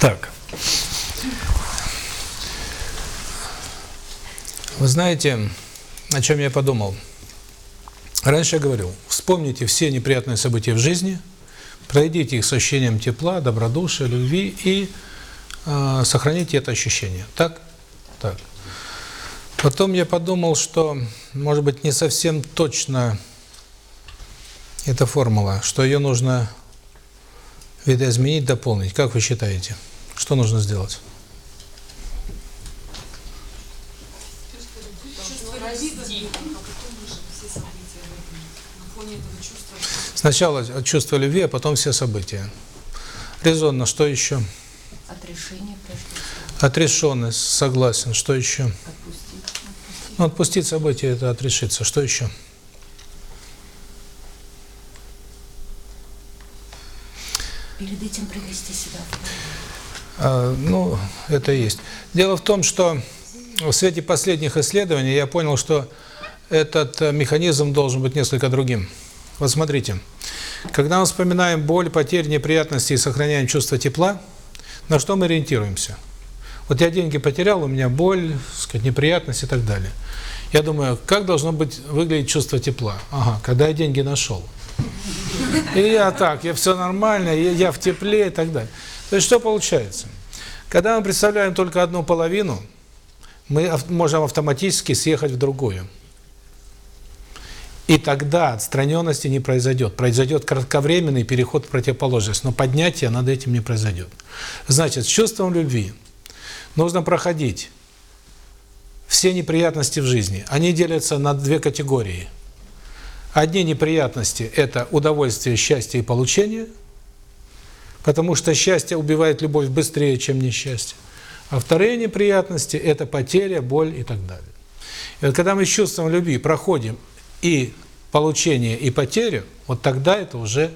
Так. Вы знаете, о чем я подумал? Раньше я говорил, вспомните все неприятные события в жизни, пройдите их с ощущением тепла, добродушия, любви и э, сохраните это ощущение. Так? Так. Потом я подумал, что, может быть, не совсем точно эта формула, что ее нужно видоизменить, дополнить. Как вы считаете? Что нужно сделать? Сначала чувство любви, а потом все события. Резонно. Что еще? Отрешение, Отрешенность. Согласен. Что еще? Отпустить. Ну, отпустить события – это отрешиться. Что еще? Перед этим привести себя в А, ну, это есть. Дело в том, что в свете последних исследований я понял, что этот э, механизм должен быть несколько другим. Вот смотрите, когда мы вспоминаем боль, потерь, неприятности и сохраняем чувство тепла, на что мы ориентируемся? Вот я деньги потерял, у меня боль, сказать, неприятность и так далее. Я думаю, как должно быть выглядеть чувство тепла? Ага, когда я деньги нашел. И я так, я все нормально, я, я в тепле и так далее. То есть что получается? Когда мы представляем только одну половину, мы можем автоматически съехать в другую. И тогда отстраненности не произойдет. Произойдет кратковременный переход в противоположность, но поднятие над этим не произойдет. Значит, с чувством любви нужно проходить все неприятности в жизни. Они делятся на две категории. Одни неприятности – это удовольствие, счастье и получение, потому что счастье убивает любовь быстрее, чем несчастье. А вторые неприятности – это потеря, боль и так далее. И вот когда мы с чувством любви проходим и получение, и потерю, вот тогда это уже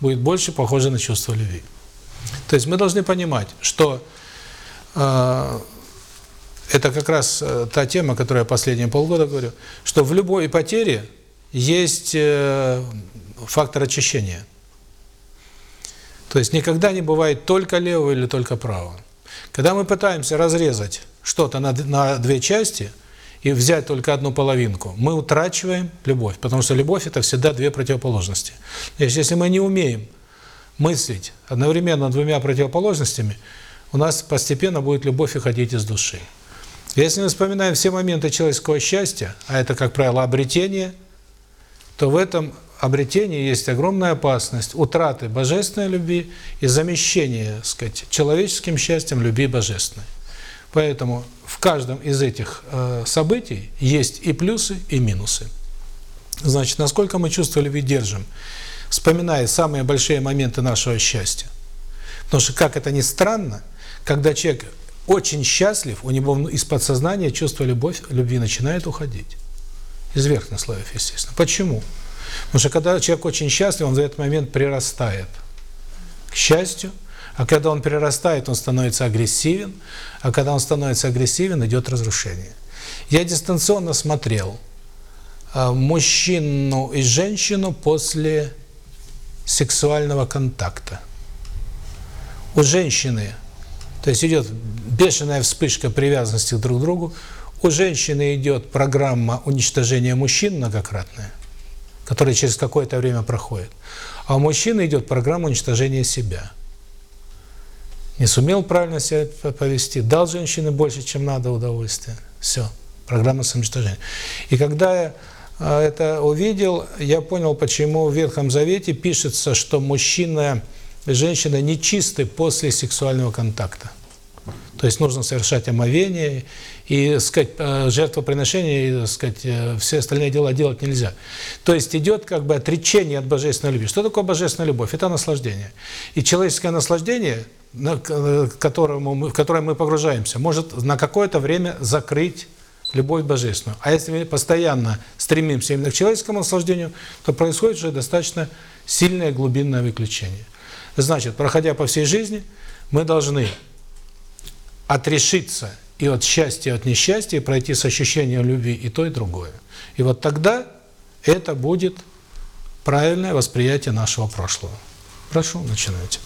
будет больше похоже на чувство любви. То есть мы должны понимать, что э, это как раз э, та тема, которую я последние полгода говорю, что в любой потере есть э, фактор очищения. То есть никогда не бывает только левого или только правого. Когда мы пытаемся разрезать что-то на, на две части – и взять только одну половинку, мы утрачиваем любовь, потому что любовь – это всегда две противоположности. Значит, если мы не умеем мыслить одновременно двумя противоположностями, у нас постепенно будет любовь уходить из души. Если мы вспоминаем все моменты человеческого счастья, а это, как правило, обретение, то в этом обретении есть огромная опасность утраты божественной любви и замещения, сказать, человеческим счастьем любви божественной. Поэтому в каждом из этих э, событий есть и плюсы, и минусы. Значит, насколько мы чувство любви держим, вспоминая самые большие моменты нашего счастья. Потому что, как это ни странно, когда человек очень счастлив, у него из подсознания чувство любовь, любви начинает уходить. Из верхних слоев, естественно. Почему? Потому что когда человек очень счастлив, он в этот момент прирастает. К счастью, а когда он перерастает, он становится агрессивен, а когда он становится агрессивен, идет разрушение. Я дистанционно смотрел э, мужчину и женщину после сексуального контакта. У женщины, то есть идет бешеная вспышка привязанности друг к другу, у женщины идет программа уничтожения мужчин многократная, которая через какое-то время проходит, а у мужчины идет программа уничтожения себя – не сумел правильно себя повести, дал женщине больше, чем надо удовольствия. Все, программа самоуничтожения. И когда я а, это увидел, я понял, почему в Ветхом Завете пишется, что мужчина и женщина нечисты после сексуального контакта. То есть нужно совершать омовение и, сказать, э, жертвоприношение, и, сказать, э, все остальные дела делать нельзя. То есть идет как бы отречение от божественной любви. Что такое божественная любовь? Это наслаждение. И человеческое наслаждение, на которому мы, в которое мы погружаемся, может на какое-то время закрыть любовь божественную. А если мы постоянно стремимся именно к человеческому наслаждению, то происходит уже достаточно сильное глубинное выключение. Значит, проходя по всей жизни, мы должны отрешиться и от счастья, и от несчастья, и пройти с ощущением любви и то, и другое. И вот тогда это будет правильное восприятие нашего прошлого. Прошу, начинайте.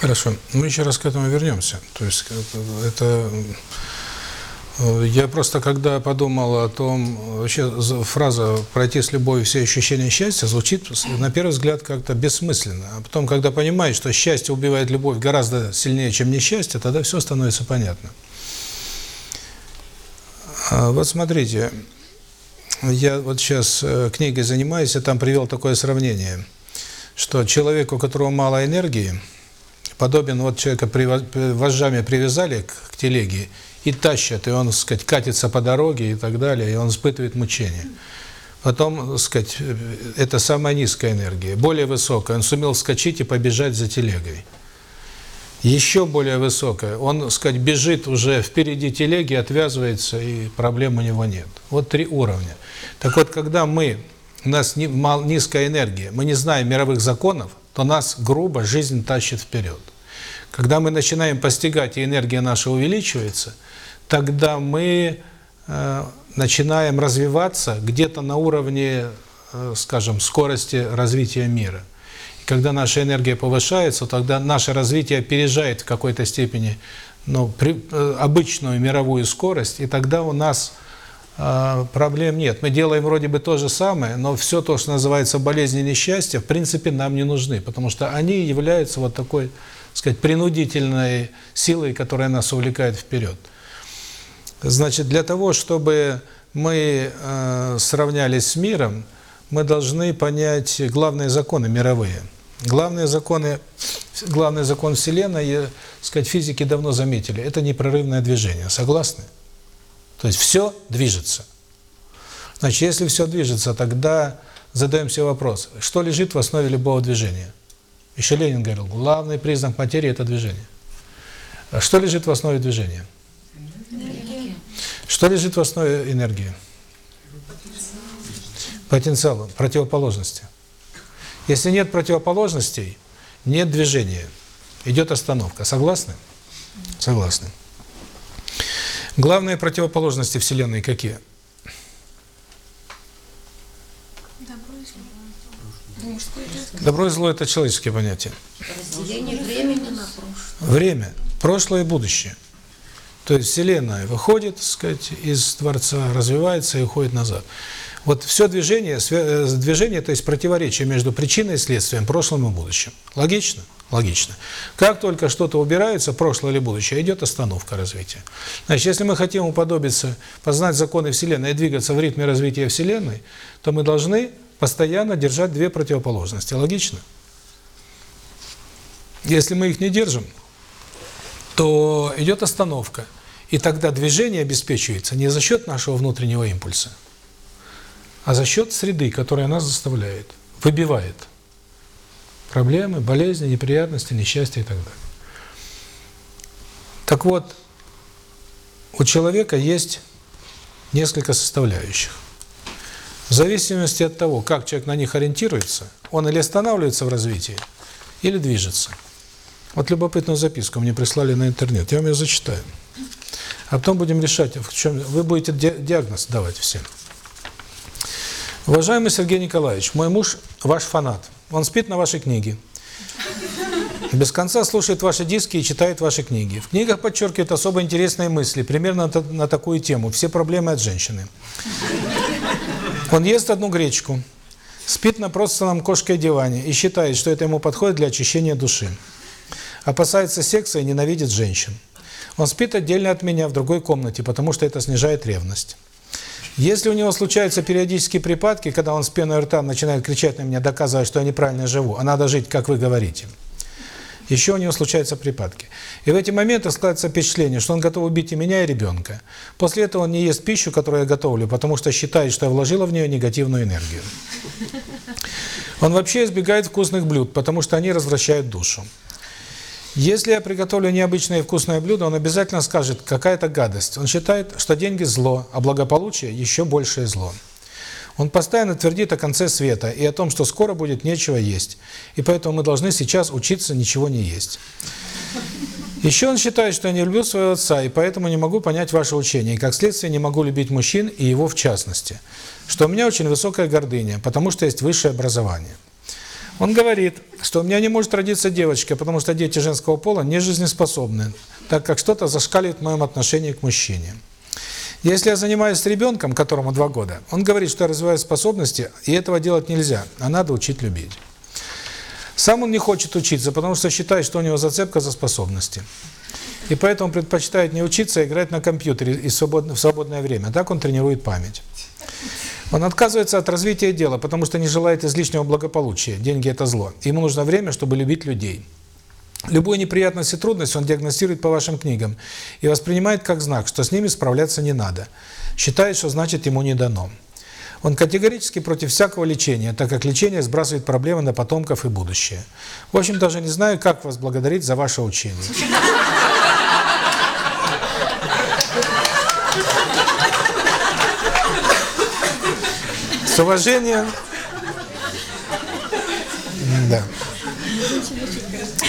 Хорошо. Мы еще раз к этому вернемся. То есть это... Э, я просто когда подумал о том, вообще фраза «пройти с любовью все ощущения счастья» звучит на первый взгляд как-то бессмысленно. А потом, когда понимаешь, что счастье убивает любовь гораздо сильнее, чем несчастье, тогда все становится понятно. А вот смотрите, я вот сейчас э, книгой занимаюсь, я там привел такое сравнение, что человек, у которого мало энергии, подобен вот человека вожжами привязали к, к телеге и тащат, и он, так сказать, катится по дороге и так далее, и он испытывает мучения. Потом, так сказать, это самая низкая энергия. Более высокая, он сумел вскочить и побежать за телегой. Еще более высокая, он, так сказать, бежит уже впереди телеги, отвязывается, и проблем у него нет. Вот три уровня. Так вот, когда мы, у нас низкая энергия, мы не знаем мировых законов, то нас грубо жизнь тащит вперед. Когда мы начинаем постигать, и энергия наша увеличивается, тогда мы э, начинаем развиваться где-то на уровне, э, скажем, скорости развития мира. И когда наша энергия повышается, тогда наше развитие опережает в какой-то степени ну, при, э, обычную мировую скорость, и тогда у нас проблем нет. Мы делаем вроде бы то же самое, но все то, что называется болезни несчастья, в принципе, нам не нужны, потому что они являются вот такой сказать, принудительной силой, которая нас увлекает вперед. Значит, для того, чтобы мы э, сравнялись с миром, мы должны понять главные законы мировые. Главные законы, главный закон Вселенной, сказать, физики давно заметили, это непрерывное движение. Согласны? То есть все движется. Значит, если все движется, тогда задаем себе вопрос, что лежит в основе любого движения? Еще Ленин говорил, главный признак материи – это движение. А что лежит в основе движения? Энергия. Что лежит в основе энергии? Потенциал, противоположности. Если нет противоположностей, нет движения, идет остановка. Согласны? Согласны. Главные противоположности Вселенной какие? Добро и зло – это человеческие понятия. Разделение времени на прошлое. Время, прошлое и будущее. То есть Вселенная выходит, так сказать, из Творца, развивается и уходит назад. Вот все движение, э, движение, то есть противоречие между причиной и следствием, прошлым и будущим. Логично? Логично. Как только что-то убирается, прошлое или будущее, идет остановка развития. Значит, если мы хотим уподобиться, познать законы Вселенной и двигаться в ритме развития Вселенной, то мы должны постоянно держать две противоположности. Логично? Если мы их не держим, то идет остановка. И тогда движение обеспечивается не за счет нашего внутреннего импульса, а за счет среды, которая нас заставляет, выбивает проблемы, болезни, неприятности, несчастья и так далее. Так вот, у человека есть несколько составляющих. В зависимости от того, как человек на них ориентируется, он или останавливается в развитии, или движется. Вот любопытную записку мне прислали на интернет, я вам ее зачитаю. А потом будем решать, в чем вы будете диагноз давать всем. Уважаемый Сергей Николаевич, мой муж ваш фанат. Он спит на вашей книге. Без конца слушает ваши диски и читает ваши книги. В книгах подчеркивает особо интересные мысли, примерно на, такую тему. Все проблемы от женщины. Он ест одну гречку, спит на пространном кошкой диване и считает, что это ему подходит для очищения души. Опасается секса и ненавидит женщин. Он спит отдельно от меня в другой комнате, потому что это снижает ревность. Если у него случаются периодические припадки, когда он с пеной рта начинает кричать на меня, доказывая, что я неправильно живу, а надо жить, как вы говорите – еще у него случаются припадки. И в эти моменты складывается впечатление, что он готов убить и меня, и ребенка. После этого он не ест пищу, которую я готовлю, потому что считает, что я вложила в нее негативную энергию. Он вообще избегает вкусных блюд, потому что они развращают душу. Если я приготовлю необычное вкусное блюдо, он обязательно скажет, какая-то гадость. Он считает, что деньги – зло, а благополучие – еще большее зло. Он постоянно твердит о конце света и о том, что скоро будет нечего есть. И поэтому мы должны сейчас учиться ничего не есть. Еще он считает, что я не люблю своего отца, и поэтому не могу понять ваше учение, и как следствие не могу любить мужчин, и его в частности. Что у меня очень высокая гордыня, потому что есть высшее образование. Он говорит, что у меня не может родиться девочка, потому что дети женского пола не жизнеспособны, так как что-то зашкаливает в моем отношении к мужчине. Если я занимаюсь ребенком, которому два года, он говорит, что я развиваю способности, и этого делать нельзя, а надо учить любить. Сам он не хочет учиться, потому что считает, что у него зацепка за способности. И поэтому предпочитает не учиться, а играть на компьютере и в свободное время. Так он тренирует память. Он отказывается от развития дела, потому что не желает излишнего благополучия. Деньги – это зло. Ему нужно время, чтобы любить людей. Любую неприятность и трудность он диагностирует по вашим книгам и воспринимает как знак, что с ними справляться не надо. Считает, что значит ему не дано. Он категорически против всякого лечения, так как лечение сбрасывает проблемы на потомков и будущее. В общем, даже не знаю, как вас благодарить за ваше учение. С уважением. Да.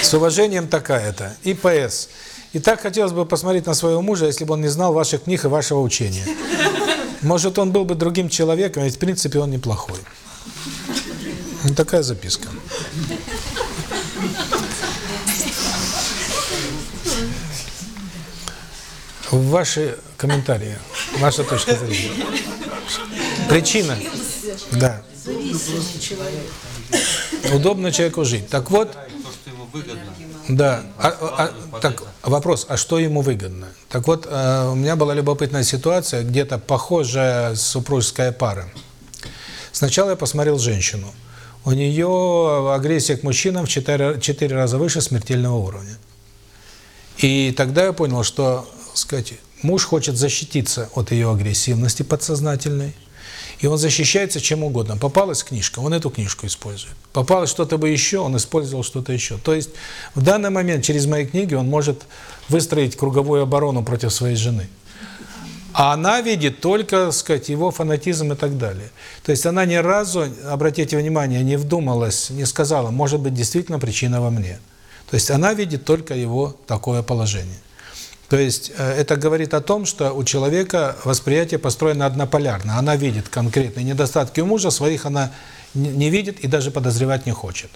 С уважением такая-то. И ПС. И так хотелось бы посмотреть на своего мужа, если бы он не знал ваших книг и вашего учения. Может, он был бы другим человеком, ведь в принципе он неплохой. Вот такая записка. Ваши комментарии, ваша точка зрения. Причина. Да. Удобно человеку жить. Так вот, да. А, а, так, вопрос, а что ему выгодно? Так вот, э, у меня была любопытная ситуация, где-то похожая супружеская пара. Сначала я посмотрел женщину. У нее агрессия к мужчинам в 4, 4 раза выше смертельного уровня. И тогда я понял, что, сказать, муж хочет защититься от ее агрессивности подсознательной, и он защищается чем угодно. Попалась книжка, он эту книжку использует. Попалось что-то бы еще, он использовал что-то еще. То есть в данный момент через мои книги он может выстроить круговую оборону против своей жены. А она видит только, сказать, его фанатизм и так далее. То есть она ни разу, обратите внимание, не вдумалась, не сказала, может быть, действительно причина во мне. То есть она видит только его такое положение. То есть э, это говорит о том, что у человека восприятие построено однополярно. Она видит конкретные недостатки у мужа, своих она не видит и даже подозревать не хочет.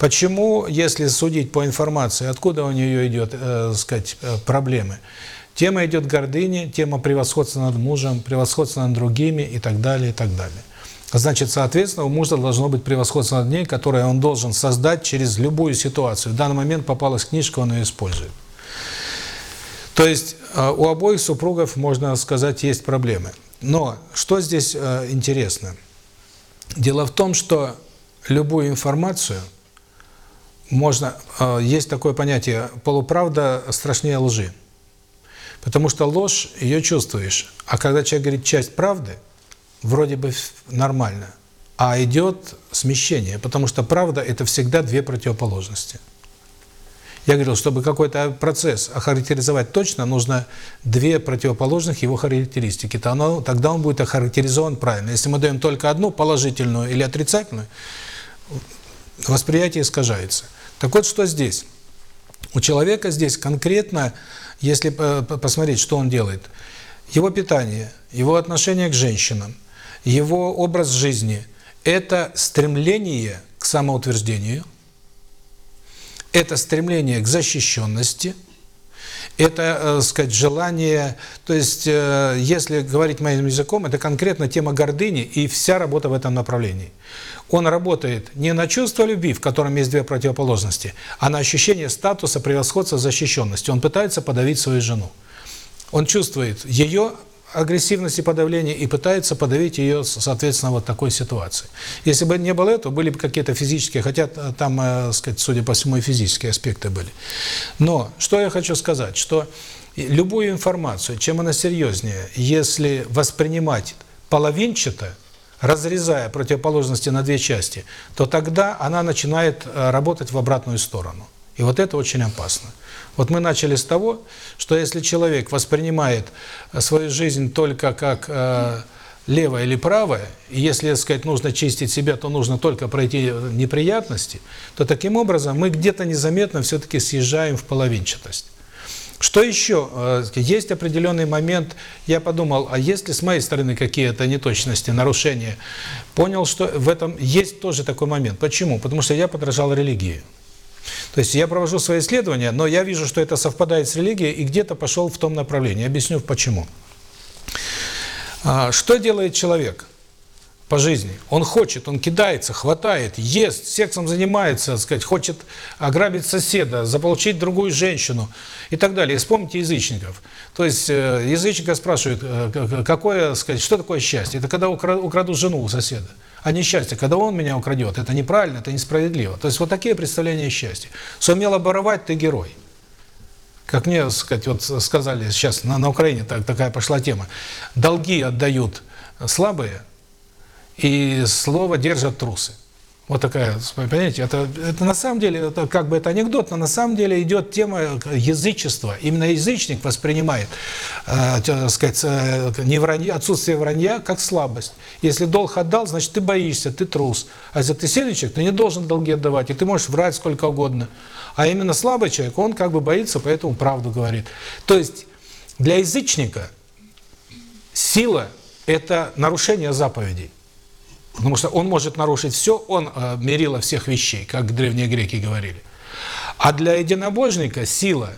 Почему, если судить по информации, откуда у нее идет, э, сказать, э, проблемы? Тема идет гордыни, тема превосходства над мужем, превосходства над другими и так далее, и так далее. Значит, соответственно, у мужа должно быть превосходство над ней, которое он должен создать через любую ситуацию. В данный момент попалась книжка, он ее использует. То есть э, у обоих супругов, можно сказать, есть проблемы. Но что здесь э, интересно? Дело в том, что любую информацию можно... Э, есть такое понятие «полуправда страшнее лжи». Потому что ложь, ее чувствуешь. А когда человек говорит часть правды, вроде бы нормально, а идет смещение. Потому что правда – это всегда две противоположности. Я говорил, чтобы какой-то процесс охарактеризовать точно, нужно две противоположных его характеристики. Тогда он будет охарактеризован правильно. Если мы даем только одну, положительную или отрицательную, восприятие искажается. Так вот, что здесь? У человека здесь конкретно, если посмотреть, что он делает, его питание, его отношение к женщинам, его образ жизни – это стремление к самоутверждению – это стремление к защищенности, это, э, сказать, желание, то есть, э, если говорить моим языком, это конкретно тема гордыни и вся работа в этом направлении. Он работает не на чувство любви, в котором есть две противоположности, а на ощущение статуса, превосходства, защищенности. Он пытается подавить свою жену. Он чувствует ее агрессивность и подавление и пытается подавить ее, соответственно, вот такой ситуации. Если бы не было этого, были бы какие-то физические, хотя там, э, сказать, судя по всему, и физические аспекты были. Но что я хочу сказать, что любую информацию, чем она серьезнее, если воспринимать половинчато, разрезая противоположности на две части, то тогда она начинает э, работать в обратную сторону. И вот это очень опасно. Вот мы начали с того, что если человек воспринимает э, свою жизнь только как э, левое или правое, и если, так сказать, нужно чистить себя, то нужно только пройти неприятности, то таким образом мы где-то незаметно все-таки съезжаем в половинчатость. Что еще? Э, есть определенный момент, я подумал, а есть ли с моей стороны какие-то неточности, нарушения? Понял, что в этом есть тоже такой момент. Почему? Потому что я подражал религии. То есть я провожу свои исследования, но я вижу, что это совпадает с религией и где-то пошел в том направлении. Объясню почему. А, что делает человек? по жизни. Он хочет, он кидается, хватает, ест, сексом занимается, сказать, хочет ограбить соседа, заполучить другую женщину и так далее. И вспомните язычников. То есть э, язычника спрашивают, э, какое, сказать, что такое счастье? Это когда украду жену у соседа. А не счастье, когда он меня украдет. Это неправильно, это несправедливо. То есть вот такие представления счастья. Сумел оборовать, ты герой. Как мне сказать, вот сказали сейчас на, на Украине так, такая пошла тема. Долги отдают слабые, и слово держат трусы. Вот такая, понимаете, это, это на самом деле, это как бы это анекдот, но на самом деле идет тема язычества. Именно язычник воспринимает, э, так сказать, э, не вранье, отсутствие вранья как слабость. Если долг отдал, значит ты боишься, ты трус. А если ты человек, ты не должен долги отдавать, и ты можешь врать сколько угодно. А именно слабый человек, он как бы боится, поэтому правду говорит. То есть для язычника сила – это нарушение заповедей. Потому что он может нарушить все, он э, мерило всех вещей, как древние греки говорили. А для единобожника сила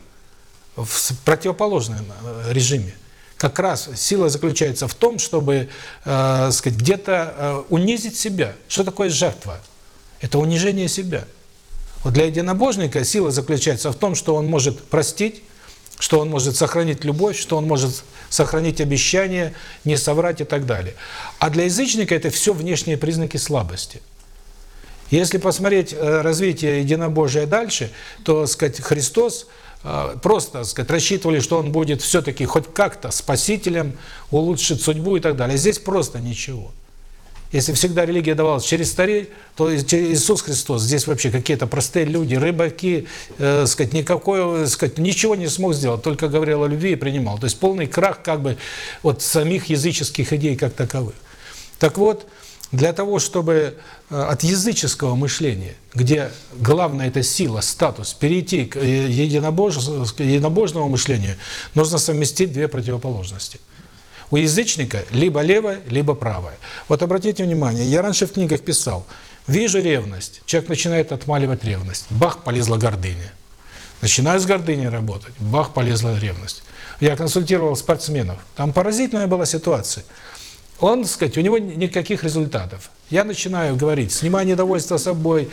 в противоположном э, режиме. Как раз сила заключается в том, чтобы э, сказать, где-то э, унизить себя. Что такое жертва? Это унижение себя. Вот для единобожника сила заключается в том, что он может простить, что он может сохранить любовь, что он может сохранить обещание, не соврать и так далее. А для язычника это все внешние признаки слабости. Если посмотреть э, развитие единобожия дальше, то, сказать, Христос э, просто, сказать, рассчитывали, что он будет все-таки хоть как-то спасителем, улучшит судьбу и так далее. Здесь просто ничего. Если всегда религия давалась через старей, то Иисус Христос здесь вообще какие-то простые люди, рыбаки, э, сказать, никакой, сказать, ничего не смог сделать, только говорил о любви и принимал. То есть полный крах как бы от самих языческих идей как таковых. Так вот, для того, чтобы э, от языческого мышления, где главное это сила, статус, перейти к э, единобожному мышлению, нужно совместить две противоположности – у язычника либо левое, либо правое. Вот обратите внимание, я раньше в книгах писал, вижу ревность, человек начинает отмаливать ревность, бах, полезла гордыня. Начинаю с гордыни работать, бах, полезла ревность. Я консультировал спортсменов, там поразительная была ситуация. Он, так сказать, у него никаких результатов. Я начинаю говорить, снимай недовольство собой,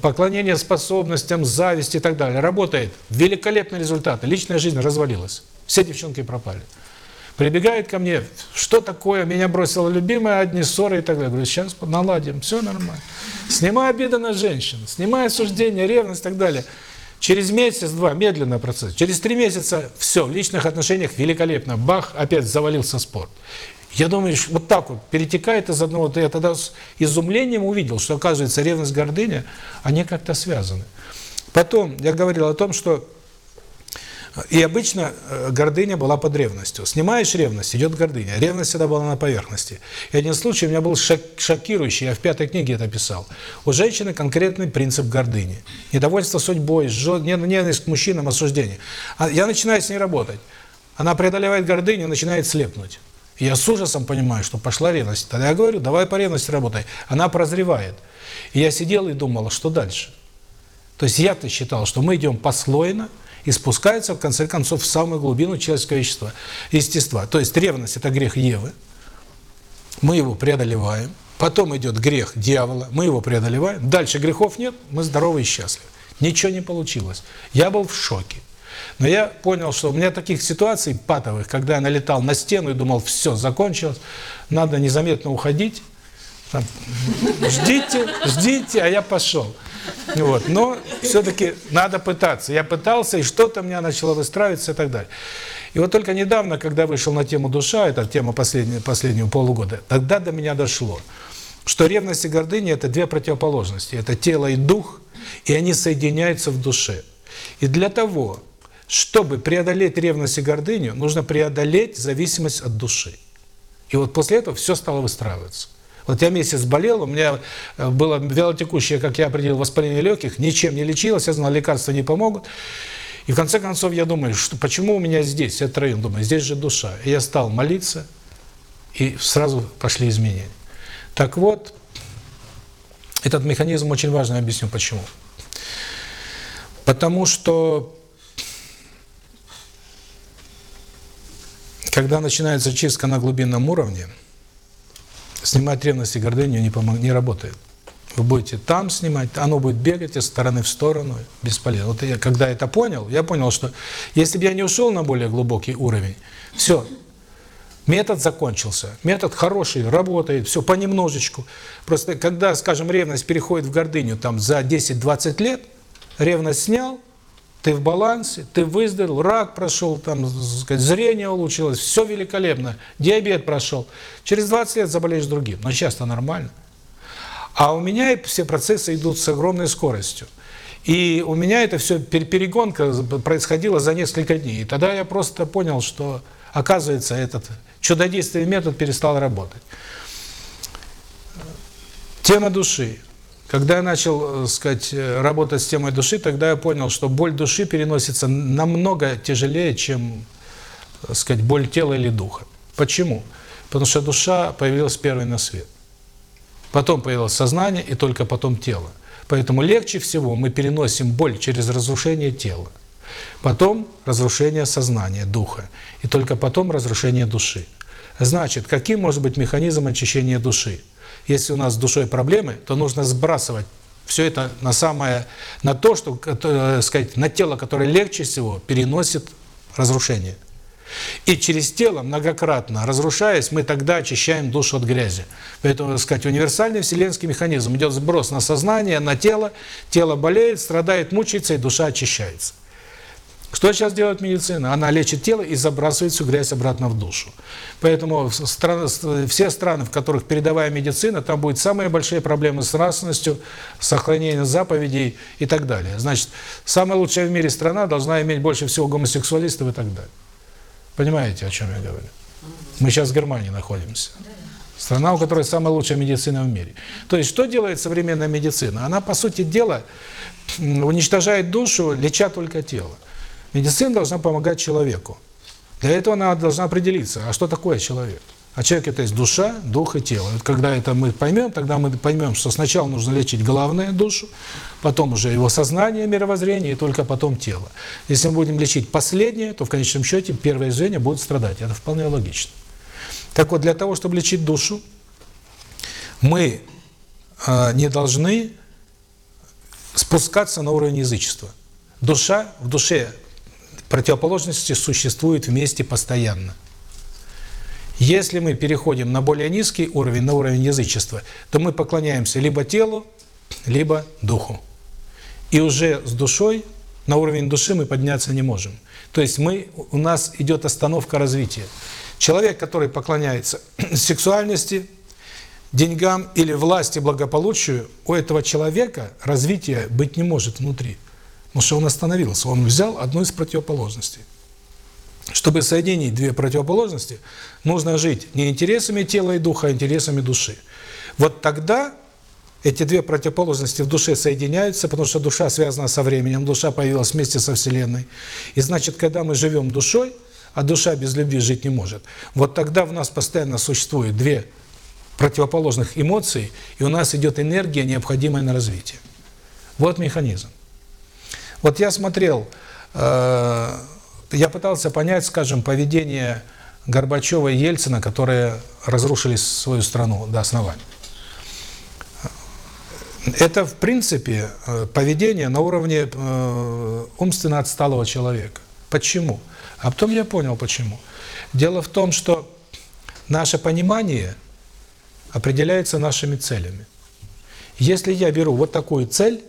поклонение способностям, зависть и так далее. Работает, великолепные результаты, личная жизнь развалилась. Все девчонки пропали. Прибегает ко мне, что такое, меня бросила любимая, одни ссоры и так далее. Говорю, сейчас наладим, все нормально. Снимай обиды на женщин, снимай осуждение, ревность и так далее. Через месяц-два, медленно процесс, через три месяца, все, в личных отношениях великолепно. Бах, опять завалился спорт. Я думаю, вот так вот перетекает из одного, я тогда с изумлением увидел, что, оказывается, ревность, гордыня, они как-то связаны. Потом я говорил о том, что и обычно э, гордыня была под ревностью. Снимаешь ревность, идет гордыня. Ревность всегда была на поверхности. И один случай у меня был шок шокирующий, я в пятой книге это писал. У женщины конкретный принцип гордыни. Недовольство судьбой, ненависть к мужчинам, осуждение. А я начинаю с ней работать. Она преодолевает гордыню, начинает слепнуть. Я с ужасом понимаю, что пошла ревность. Тогда я говорю, давай по ревности работай. Она прозревает. И я сидел и думал, что дальше? То есть я-то считал, что мы идем послойно, и спускается, в конце концов, в самую глубину человеческого естества. естества. То есть ревность – это грех Евы, мы его преодолеваем, потом идет грех дьявола, мы его преодолеваем, дальше грехов нет, мы здоровы и счастливы. Ничего не получилось. Я был в шоке. Но я понял, что у меня таких ситуаций патовых, когда я налетал на стену и думал, все, закончилось, надо незаметно уходить, там, ждите, ждите, а я пошел. Вот. Но все-таки надо пытаться. Я пытался, и что-то у меня начало выстраиваться и так далее. И вот только недавно, когда вышел на тему душа, это тема последнего, последнего полугода, тогда до меня дошло, что ревность и гордыня – это две противоположности. Это тело и дух, и они соединяются в душе. И для того, чтобы преодолеть ревность и гордыню, нужно преодолеть зависимость от души. И вот после этого все стало выстраиваться. Вот я месяц болел, у меня э, было вялотекущее, как я определил, воспаление легких, ничем не лечилось, я знал, лекарства не помогут. И в конце концов я думаю, что почему у меня здесь, этот район, думаю, здесь же душа. И я стал молиться, и сразу пошли изменения. Так вот, этот механизм очень важный, объясню почему. Потому что когда начинается чистка на глубинном уровне, снимать ревность и гордыню не, помог, не работает. Вы будете там снимать, оно будет бегать из стороны в сторону, бесполезно. Вот я когда это понял, я понял, что если бы я не ушел на более глубокий уровень, все, метод закончился. Метод хороший, работает, все понемножечку. Просто когда, скажем, ревность переходит в гордыню там за 10-20 лет, ревность снял, ты в балансе, ты выздоровел, рак прошел, там, сказать, зрение улучшилось, все великолепно, диабет прошел. Через 20 лет заболеешь другим, но часто нормально. А у меня все процессы идут с огромной скоростью. И у меня это все перегонка происходила за несколько дней. И тогда я просто понял, что, оказывается, этот чудодейственный метод перестал работать. Тема души. Когда я начал, э, сказать, э, работать с темой души, тогда я понял, что боль души переносится намного тяжелее, чем, э, сказать, боль тела или духа. Почему? Потому что душа появилась первой на свет. Потом появилось сознание, и только потом тело. Поэтому легче всего мы переносим боль через разрушение тела. Потом разрушение сознания, духа. И только потом разрушение души. Значит, каким может быть механизм очищения души? Если у нас с душой проблемы, то нужно сбрасывать все это на самое, на то, что, э, сказать, на тело, которое легче всего переносит разрушение. И через тело, многократно разрушаясь, мы тогда очищаем душу от грязи. Поэтому, так сказать, универсальный вселенский механизм. Идет сброс на сознание, на тело, тело болеет, страдает, мучается, и душа очищается. Что сейчас делает медицина? Она лечит тело и забрасывает всю грязь обратно в душу. Поэтому все страны, в которых передовая медицина, там будет самые большие проблемы с нравственностью, сохранением заповедей и так далее. Значит, самая лучшая в мире страна должна иметь больше всего гомосексуалистов и так далее. Понимаете, о чем я говорю? Мы сейчас в Германии находимся. Страна, у которой самая лучшая медицина в мире. То есть, что делает современная медицина? Она, по сути дела, уничтожает душу, леча только тело. Медицина должна помогать человеку. Для этого она должна определиться, а что такое человек? А человек это есть душа, дух и тело. Вот когда это мы поймем, тогда мы поймем, что сначала нужно лечить главное душу, потом уже его сознание, мировоззрение, и только потом тело. Если мы будем лечить последнее, то в конечном счете первое зрение будет страдать. Это вполне логично. Так вот, для того, чтобы лечить душу, мы э, не должны спускаться на уровень язычества. Душа, в душе противоположности существуют вместе постоянно. Если мы переходим на более низкий уровень, на уровень язычества, то мы поклоняемся либо телу, либо духу. И уже с душой, на уровень души мы подняться не можем. То есть мы, у нас идет остановка развития. Человек, который поклоняется сексуальности, деньгам или власти, благополучию, у этого человека развития быть не может внутри. Потому что он остановился, он взял одну из противоположностей. Чтобы соединить две противоположности, нужно жить не интересами тела и духа, а интересами души. Вот тогда эти две противоположности в душе соединяются, потому что душа связана со временем, душа появилась вместе со Вселенной. И значит, когда мы живем душой, а душа без любви жить не может, вот тогда в нас постоянно существует две противоположных эмоции, и у нас идет энергия, необходимая на развитие. Вот механизм. Вот я смотрел, э, я пытался понять, скажем, поведение Горбачева и Ельцина, которые разрушили свою страну до основания. Это, в принципе, э, поведение на уровне э, умственно отсталого человека. Почему? А потом я понял, почему. Дело в том, что наше понимание определяется нашими целями. Если я беру вот такую цель,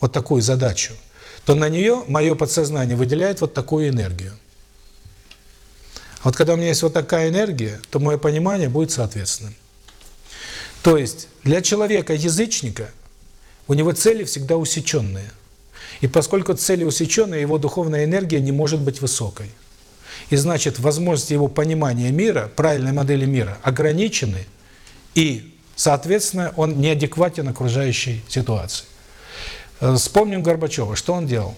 вот такую задачу, то на нее мое подсознание выделяет вот такую энергию. А вот когда у меня есть вот такая энергия, то мое понимание будет соответственным. То есть для человека-язычника у него цели всегда усеченные. И поскольку цели усеченные, его духовная энергия не может быть высокой. И значит, возможности его понимания мира, правильной модели мира, ограничены, и, соответственно, он неадекватен окружающей ситуации. Э, вспомним Горбачева. Что он делал?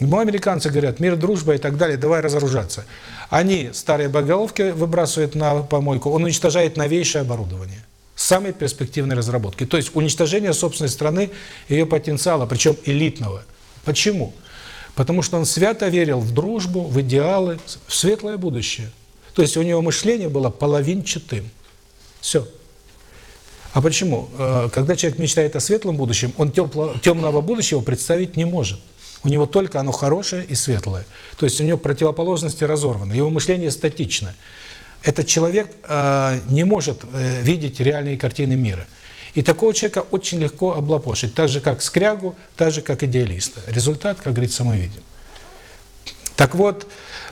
Ну, американцы говорят, мир, дружба и так далее, давай разоружаться. Они старые боголовки выбрасывают на помойку, он уничтожает новейшее оборудование. Самые перспективные разработки. То есть уничтожение собственной страны, ее потенциала, причем элитного. Почему? Потому что он свято верил в дружбу, в идеалы, в светлое будущее. То есть у него мышление было половинчатым. Все. А почему? Э, когда человек мечтает о светлом будущем, он темного будущего представить не может. У него только оно хорошее и светлое. То есть у него противоположности разорваны, его мышление статично. Этот человек э, не может э, видеть реальные картины мира. И такого человека очень легко облапошить, так же, как скрягу, так же, как идеалиста. Результат, как говорится, мы видим. Так вот,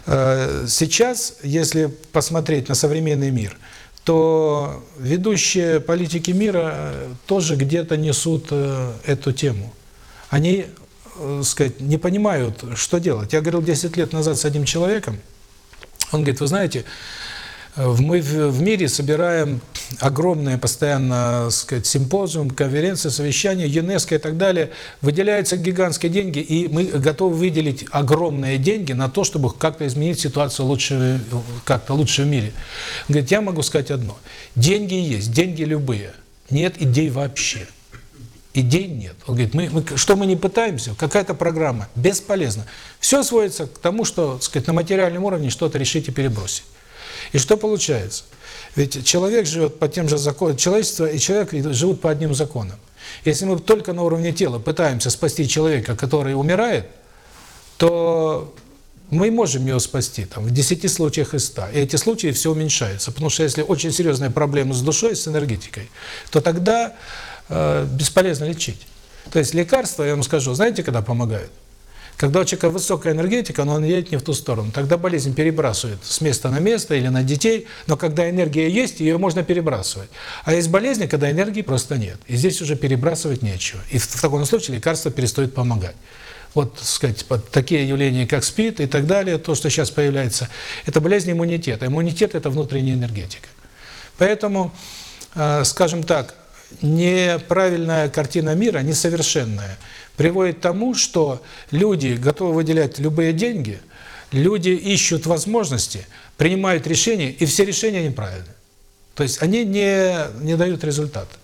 сейчас, если посмотреть на современный мир, то ведущие политики мира э, тоже где-то несут э, эту тему. Они э, сказать, не понимают, что делать. Я говорил 10 лет назад с одним человеком, он говорит, вы знаете, мы в мире собираем огромные постоянно, сказать, симпозиум, конференции, совещания, ЮНЕСКО и так далее. Выделяются гигантские деньги, и мы готовы выделить огромные деньги на то, чтобы как-то изменить ситуацию лучше, как-то лучше в мире. Он говорит, я могу сказать одно. Деньги есть, деньги любые. Нет идей вообще. Идей нет. Он говорит, мы, мы, что мы не пытаемся, какая-то программа, бесполезно. Все сводится к тому, что сказать, на материальном уровне что-то решить и перебросить. И что получается? Ведь человек живет по тем же законам, человечество и человек живут по одним законам. Если мы только на уровне тела пытаемся спасти человека, который умирает, то мы можем его спасти там, в 10 случаях из 100. И эти случаи все уменьшаются. Потому что если очень серьезные проблемы с душой, с энергетикой, то тогда э, бесполезно лечить. То есть лекарства, я вам скажу, знаете, когда помогают? Когда у человека высокая энергетика, но он едет не в ту сторону. Тогда болезнь перебрасывает с места на место или на детей, но когда энергия есть, ее можно перебрасывать. А есть болезни, когда энергии просто нет. И здесь уже перебрасывать нечего. И в, таком случае лекарства перестают помогать. Вот, так сказать, такие явления, как СПИД и так далее, то, что сейчас появляется, это болезнь иммунитета. Иммунитет – это внутренняя энергетика. Поэтому, э, скажем так, неправильная картина мира, несовершенная – приводит к тому, что люди готовы выделять любые деньги, люди ищут возможности, принимают решения, и все решения неправильные. То есть они не, не дают результата.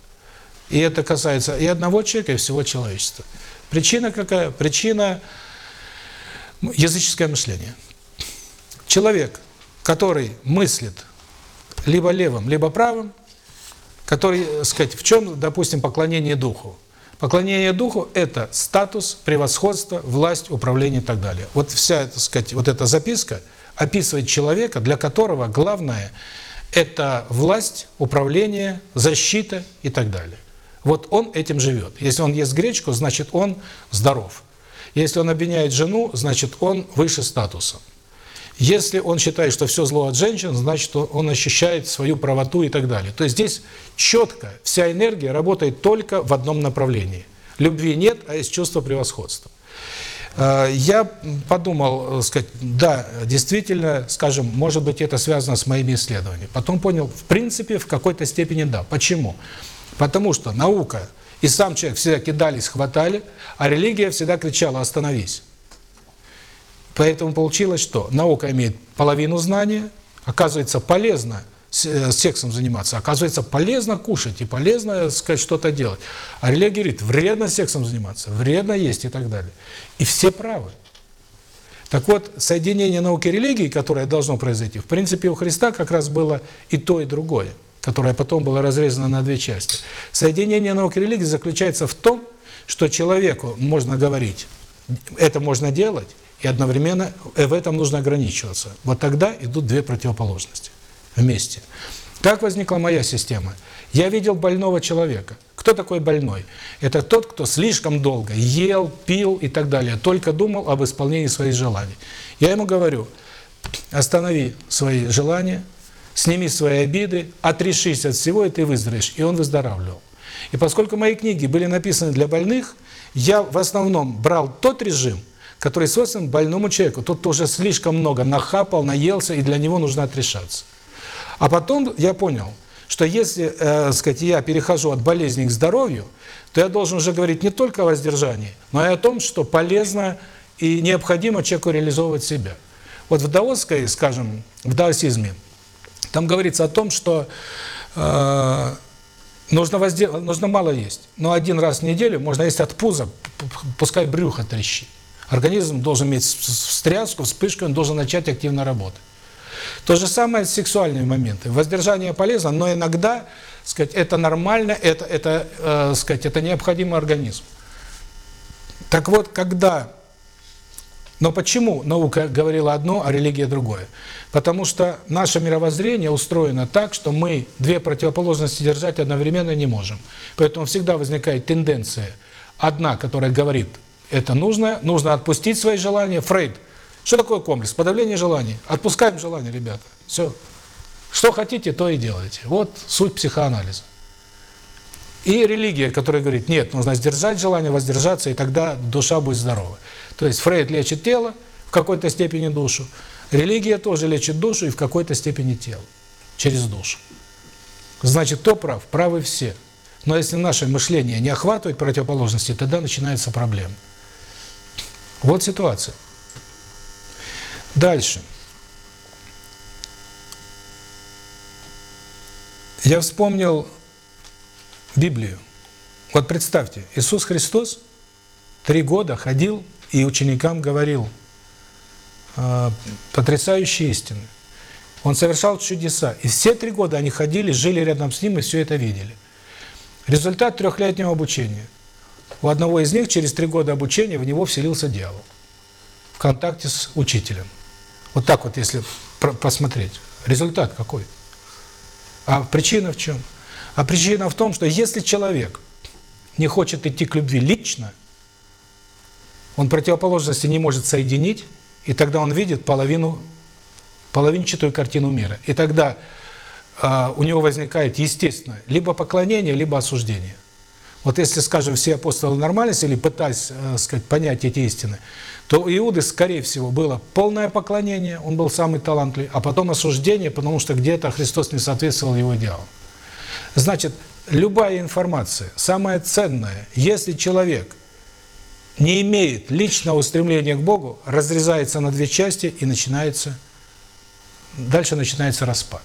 И это касается и одного человека, и всего человечества. Причина какая? Причина – языческое мышление. Человек, который мыслит либо левым, либо правым, который, сказать, в чем, допустим, поклонение духу? Поклонение духу – это статус, превосходство, власть, управление и так далее. Вот вся, так сказать, вот эта записка описывает человека, для которого главное – это власть, управление, защита и так далее. Вот он этим живет. Если он ест гречку, значит он здоров. Если он обвиняет жену, значит он выше статусом. Если он считает, что все зло от женщин, значит он ощущает свою правоту и так далее. То есть здесь четко вся энергия работает только в одном направлении. Любви нет, а есть чувство превосходства. А, я подумал, э, сказать, да, действительно, скажем, может быть, это связано с моими исследованиями. Потом понял, в принципе, в какой-то степени да. Почему? Потому что наука и сам человек всегда кидались, хватали, а религия всегда кричала «остановись». Поэтому получилось, что наука имеет половину знания, оказывается полезно э, сексом заниматься, оказывается полезно кушать и полезно, сказать, что-то делать. А религия говорит, вредно сексом заниматься, вредно есть и так далее. И все правы. Так вот, соединение науки и религии, которое должно произойти, в принципе, у Христа как раз было и то, и другое, которое потом было разрезано на две части. Соединение науки и религии заключается в том, что человеку можно говорить, это можно делать, и одновременно э, в этом нужно ограничиваться. Вот тогда идут две противоположности вместе. Как возникла моя система? Я видел больного человека. Кто такой больной? Это тот, кто слишком долго ел, пил и так далее, только думал об исполнении своих желаний. Я ему говорю, останови свои желания, сними свои обиды, отрешись от всего, и ты выздоровеешь. И он выздоравливал. И поскольку мои книги были написаны для больных, я в основном брал тот режим, который свойственен больному человеку. Тот тоже слишком много нахапал, наелся, и для него нужно отрешаться. А потом я понял, что если, э, сказать, я перехожу от болезни к здоровью, то я должен уже говорить не только о воздержании, но и о том, что полезно и необходимо человеку реализовывать себя. Вот в даосской, скажем, в даосизме, там говорится о том, что э, нужно, воздел... нужно мало есть, но один раз в неделю можно есть от пуза, пускай брюхо трещит. Организм должен иметь встряску, вспышку, он должен начать активно работать. То же самое с сексуальными моментами. Воздержание полезно, но иногда, сказать, это нормально, это, это, э, сказать, это необходимо организму. Так вот, когда... Но почему наука говорила одно, а религия другое? Потому что наше мировоззрение устроено так, что мы две противоположности держать одновременно не можем. Поэтому всегда возникает тенденция. Одна, которая говорит, это нужно, нужно отпустить свои желания. Фрейд. Что такое комплекс? Подавление желаний. Отпускаем желания, ребята. Все. Что хотите, то и делайте. Вот суть психоанализа. И религия, которая говорит, нет, нужно сдержать желание, воздержаться, и тогда душа будет здорова. То есть Фрейд лечит тело, в какой-то степени душу. Религия тоже лечит душу и в какой-то степени тело. Через душу. Значит, кто прав? Правы все. Но если наше мышление не охватывает противоположности, тогда начинается проблема. Вот ситуация. Дальше. Я вспомнил Библию. Вот представьте, Иисус Христос три года ходил и ученикам говорил э, потрясающие истины. Он совершал чудеса. И все три года они ходили, жили рядом с ним и все это видели. Результат трехлетнего обучения. У одного из них через три года обучения в него вселился дьявол. В контакте с учителем. Вот так вот, если посмотреть. Результат какой? А причина в чем? А причина в том, что если человек не хочет идти к любви лично, он противоположности не может соединить, и тогда он видит половину, половинчатую картину мира. И тогда э, у него возникает, естественно, либо поклонение, либо осуждение. Вот если, скажем, все апостолы нормальность или пытались, э, сказать, понять эти истины, то у Иуды, скорее всего, было полное поклонение, он был самый талантливый, а потом осуждение, потому что где-то Христос не соответствовал его идеалам. Значит, любая информация, самая ценная, если человек не имеет личного устремления к Богу, разрезается на две части и начинается, дальше начинается распад.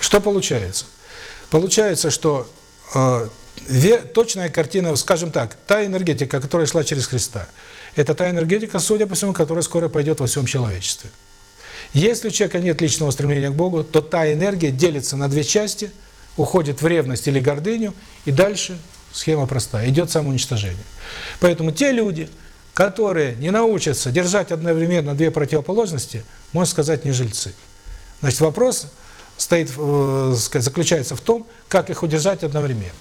Что получается? Получается, что э, точная картина, скажем так, та энергетика, которая шла через Христа – это та энергетика, судя по всему, которая скоро пойдет во всем человечестве. Если у человека нет личного стремления к Богу, то та энергия делится на две части, уходит в ревность или гордыню, и дальше схема простая, идет самоуничтожение. Поэтому те люди, которые не научатся держать одновременно две противоположности, можно сказать, не жильцы. Значит, вопрос стоит, э, заключается в том, как их удержать одновременно.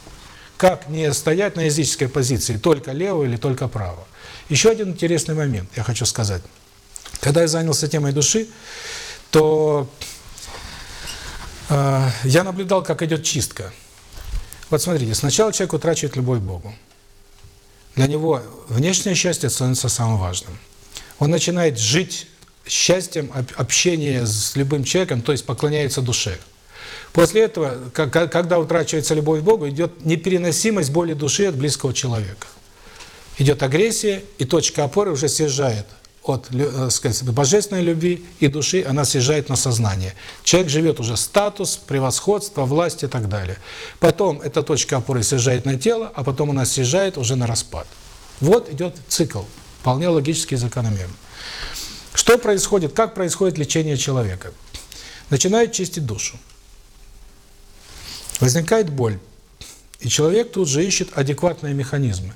Как не стоять на языческой позиции, только лево или только право. Еще один интересный момент я хочу сказать. Когда я занялся темой души, то э, я наблюдал, как идет чистка. Вот смотрите, сначала человек утрачивает любовь к Богу. Для него внешнее счастье становится самым важным. Он начинает жить счастьем общения с любым человеком, то есть поклоняется душе. После этого, когда утрачивается любовь к Богу, идет непереносимость боли души от близкого человека идет агрессия, и точка опоры уже съезжает от э, сказать, божественной любви и души, она съезжает на сознание. Человек живет уже статус, превосходство, власть и так далее. Потом эта точка опоры съезжает на тело, а потом она съезжает уже на распад. Вот идет цикл, вполне логически и закономерно. Что происходит, как происходит лечение человека? Начинает чистить душу. Возникает боль. И человек тут же ищет адекватные механизмы.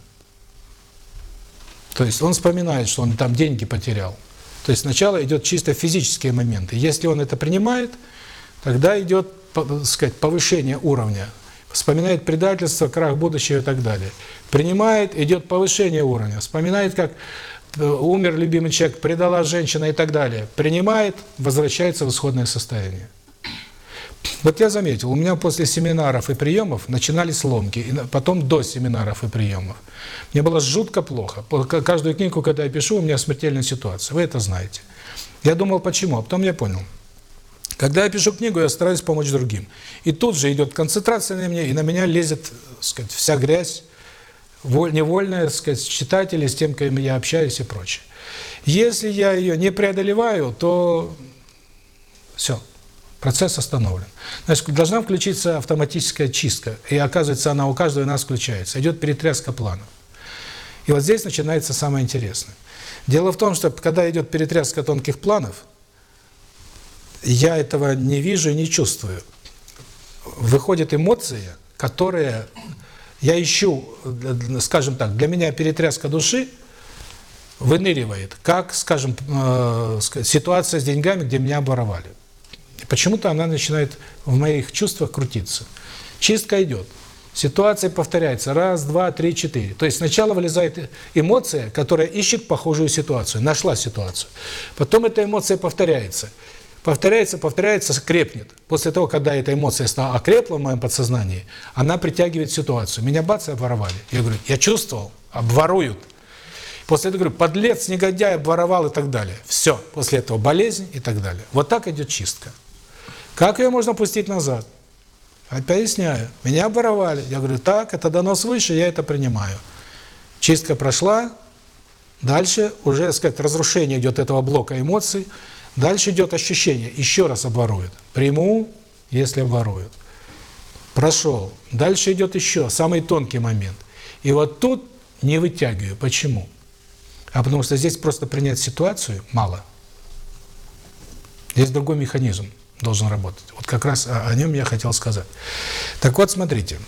То есть он вспоминает, что он там деньги потерял. То есть сначала идет чисто физические моменты. Если он это принимает, тогда идет, сказать, повышение уровня. Вспоминает предательство, крах будущего и так далее. Принимает, идет повышение уровня. Вспоминает, как э, умер любимый человек, предала женщина и так далее. Принимает, возвращается в исходное состояние. Вот я заметил, у меня после семинаров и приемов начинались ломки, и потом до семинаров и приемов. Мне было жутко плохо. Каждую книгу, когда я пишу, у меня смертельная ситуация. Вы это знаете. Я думал, почему, а потом я понял. Когда я пишу книгу, я стараюсь помочь другим. И тут же идет концентрация на меня, и на меня лезет, сказать, вся грязь, невольное, так сказать, читатели, с тем, кем я общаюсь и прочее. Если я ее не преодолеваю, то все, процесс остановлен. Значит, должна включиться автоматическая чистка, и оказывается, она у каждого из нас включается. Идет перетряска планов. И вот здесь начинается самое интересное. Дело в том, что когда идет перетряска тонких планов, я этого не вижу и не чувствую. Выходит эмоция, которая я ищу, скажем так, для меня перетряска души выныривает, как, скажем, э, ситуация с деньгами, где меня обворовали. Почему-то она начинает в моих чувствах крутиться. Чистка идет. Ситуация повторяется. Раз, два, три, четыре. То есть сначала вылезает эмоция, которая ищет похожую ситуацию, нашла ситуацию. Потом эта эмоция повторяется. Повторяется, повторяется, крепнет. После того, когда эта эмоция стала окрепла в моем подсознании, она притягивает ситуацию. Меня бац, обворовали. Я говорю, я чувствовал, обворуют. После этого говорю, подлец, негодяй, обворовал и так далее. Все. После этого болезнь и так далее. Вот так идет чистка. Как ее можно пустить назад? Поясняю. Меня обворовали. Я говорю, так, это дано свыше, я это принимаю. Чистка прошла. Дальше уже, так сказать, разрушение идет этого блока эмоций. Дальше идет ощущение. Еще раз обворуют. Приму, если обворуют. Прошел. Дальше идет еще, самый тонкий момент. И вот тут не вытягиваю. Почему? А потому что здесь просто принять ситуацию мало. Здесь другой механизм должен работать. Вот как раз о, нем я хотел сказать. Так вот, смотрите.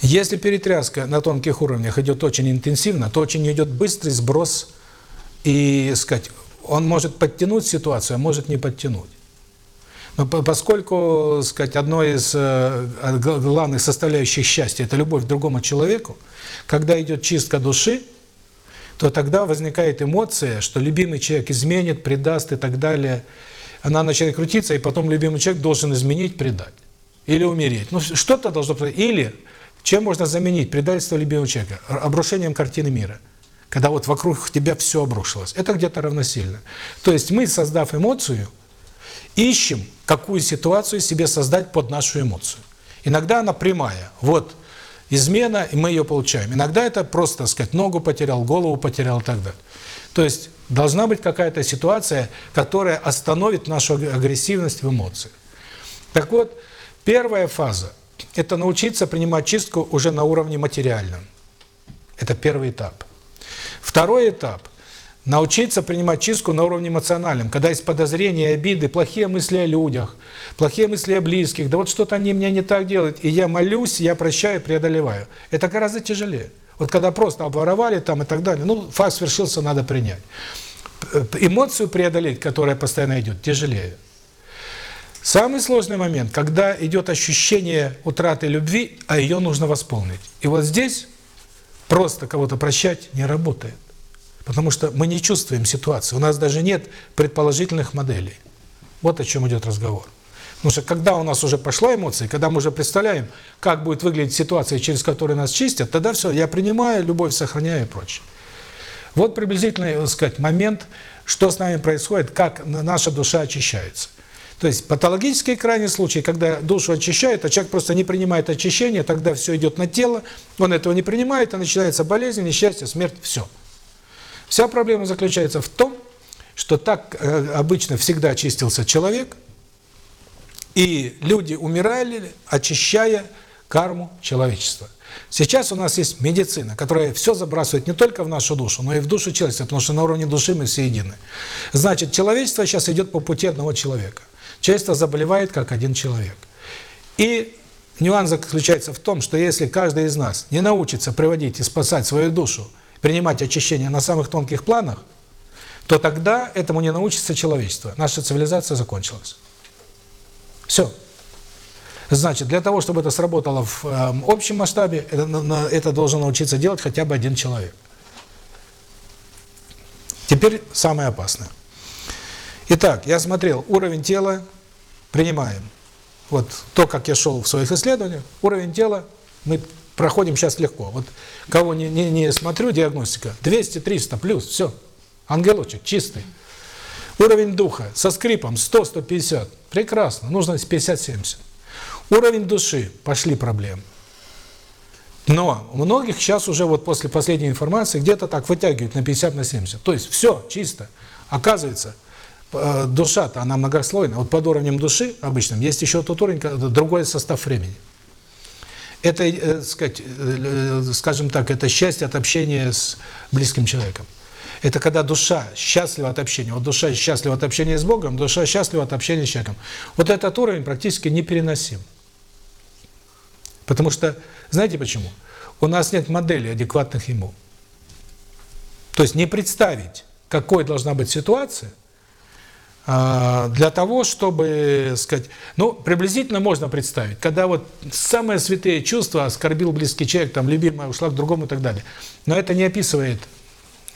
Если перетряска на тонких уровнях идет очень интенсивно, то очень идет быстрый сброс и, сказать, он может подтянуть ситуацию, а может не подтянуть. Но поскольку, сказать, одной из э, главных составляющих счастья – это любовь к другому человеку, когда идет чистка души, то тогда возникает эмоция, что любимый человек изменит, предаст и так далее. Она начинает крутиться, и потом любимый человек должен изменить, предать. Или умереть. Ну, что-то должно произойти. Или чем можно заменить предательство любимого человека? Обрушением картины мира – когда вот вокруг тебя все обрушилось. Это где-то равносильно. То есть мы, создав эмоцию, ищем, какую ситуацию себе создать под нашу эмоцию. Иногда она прямая. Вот измена, и мы ее получаем. Иногда это просто, так сказать, ногу потерял, голову потерял и так далее. То есть должна быть какая-то ситуация, которая остановит нашу агрессивность в эмоциях. Так вот, первая фаза – это научиться принимать чистку уже на уровне материальном. Это первый этап. Второй этап – научиться принимать чистку на уровне эмоциональном, когда есть подозрения, обиды, плохие мысли о людях, плохие мысли о близких, да вот что-то они мне не так делают, и я молюсь, я прощаю, преодолеваю. Это гораздо тяжелее. Вот когда просто обворовали там и так далее, ну, факт свершился, надо принять. Эмоцию преодолеть, которая постоянно идет, тяжелее. Самый сложный момент, когда идет ощущение утраты любви, а ее нужно восполнить. И вот здесь просто кого-то прощать не работает. Потому что мы не чувствуем ситуацию. У нас даже нет предположительных моделей. Вот о чем идет разговор. Потому что когда у нас уже пошла эмоция, когда мы уже представляем, как будет выглядеть ситуация, через которую нас чистят, тогда все, я принимаю, любовь сохраняю и прочее. Вот приблизительно, так сказать, момент, что с нами происходит, как наша душа очищается. То есть патологический крайний случай, когда душу очищают, а человек просто не принимает очищения, тогда все идет на тело, он этого не принимает, и начинается болезнь, несчастье, смерть, все. Вся проблема заключается в том, что так э, обычно всегда очистился человек, и люди умирали, очищая карму человечества. Сейчас у нас есть медицина, которая все забрасывает не только в нашу душу, но и в душу человечества, потому что на уровне души мы все едины. Значит, человечество сейчас идет по пути одного человека. Человечество заболевает как один человек. И нюанс заключается в том, что если каждый из нас не научится приводить и спасать свою душу, принимать очищение на самых тонких планах, то тогда этому не научится человечество. Наша цивилизация закончилась. Все. Значит, для того, чтобы это сработало в э, общем масштабе, это, на, это должен научиться делать хотя бы один человек. Теперь самое опасное. Итак, я смотрел уровень тела, принимаем. Вот то, как я шел в своих исследованиях, уровень тела мы проходим сейчас легко. Вот кого не, не, не смотрю, диагностика, 200, 300, плюс, все. Ангелочек чистый. Уровень духа со скрипом 100, 150. Прекрасно, нужно 50, 70. Уровень души, пошли проблемы. Но многих сейчас уже вот после последней информации где-то так вытягивают на 50 на 70. То есть все чисто. Оказывается, э, душа-то она многослойная. Вот под уровнем души обычным есть еще тот уровень, другой состав времени. Это, э, сказать, э, скажем так, это счастье от общения с близким человеком. Это когда душа счастлива от общения. Вот душа счастлива от общения с Богом, душа счастлива от общения с человеком. Вот этот уровень практически непереносим. Потому что, знаете почему? У нас нет модели адекватных ему. То есть не представить, какой должна быть ситуация, а, для того, чтобы, сказать, ну, приблизительно можно представить, когда вот самые святые чувства, оскорбил близкий человек, там, любимая ушла к другому и так далее. Но это не описывает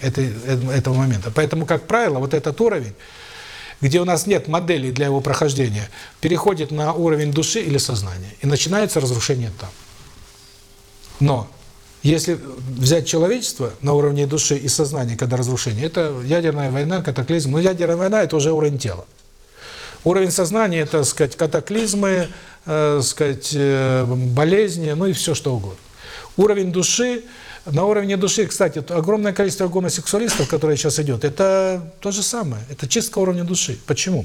это, этого момента. Поэтому, как правило, вот этот уровень, где у нас нет модели для его прохождения, переходит на уровень души или сознания. И начинается разрушение там. Но если взять человечество на уровне души и сознания, когда разрушение, это ядерная война, катаклизм. Но ядерная война – это уже уровень тела. Уровень сознания – это, сказать, катаклизмы, э, сказать, э, болезни, ну и все что угодно. Уровень души – на уровне души, кстати, огромное количество гомосексуалистов, которые сейчас идет, это то же самое. Это чистка уровня души. Почему?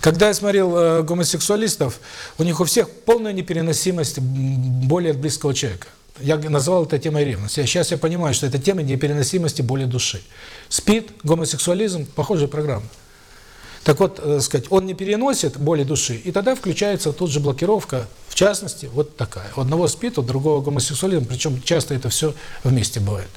Когда я смотрел э, гомосексуалистов, у них у всех полная непереносимость боли от близкого человека. Я назвал это темой ревности. Сейчас я понимаю, что это тема непереносимости боли души. СПИД, гомосексуализм, похожая программа. Так вот, э, сказать, он не переносит боли души, и тогда включается тут же блокировка, в частности, вот такая. У одного спит, у другого гомосексуализм, причем часто это все вместе бывает.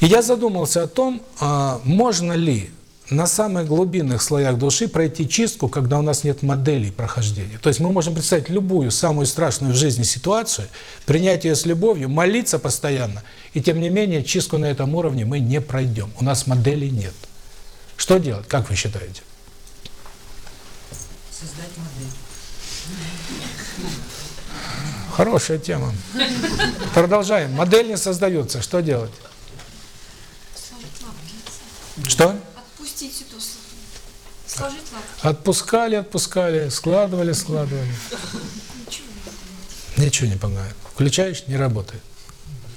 И я задумался о том, а, можно ли на самых глубинных слоях души пройти чистку, когда у нас нет моделей прохождения. То есть мы можем представить любую самую страшную в жизни ситуацию, принять ее с любовью, молиться постоянно, и тем не менее чистку на этом уровне мы не пройдем. У нас моделей нет. Что делать, как вы считаете? Создать модель. Хорошая тема. Продолжаем. Модель не создается. Что делать? Что? Отпустить эту Сложить лапки. Отпускали, отпускали, складывали, складывали. Ничего не помогает. Включаешь, не работает.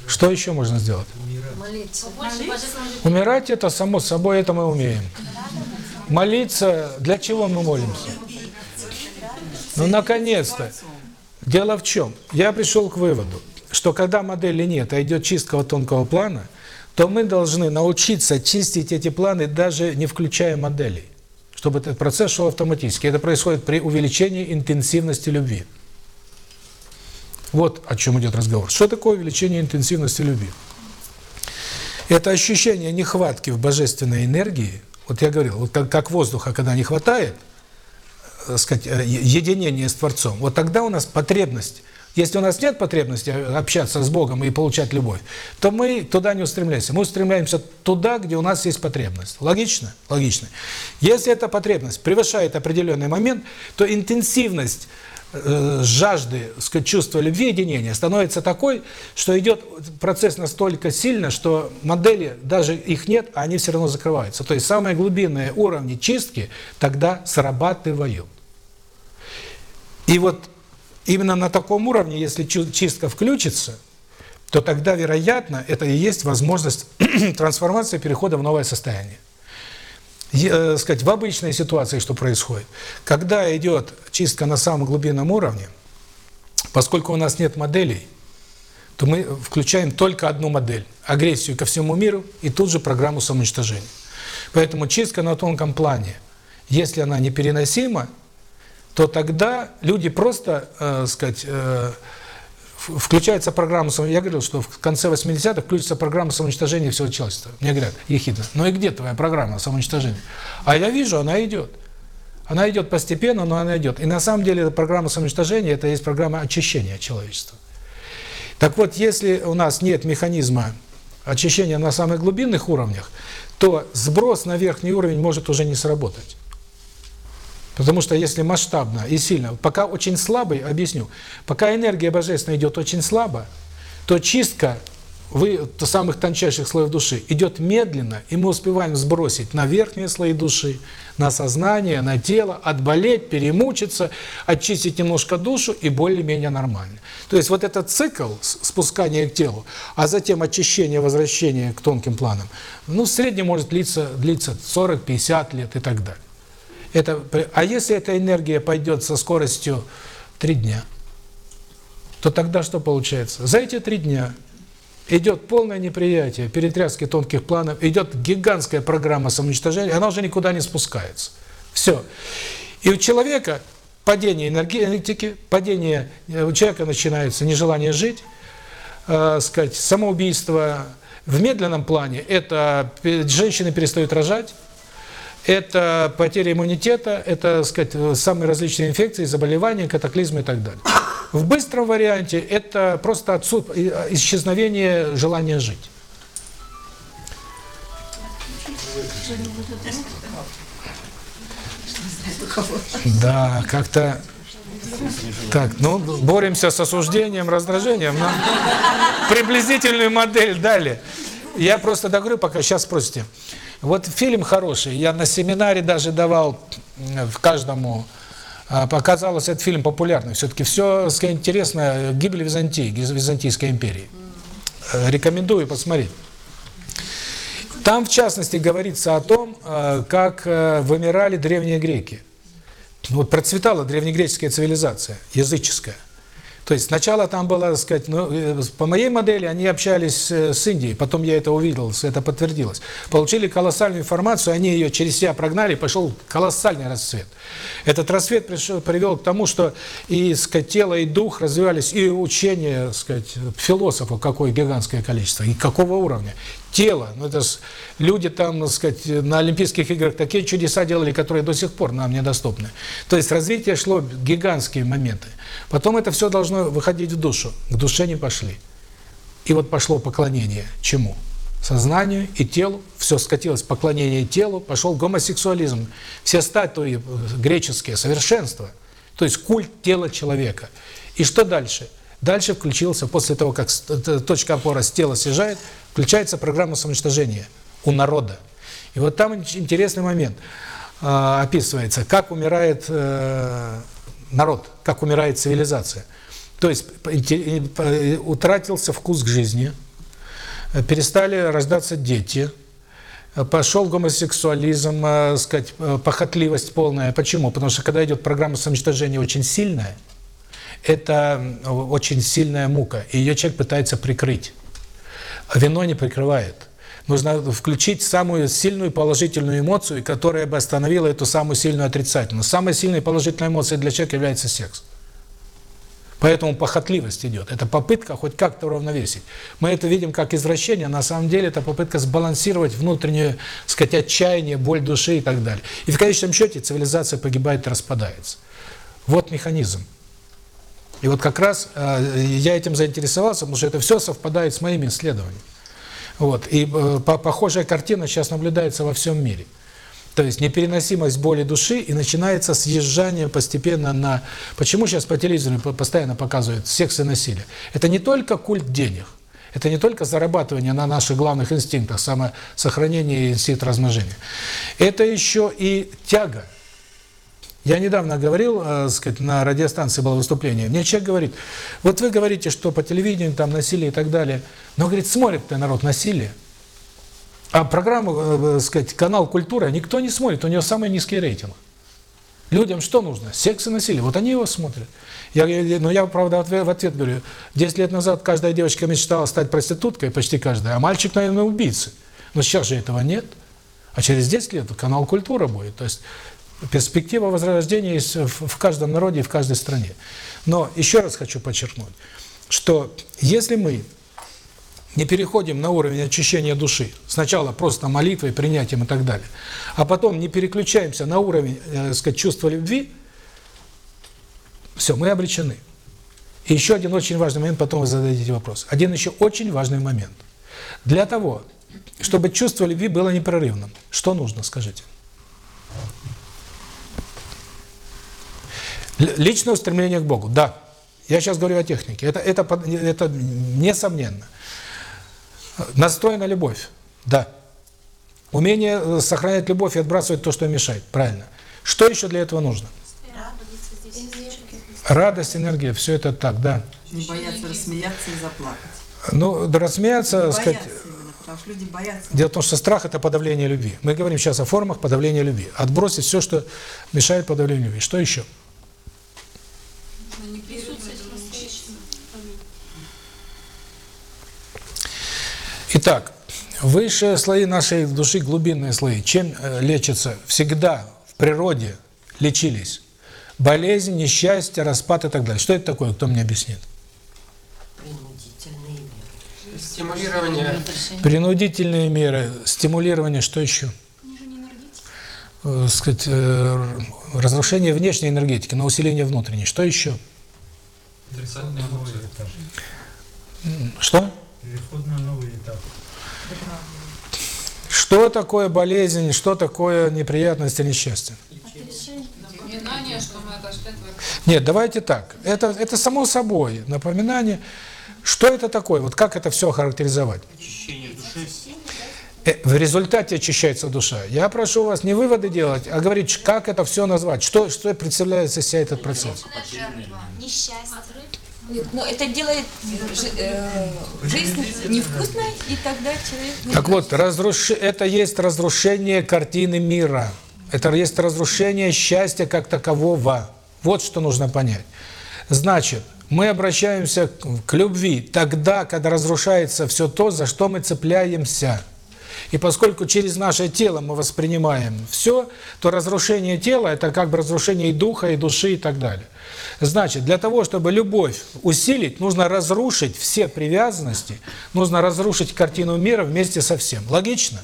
Что еще можно сделать? Молиться. Умирать это само собой, это мы умеем. Молиться, для чего мы молимся? Ну, наконец-то. Дело в чем? Я пришел к выводу, что когда модели нет, а идет чистка вот тонкого плана, то мы должны научиться чистить эти планы, даже не включая моделей. Чтобы этот процесс шел автоматически. Это происходит при увеличении интенсивности любви. Вот о чем идет разговор. Что такое увеличение интенсивности любви? Это ощущение нехватки в божественной энергии. Вот я говорил, вот как, как воздуха, когда не хватает, э, сказать, э, единение с Творцом, вот тогда у нас потребность. Если у нас нет потребности общаться с Богом и получать любовь, то мы туда не устремляемся. Мы устремляемся туда, где у нас есть потребность. Логично? Логично. Если эта потребность превышает определенный момент, то интенсивность э, жажды, чувства любви, единения становится такой, что идет процесс настолько сильно, что модели, даже их нет, а они все равно закрываются. То есть самые глубинные уровни чистки тогда срабатывают. И вот именно на таком уровне, если чистка включится, то тогда, вероятно, это и есть возможность трансформации, перехода в новое состояние э, сказать, в обычной ситуации, что происходит, когда идет чистка на самом глубинном уровне, поскольку у нас нет моделей, то мы включаем только одну модель – агрессию ко всему миру и тут же программу самоуничтожения. Поэтому чистка на тонком плане, если она непереносима, то тогда люди просто, э, сказать, э, включается программа, я говорил, что в конце 80-х включится программа самоуничтожения всего человечества. Мне говорят, ехидно, ну и где твоя программа самоуничтожения? А я вижу, она идет. Она идет постепенно, но она идет. И на самом деле программа самоуничтожения – это есть программа очищения человечества. Так вот, если у нас нет механизма очищения на самых глубинных уровнях, то сброс на верхний уровень может уже не сработать. Потому что если масштабно и сильно, пока очень слабый, объясню, пока энергия божественная идет очень слабо, то чистка вы самых тончайших слоев души идет медленно, и мы успеваем сбросить на верхние слои души, на сознание, на тело, отболеть, перемучиться, очистить немножко душу и более-менее нормально. То есть вот этот цикл спускания к телу, а затем очищение, возвращение к тонким планам, ну, в среднем может длиться, длиться 40-50 лет и так далее. Это, а если эта энергия пойдет со скоростью 3 дня, то тогда что получается? За эти три дня идет полное неприятие, перетряски тонких планов, идет гигантская программа самоуничтожения, она уже никуда не спускается. Все. И у человека падение энергетики, падение э, у человека начинается нежелание жить, э, сказать, самоубийство. В медленном плане это женщины перестают рожать, это потеря иммунитета, это, сказать, самые различные инфекции, заболевания, катаклизмы и так далее. В быстром варианте это просто отсут... исчезновение желания жить. Да, как-то... Так, ну, боремся с осуждением, раздражением, но приблизительную модель дали. Я просто договорю, пока сейчас спросите. Вот фильм хороший, я на семинаре даже давал в каждому а, показалось этот фильм популярным. Все-таки все сказать, интересно гибель Византии, Византийской империи. Э, рекомендую посмотреть. Там, в частности, говорится о том, э, как э, вымирали древние греки. Вот процветала древнегреческая цивилизация, языческая. То есть сначала там было, так сказать, ну, э, по моей модели они общались э, с Индией, потом я это увидел, это подтвердилось. Получили колоссальную информацию, они ее через себя прогнали, пошел колоссальный расцвет. Этот расцвет пришел, привел к тому, что и сказать, тело, и дух развивались, и учение сказать, философов, какое гигантское количество, и какого уровня тело. Ну, это люди там, так сказать, на Олимпийских играх такие чудеса делали, которые до сих пор нам недоступны. То есть развитие шло гигантские моменты. Потом это все должно выходить в душу. К душе не пошли. И вот пошло поклонение чему? Сознанию и телу. Все скатилось поклонение телу, пошел гомосексуализм. Все статуи греческие, совершенство. То есть культ тела человека. И что дальше? Дальше включился, после того, как точка опоры с тела съезжает, включается программа самоуничтожения у народа. И вот там интересный момент э, описывается, как умирает э, народ, как умирает цивилизация. То есть утратился вкус к жизни, перестали рождаться дети, пошел гомосексуализм, э, сказать, похотливость полная. Почему? Потому что когда идет программа самоуничтожения очень сильная, это очень сильная мука, и ее человек пытается прикрыть. Вино не прикрывает. Нужно включить самую сильную положительную эмоцию, которая бы остановила эту самую сильную отрицательную. Самой сильной положительной эмоцией для человека является секс. Поэтому похотливость идет. Это попытка хоть как-то уравновесить. Мы это видим как извращение, на самом деле это попытка сбалансировать внутреннее, сказать, отчаяние, боль души и так далее. И в конечном счете цивилизация погибает и распадается. Вот механизм. И вот как раз э, я этим заинтересовался, потому что это все совпадает с моими исследованиями. Вот. И э, похожая картина сейчас наблюдается во всем мире. То есть непереносимость боли души и начинается съезжание постепенно на... Почему сейчас по телевизору постоянно показывают секс и насилие? Это не только культ денег, это не только зарабатывание на наших главных инстинктах, самосохранение и инстинкт размножения. Это еще и тяга я недавно говорил, э, сказать, на радиостанции было выступление. Мне человек говорит: "Вот вы говорите, что по телевидению там насилие и так далее, но говорит, смотрит-то народ насилие. А программу, э, э сказать, канал Культура никто не смотрит, у него самый низкий рейтинг. Людям что нужно? Секс и насилие. Вот они его смотрят. Я, но я, правда, в ответ говорю, 10 лет назад каждая девочка мечтала стать проституткой, почти каждая, а мальчик, наверное, убийцы. Но сейчас же этого нет. А через 10 лет канал «Культура» будет. То есть Перспектива возрождения есть в каждом народе и в каждой стране. Но еще раз хочу подчеркнуть, что если мы не переходим на уровень очищения души, сначала просто молитвой, принятием и так далее, а потом не переключаемся на уровень, э, сказать, чувства любви, все, мы обречены. И еще один очень важный момент, потом вы зададите вопрос. Один еще очень важный момент. Для того, чтобы чувство любви было непрерывным, что нужно, скажите? Личное устремление к Богу, да. Я сейчас говорю о технике. Это, это, это несомненно. Настрой на любовь. Да. Умение э, сохранять любовь и отбрасывать то, что мешает. Правильно. Что еще для этого нужно? Радость, энергия, все это так, да. Не бояться рассмеяться и заплакать. Ну, да рассмеяться, Не сказать... именно, потому что люди боятся. Дело в том, что страх – это подавление любви. Мы говорим сейчас о формах подавления любви. Отбросить все, что мешает подавлению любви. Что еще? Нужно не присутствовать в настоящем моменте. Итак, высшие слои нашей души, глубинные слои, чем э, лечатся? Всегда в природе лечились. Болезнь, несчастье, распад и так далее. Что это такое, кто мне объяснит? Принудительные меры. Стимулирование Принудительные меры, стимулирование, что еще? Э, сказать, э, разрушение внешней энергетики, на усиление внутренней. Что еще? Что? Переход на новый этап. Что такое болезнь, что такое неприятность и несчастье? Напоминание, что мы отошли от. Нет, давайте так. Это, это само собой напоминание. Что это такое? Вот как это все характеризовать? Ощущение души. Э, В результате очищается душа. Я прошу вас не выводы делать, а говорить, как это все назвать. Что, что представляет из себя этот процесс? Несчастье. Но это делает э, жизнь невкусной, и тогда человек... Так вот, разруш... это есть разрушение картины мира. Это есть разрушение счастья как такового. Вот что нужно понять. Значит, мы обращаемся к любви тогда, когда разрушается все то, за что мы цепляемся. И поскольку через наше тело мы воспринимаем все, то разрушение тела – это как бы разрушение и духа, и души, и так далее. Значит, для того, чтобы любовь усилить, нужно разрушить все привязанности, нужно разрушить картину мира вместе со всем. Логично?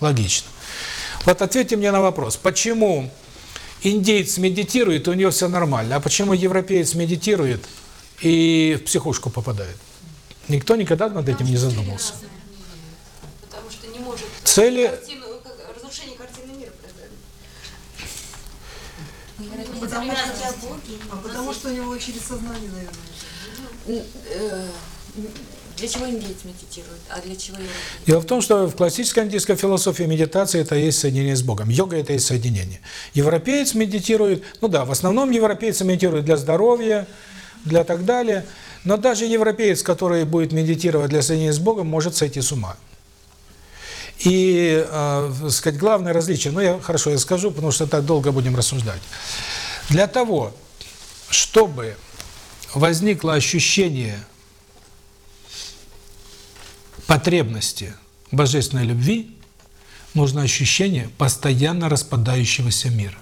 Логично. Вот ответьте мне на вопрос, почему индейец медитирует, и у него все нормально, а почему европеец медитирует и в психушку попадает? Никто никогда над этим не задумался. Потому что не может Цели разрушение картины мира произойти. Потому что, а потому что у него через сознание, наверное. Э, Для чего индейец медитирует, а для чего европеец? Дело в том, что в классической индийской философии медитация – это есть соединение с Богом. Йога – это есть соединение. Европеец медитирует, ну да, в основном европейцы медитируют для здоровья, для так далее. Но даже европеец, который будет медитировать для соединения с Богом, может сойти с ума. И, э, сказать, главное различие, ну я хорошо я скажу, потому что так долго будем рассуждать. Для того, чтобы возникло ощущение потребности божественной любви, нужно ощущение постоянно распадающегося мира.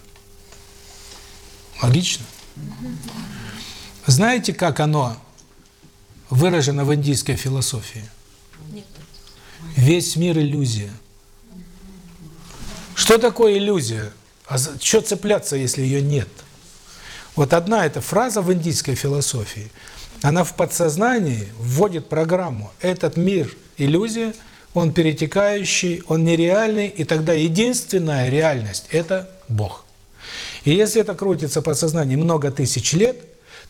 Логично? Знаете, как оно выражено в индийской философии? Весь мир иллюзия. Что такое иллюзия? А что цепляться, если ее нет? Вот одна эта фраза в индийской философии, она в подсознании вводит программу. Этот мир – иллюзия, он перетекающий, он нереальный, и тогда единственная реальность – это Бог. И если это крутится в подсознании много тысяч лет,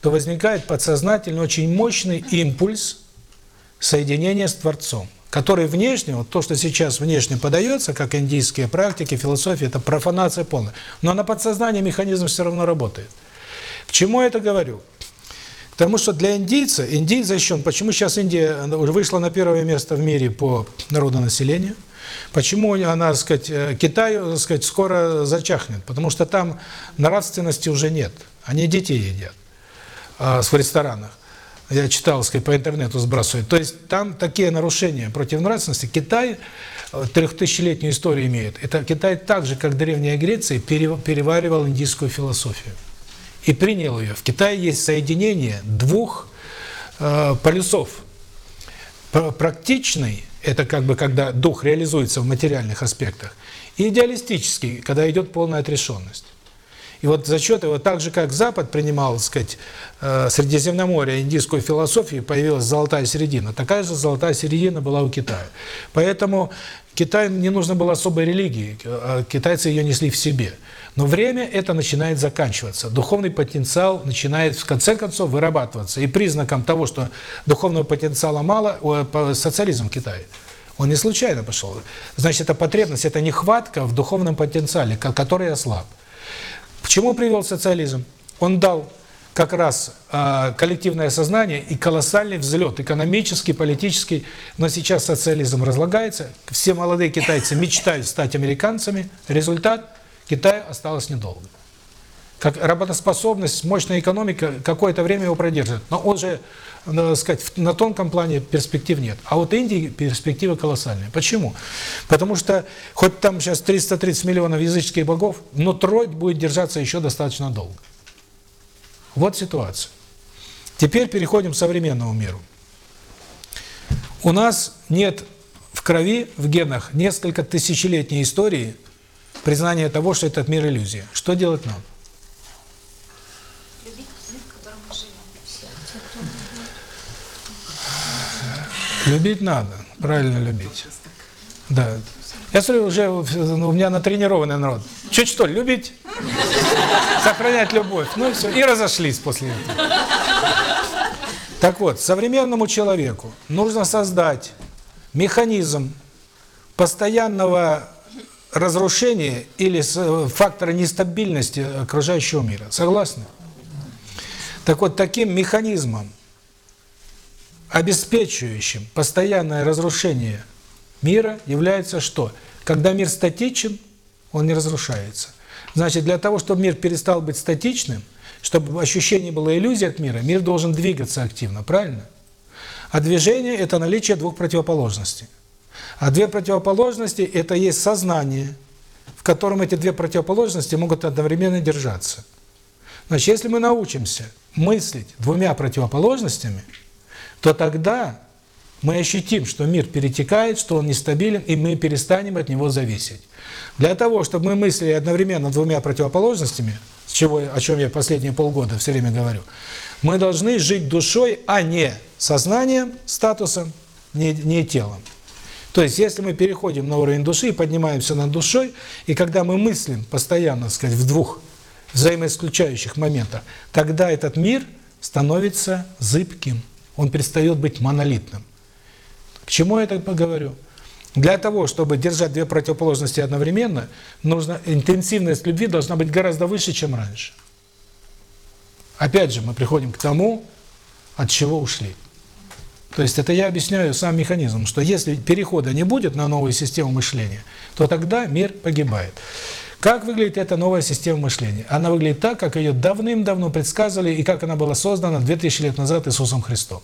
то возникает подсознательно очень мощный импульс соединения с Творцом, который внешне, вот то, что сейчас внешне подается, как индийские практики, философия, это профанация полная. Но на подсознании механизм все равно работает. К чему я это говорю? К тому, что для индийца, индийц защищен. Почему сейчас Индия уже вышла на первое место в мире по народонаселению? Почему она, так сказать, э, Китай, так сказать, скоро зачахнет? Потому что там нравственности уже нет. Они детей едят а, в ресторанах. Я читал, сказать, по интернету сбрасывают. То есть там такие нарушения против нравственности. Китай э, трехтысячелетнюю историю имеет. Это Китай так же, как Древняя Греция, пере- переваривал индийскую философию. И принял ее. В Китае есть соединение двух э, полюсов. Пр- Практичный – это как бы когда дух реализуется в материальных аспектах. И идеалистический, когда идет полная отрешенность. И вот за счет его, так же как Запад принимал, так сказать, э, Средиземноморье, индийскую философию, появилась золотая середина. Такая же золотая середина была у Китая. Поэтому Китаю не нужно было особой религии, а китайцы ее несли в себе. Но время это начинает заканчиваться. Духовный потенциал начинает в конце концов вырабатываться. И признаком того, что духовного потенциала мало, социализм в Китае. Он не случайно пошел. Значит, это потребность, это нехватка в духовном потенциале, ко- который ослаб. К чему привел социализм? Он дал как раз э, коллективное сознание и колоссальный взлет экономический, политический. Но сейчас социализм разлагается. Все молодые китайцы мечтают стать американцами. Результат – Китаю осталось недолго. Как работоспособность, мощная экономика какое-то время его продержит. Но он же, надо сказать, в- на тонком плане перспектив нет. А вот Индии перспективы колоссальные. Почему? Потому что хоть там сейчас 330 миллионов языческих богов, но Трой будет держаться еще достаточно долго. Вот ситуация. Теперь переходим к современному миру. У нас нет в крови, в генах несколько тысячелетней истории признания того, что этот мир иллюзия. Что делать нам? Любить мир, в котором мы живем. Любить надо, правильно любить. Да. Я смотрю, уже у меня натренированный народ. Чуть что, любить, сохранять любовь. Ну и все. И разошлись после этого. Так вот, современному человеку нужно создать механизм постоянного разрушения или фактора нестабильности окружающего мира. Согласны? Так вот, таким механизмом, обеспечивающим постоянное разрушение мира является что? Когда мир статичен, он не разрушается. Значит, для того, чтобы мир перестал быть статичным, чтобы ощущение было иллюзией от мира, мир должен двигаться активно, правильно? А движение – это наличие двух противоположностей. А две противоположности – это есть сознание, в котором эти две противоположности могут одновременно держаться. Значит, если мы научимся мыслить двумя противоположностями, то тогда мы ощутим, что мир перетекает, что он нестабилен, и мы перестанем от него зависеть. Для того, чтобы мы мыслили одновременно двумя противоположностями, с чего, о чем я последние полгода все время говорю, мы должны жить душой, а не сознанием, статусом, не, не телом. То есть, если мы переходим на уровень души и поднимаемся над душой, и когда мы мыслим постоянно, так сказать, в двух взаимоисключающих моментах, тогда этот мир становится зыбким, он перестает быть монолитным. К чему я это поговорю? Для того, чтобы держать две противоположности одновременно, нужно интенсивность любви должна быть гораздо выше, чем раньше. Опять же, мы приходим к тому, от чего ушли. То есть это я объясняю сам механизм, что если перехода не будет на новую систему мышления, то тогда мир погибает. Как выглядит эта новая система мышления? Она выглядит так, как ее давным-давно предсказывали и как она была создана 2000 лет назад Иисусом Христом.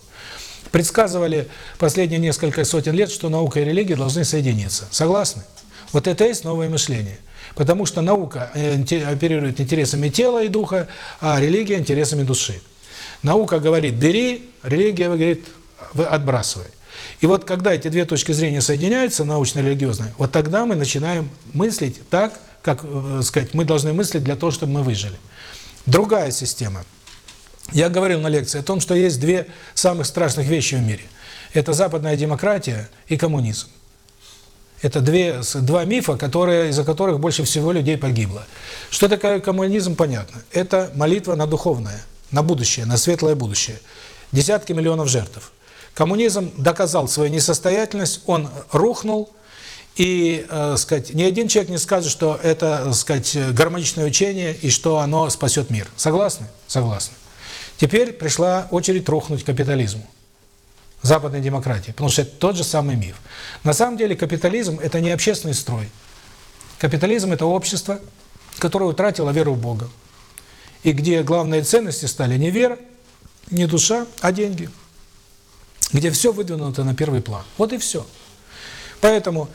Предсказывали последние несколько сотен лет, что наука и религия должны соединиться. Согласны? Вот это и есть новое мышление. Потому что наука э, оперирует интересами тела и духа, а религия интересами души. Наука говорит «бери», религия говорит «вы отбрасывай». И вот когда эти две точки зрения соединяются, научно-религиозные, вот тогда мы начинаем мыслить так, как, э, сказать, мы должны мыслить для того, чтобы мы выжили. Другая система. Я говорил на лекции о том, что есть две самых страшных вещи в мире. Это западная демократия и коммунизм. Это две, два мифа, которые, из-за которых больше всего людей погибло. Что такое коммунизм, понятно. Это молитва на духовное, на будущее, на светлое будущее. Десятки миллионов жертв. Коммунизм доказал свою несостоятельность, он рухнул, и, э, сказать, ни один человек не скажет, что это, сказать, гармоничное учение и что оно спасет мир. Согласны? Согласны. Теперь пришла очередь рухнуть капитализму западной демократии, потому что это тот же самый миф. На самом деле капитализм – это не общественный строй. Капитализм – это общество, которое утратило веру в Бога. И где главные ценности стали не вера, не душа, а деньги. Где все выдвинуто на первый план. Вот и все. Поэтому,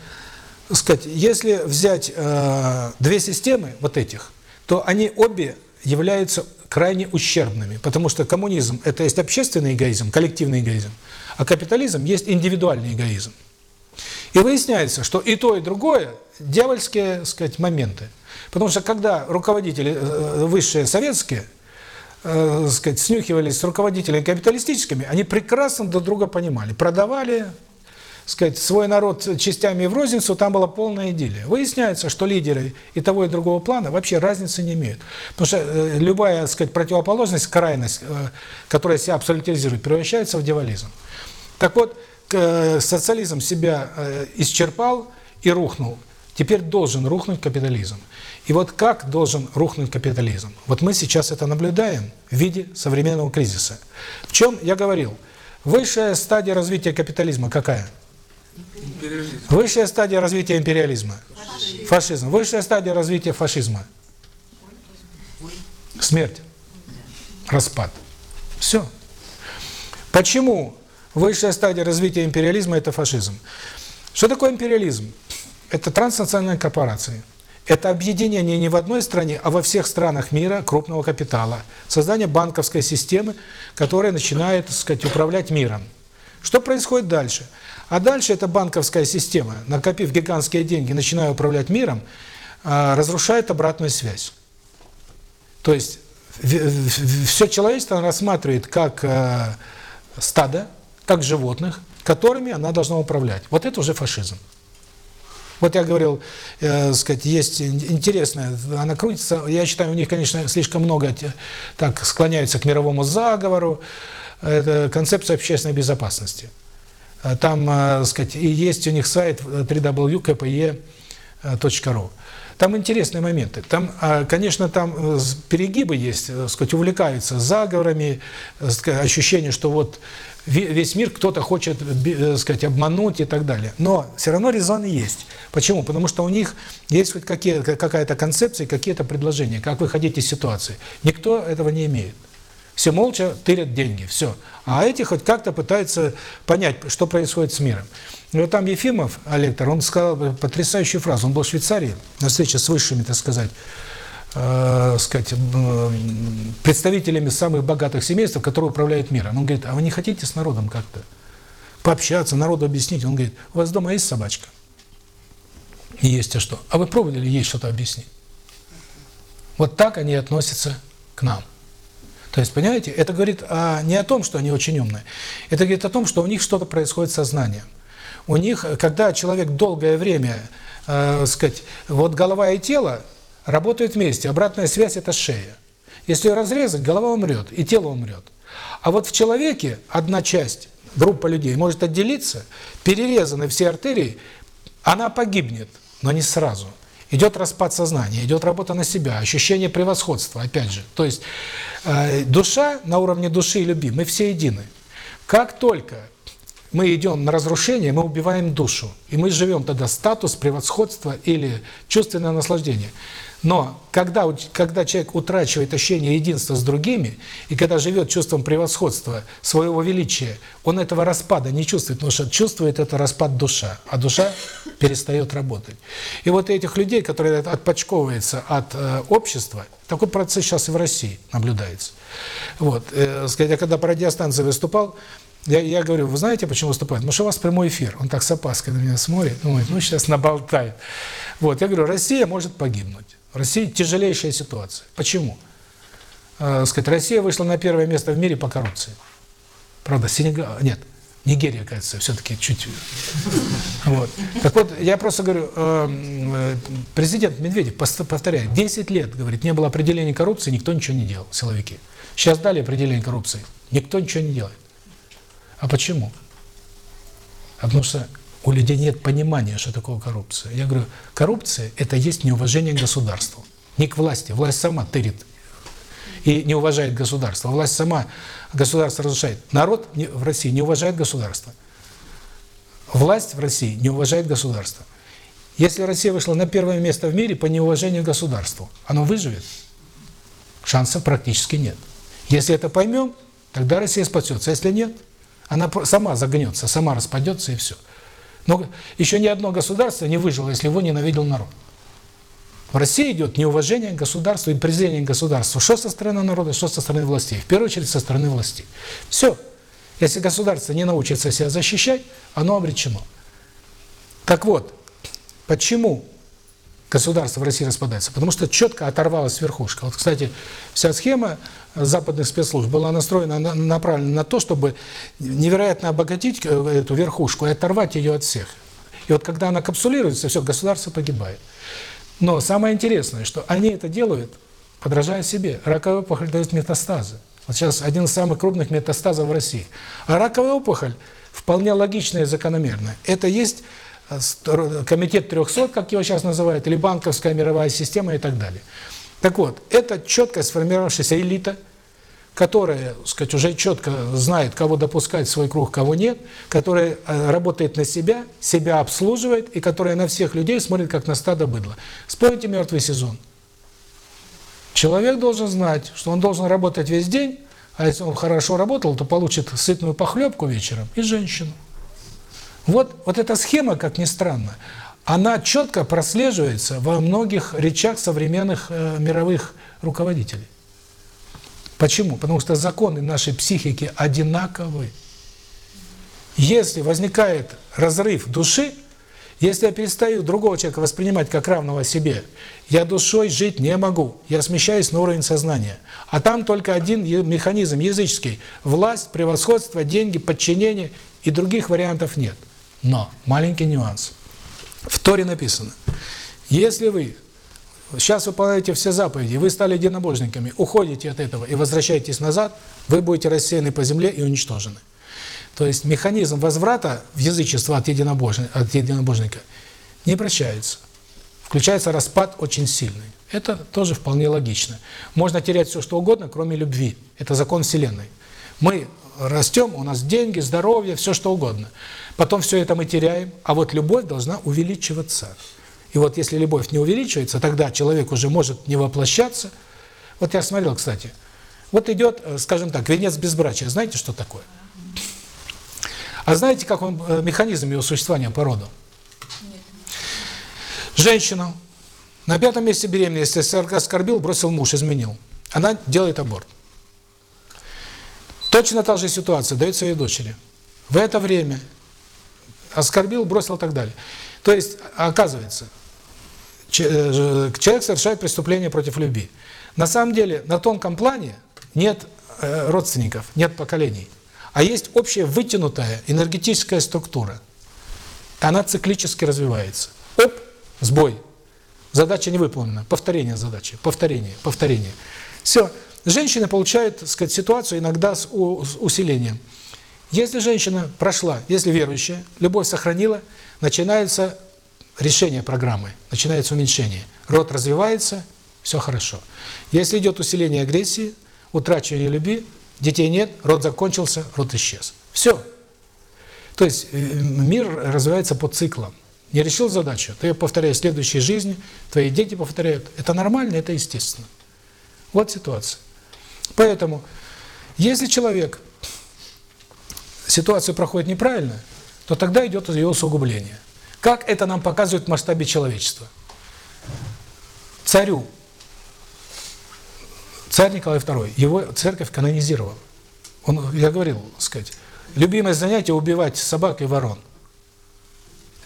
сказать, если взять э, две системы вот этих, то они обе являются крайне ущербными, потому что коммунизм – это есть общественный эгоизм, коллективный эгоизм, а капитализм есть индивидуальный эгоизм. И выясняется, что и то, и другое – дьявольские, сказать, моменты. Потому что когда руководители э, высшие советские, э, сказать, снюхивались с руководителями капиталистическими, они прекрасно друг друга понимали. Продавали, сказать, свой народ частями в розницу, там была полная идиллия. Выясняется, что лидеры и того, и другого плана вообще разницы не имеют. Потому что э, любая, так сказать, противоположность, крайность, э, которая себя абсолютизирует, превращается в дьяволизм. Так вот, э, социализм себя исчерпал и рухнул. Теперь должен рухнуть капитализм. И вот как должен рухнуть капитализм? Вот мы сейчас это наблюдаем в виде современного кризиса. В чем я говорил? Высшая стадия развития капитализма какая? Высшая стадия развития империализма. Фашизм. Высшая стадия развития фашизма. Смерть. Распад. Все. Почему высшая стадия развития империализма – это фашизм? Что такое империализм? Это транснациональные корпорации. Это объединение не в одной стране, а во всех странах мира крупного капитала. Создание банковской системы, которая начинает, так сказать, управлять миром. Что происходит дальше? А дальше эта банковская система, накопив гигантские деньги, начиная управлять миром, а, разрушает обратную связь. То есть все человечество рассматривает как э, стадо, как животных, которыми она должна управлять. Вот это уже фашизм. Вот я говорил, э, сказать, есть ин- интересная, она крутится, я считаю, у них, конечно, слишком много так склоняются к мировому заговору, это концепция общественной безопасности. Э, Там, э, сказать, и есть у них сайт э, www.kpe.ru. Там интересные моменты. Там, конечно, там перегибы есть, сказать, увлекаются заговорами, ощущение, что вот ве- весь мир кто-то хочет, сказать, обмануть и так далее. Но все равно резоны есть. Почему? Потому что у них есть хоть какая-то концепция, какие-то предложения, как выходить из ситуации. Никто этого не имеет. Все молча тырят деньги, все. А эти хоть как-то пытаются понять, что происходит с миром. И вот там Ефимов, Олег, он сказал потрясающую фразу. Он был в Швейцарии на встрече с высшими, так сказать, э, сказать, м, представителями самых богатых семейств, которые управляют миром. Он говорит, а вы не хотите с народом как-то пообщаться, народу объяснить? Он говорит, у вас дома есть собачка? И есть, а что? А вы пробовали ей что-то объяснить? Вот так они относятся к нам. То есть, понимаете, это говорит а, не о том, что они очень умные. Это говорит о том, что у них что-то происходит с сознанием. У них, когда человек долгое время, э, сказать, вот голова и тело работают вместе, обратная связь – это шея. Если ее разрезать, голова умрет, и тело умрет. А вот в человеке одна часть, группа людей, может отделиться, перерезаны все артерии, она погибнет, но не сразу. Идет распад сознания, идет работа на себя, ощущение превосходства, опять же. То есть э, душа на уровне души и любви, мы все едины. Как только мы идем на разрушение, мы убиваем душу. И мы живем тогда статус превосходства или чувственное наслаждение. Но когда, когда человек утрачивает ощущение единства с другими, и когда живет чувством превосходства, своего величия, он этого распада не чувствует, потому что чувствует это распад душа, а душа перестает работать. И вот этих людей, которые отпочковываются от э, общества, такой процесс сейчас и в России наблюдается. Вот, э, сказать, я когда по радиостанции выступал, я, я говорю, вы знаете, почему выступают? Потому что у вас прямой эфир. Он так с опаской на меня смотрит, думает, ну сейчас наболтает. Вот, я говорю, Россия может погибнуть. В России тяжелейшая ситуация. Почему? Э, сказать, Россия вышла на первое место в мире по коррупции. Правда, Сенегал, нет, Нигерия, кажется, все-таки чуть. Вот. Так вот, я просто говорю, э, э, президент Медведев повторяет, 10 лет, говорит, не было определения коррупции, никто ничего не делал, силовики. Сейчас дали определение коррупции, никто ничего не делает. А почему? А потому что у людей нет понимания, что такое коррупция. Я говорю, коррупция – это есть неуважение к государству. Не к власти. Власть сама тырит и не уважает государство. Власть сама государство разрушает. Народ в России не уважает государство. Власть в России не уважает государство. Если Россия вышла на первое место в мире по неуважению к государству, оно выживет? Шансов практически нет. Если это поймем, тогда Россия спасется. Если нет, она сама загнется, сама распадется и все. Но еще ни одно государство не выжило, если его ненавидел народ. В России идет неуважение к государству и презрение к государству. Что со стороны народа, что со стороны властей. В первую очередь со стороны властей. Все. Если государство не научится себя защищать, оно обречено. Так вот, почему государство в России распадается? Потому что четко оторвалась верхушка. Вот, кстати, вся схема западных спецслужб была настроена, на- направлена на то, чтобы невероятно обогатить э, эту верхушку и оторвать ее от всех. И вот когда она капсулируется, все, государство погибает. Но самое интересное, что они это делают, подражая себе. Раковая опухоль дает метастазы. Вот сейчас один из самых крупных метастазов в России. А раковая опухоль вполне логичная и закономерная. Это есть э, ст- комитет 300, как его сейчас называют, или банковская мировая система и так далее. Так вот, это четко сформировавшаяся элита, которая, сказать, уже четко знает, кого допускать в свой круг, кого нет, которая э, работает на себя, себя обслуживает, и которая на всех людей смотрит, как на стадо быдла. Вспомните «Мертвый сезон». Человек должен знать, что он должен работать весь день, а если он хорошо работал, то получит сытную похлебку вечером и женщину. Вот, вот эта схема, как ни странно, она четко прослеживается во многих речах современных э, мировых руководителей. Почему? Потому что законы нашей психики одинаковы. Если возникает разрыв души, если я перестаю другого человека воспринимать как равного себе, я душой жить не могу, я смещаюсь на уровень сознания. А там только один механизм языческий – власть, превосходство, деньги, подчинение, и других вариантов нет. Но маленький нюанс. В Торе написано, если вы сейчас выполняете все заповеди, вы стали единобожниками, уходите от этого и возвращаетесь назад, вы будете рассеяны по земле и уничтожены. То есть механизм возврата в язычество от, единобожника, от единобожника не прощается. Включается распад очень сильный. Это тоже вполне логично. Можно терять все, что угодно, кроме любви. Это закон Вселенной. Мы растем, у нас деньги, здоровье, все что угодно. Потом все это мы теряем, а вот любовь должна увеличиваться. И вот если любовь не увеличивается, тогда человек уже может не воплощаться. Вот я смотрел, кстати, вот идет, э, скажем так, венец безбрачия. Знаете, что такое? А знаете, как он, э, механизм его существования по роду? Женщину на пятом месяце беременности оскорбил, бросил муж, изменил. Она делает аборт. Точно та же ситуация дается ее дочери. В это время оскорбил, бросил и так далее. То есть, оказывается, э, человек совершает преступление против любви. На самом деле, на тонком плане нет э, родственников, нет поколений. А есть общая вытянутая энергетическая структура. Она циклически развивается. Оп, сбой. Задача не выполнена. Повторение задачи. Повторение, повторение. Все. Женщины получают, так сказать, ситуацию иногда с усилением. Если женщина прошла, если верующая, любовь сохранила, начинается решение программы, начинается уменьшение. Род развивается, все хорошо. Если идет усиление агрессии, утрачивание любви, детей нет, род закончился, род исчез. Все. То есть э, мир развивается по циклам. Не решил задачу, ты ее повторяешь в следующей жизни, твои дети повторяют. Это нормально, это естественно. Вот ситуация. Поэтому, если человек ситуацию проходит неправильно, то тогда идет ее усугубление. Как это нам показывает в масштабе человечества? Царю, царь Николай II, его церковь канонизировала. Он, я говорил, так сказать, любимое занятие – убивать собак и ворон.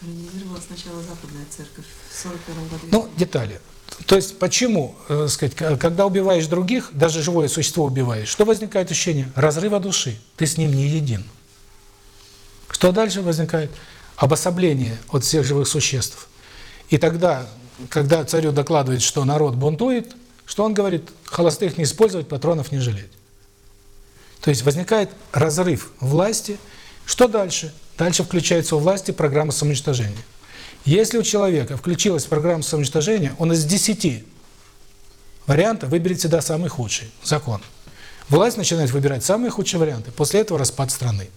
Канонизировала сначала Западная Церковь в 41 году. Ну, детали. То есть, почему, э, сказать, когда убиваешь других, даже живое существо убиваешь, что возникает ощущение? Разрыва души. Ты с ним не един. Что дальше возникает? Обособление от всех живых существ. И тогда, когда царю докладывает, что народ бунтует, что он говорит? Холостых не использовать, патронов не жалеть. То есть возникает разрыв власти. Что дальше? Дальше включается у власти программа самоуничтожения. Если у человека включилась программа самоуничтожения, он из 10 вариантов выберет всегда самый худший. Закон. Власть начинает выбирать самые худшие варианты. После этого распад страны.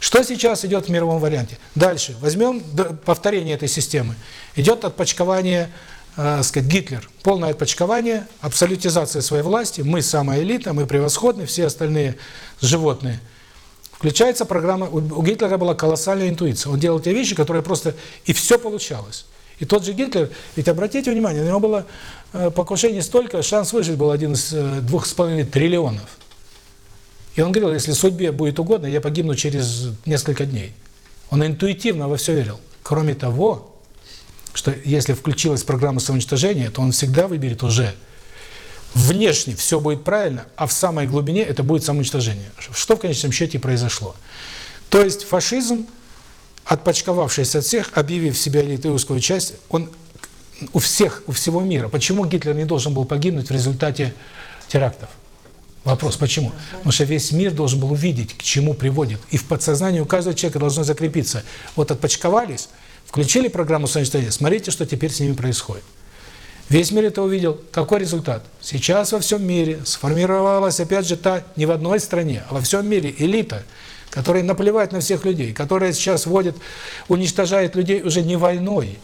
Что сейчас идет в мировом варианте? Дальше. Возьмем повторение этой системы. Идет отпочкование, э, сказать, Гитлер. Полное отпочкование, абсолютизация своей власти. Мы самая элита, мы превосходны, все остальные животные. Включается программа, у Гитлера была колоссальная интуиция. Он делал те вещи, которые просто... И все получалось. И тот же Гитлер, ведь обратите внимание, у него было э, покушений столько, шанс выжить был один из э, двух с половиной триллионов. И он говорил, если судьбе будет угодно, я погибну через несколько дней. Он интуитивно во все верил. Кроме того, что если включилась программа самоуничтожения, то он всегда выберет уже внешне все будет правильно, а в самой глубине это будет самоуничтожение. Что в конечном счете произошло. То есть фашизм, отпочковавшись от всех, объявив себя элитой узкую часть, он у всех, у всего мира. Почему Гитлер не должен был погибнуть в результате терактов? Вопрос, почему? Потому что весь мир должен был увидеть, к чему приводит. И в подсознании у каждого человека должно закрепиться. Вот отпочковались, включили программу самоуничтожения, смотрите, что теперь с ними происходит. Весь мир это увидел. Какой результат? Сейчас во всем мире сформировалась, опять же, та, не в одной стране, а во всем мире элита, которая наплевать на всех людей, которая сейчас вводит, уничтожает людей уже не войной,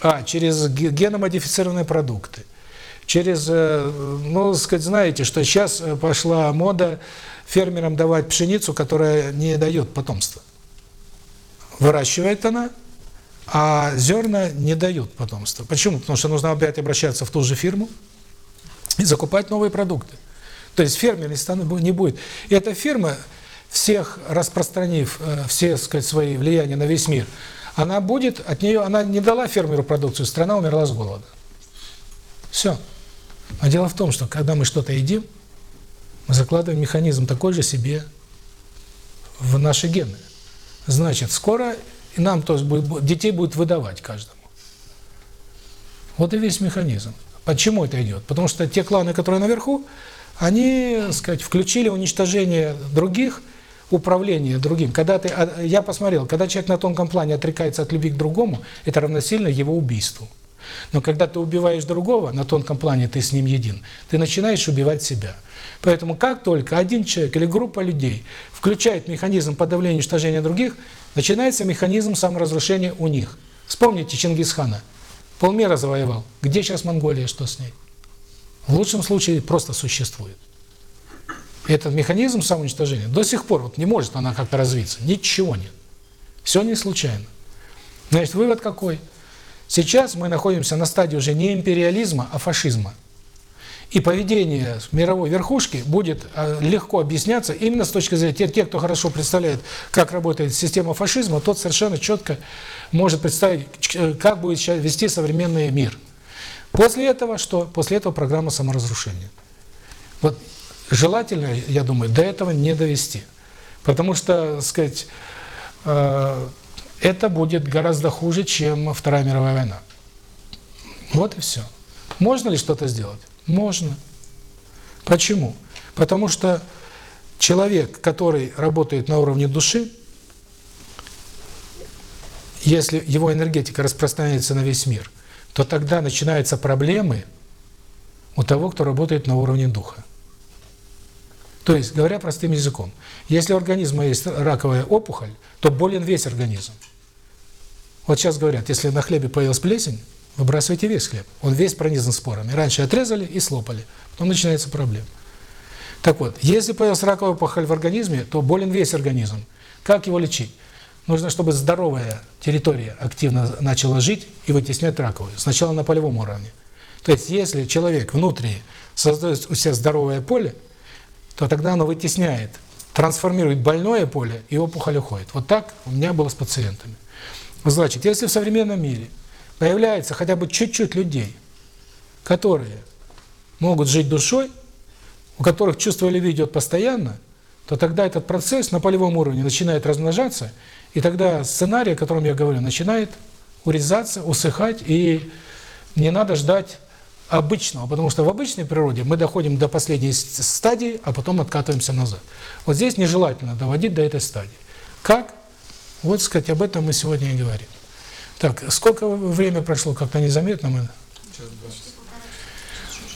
а через геномодифицированные продукты. Через, э, ну, сказать, знаете, что сейчас э, пошла мода фермерам давать пшеницу, которая не дает потомства. Выращивает она, а зерна не дают потомства. Почему? Потому что нужно опять обращаться в ту же фирму и закупать новые продукты. То есть фермер не будет. И эта фирма, всех распространив э, все, сказать, свои влияния на весь мир, она будет, от нее, она не дала фермеру продукцию, страна умерла с голода. Все. А дело в том, что когда мы что-то едим, мы закладываем механизм такой же себе в наши гены. Значит, скоро и нам тоже будет, детей будет выдавать каждому. Вот и весь механизм. Почему это идет? Потому что те кланы, которые наверху, они, сказать, включили уничтожение других, управление другим. Когда ты, а, я посмотрел, когда человек на тонком плане отрекается от любви к другому, это равносильно его убийству. Но когда ты убиваешь другого, на тонком плане ты с ним един, ты начинаешь убивать себя. Поэтому как только один человек или группа людей включает механизм подавления и уничтожения других, начинается механизм саморазрушения у них. Вспомните Чингисхана. Полмира завоевал. Где сейчас Монголия, что с ней? В лучшем случае просто существует. Этот механизм самоуничтожения до сих пор вот не может она как-то развиться. Ничего нет. Все не случайно. Значит, вывод какой? Сейчас мы находимся на стадии уже не империализма, а фашизма. И поведение мировой верхушки будет э, легко объясняться именно с точки зрения тех, кто хорошо представляет, как работает система фашизма, тот совершенно четко может представить, э, как будет вести современный мир. После этого что? После этого программа саморазрушения. Вот желательно, я думаю, до этого не довести. Потому что, так сказать, э, это будет гораздо хуже, чем Вторая мировая война. Вот и все. Можно ли что-то сделать? Можно. Почему? Потому что человек, который работает на уровне души, если его энергетика распространяется на весь мир, то тогда начинаются проблемы у того, кто работает на уровне духа. То есть, говоря простым языком, если у организма есть раковая опухоль, то болен весь организм. Вот сейчас говорят, если на хлебе появилась плесень, Выбрасывайте весь хлеб. Он весь пронизан спорами. Раньше отрезали и слопали. Потом начинается проблема. Так вот, если появилась раковая опухоль в организме, то болен весь организм. Как его лечить? Нужно, чтобы здоровая территория активно начала жить и вытеснять раковую. Сначала на полевом уровне. То есть, если человек внутри создает у себя здоровое поле, то тогда оно вытесняет, трансформирует больное поле, и опухоль уходит. Вот так у меня было с пациентами. Значит, если в современном мире появляется хотя бы чуть-чуть людей, которые могут жить душой, у которых чувство любви идет постоянно, то тогда этот процесс на полевом уровне начинает размножаться, и тогда сценарий, о котором я говорю, начинает урезаться, усыхать, и не надо ждать обычного, потому что в обычной природе мы доходим до последней стадии, а потом откатываемся назад. Вот здесь нежелательно доводить до этой стадии. Как? Вот, сказать, об этом мы сегодня и говорим. Так, сколько время прошло, как-то незаметно мы...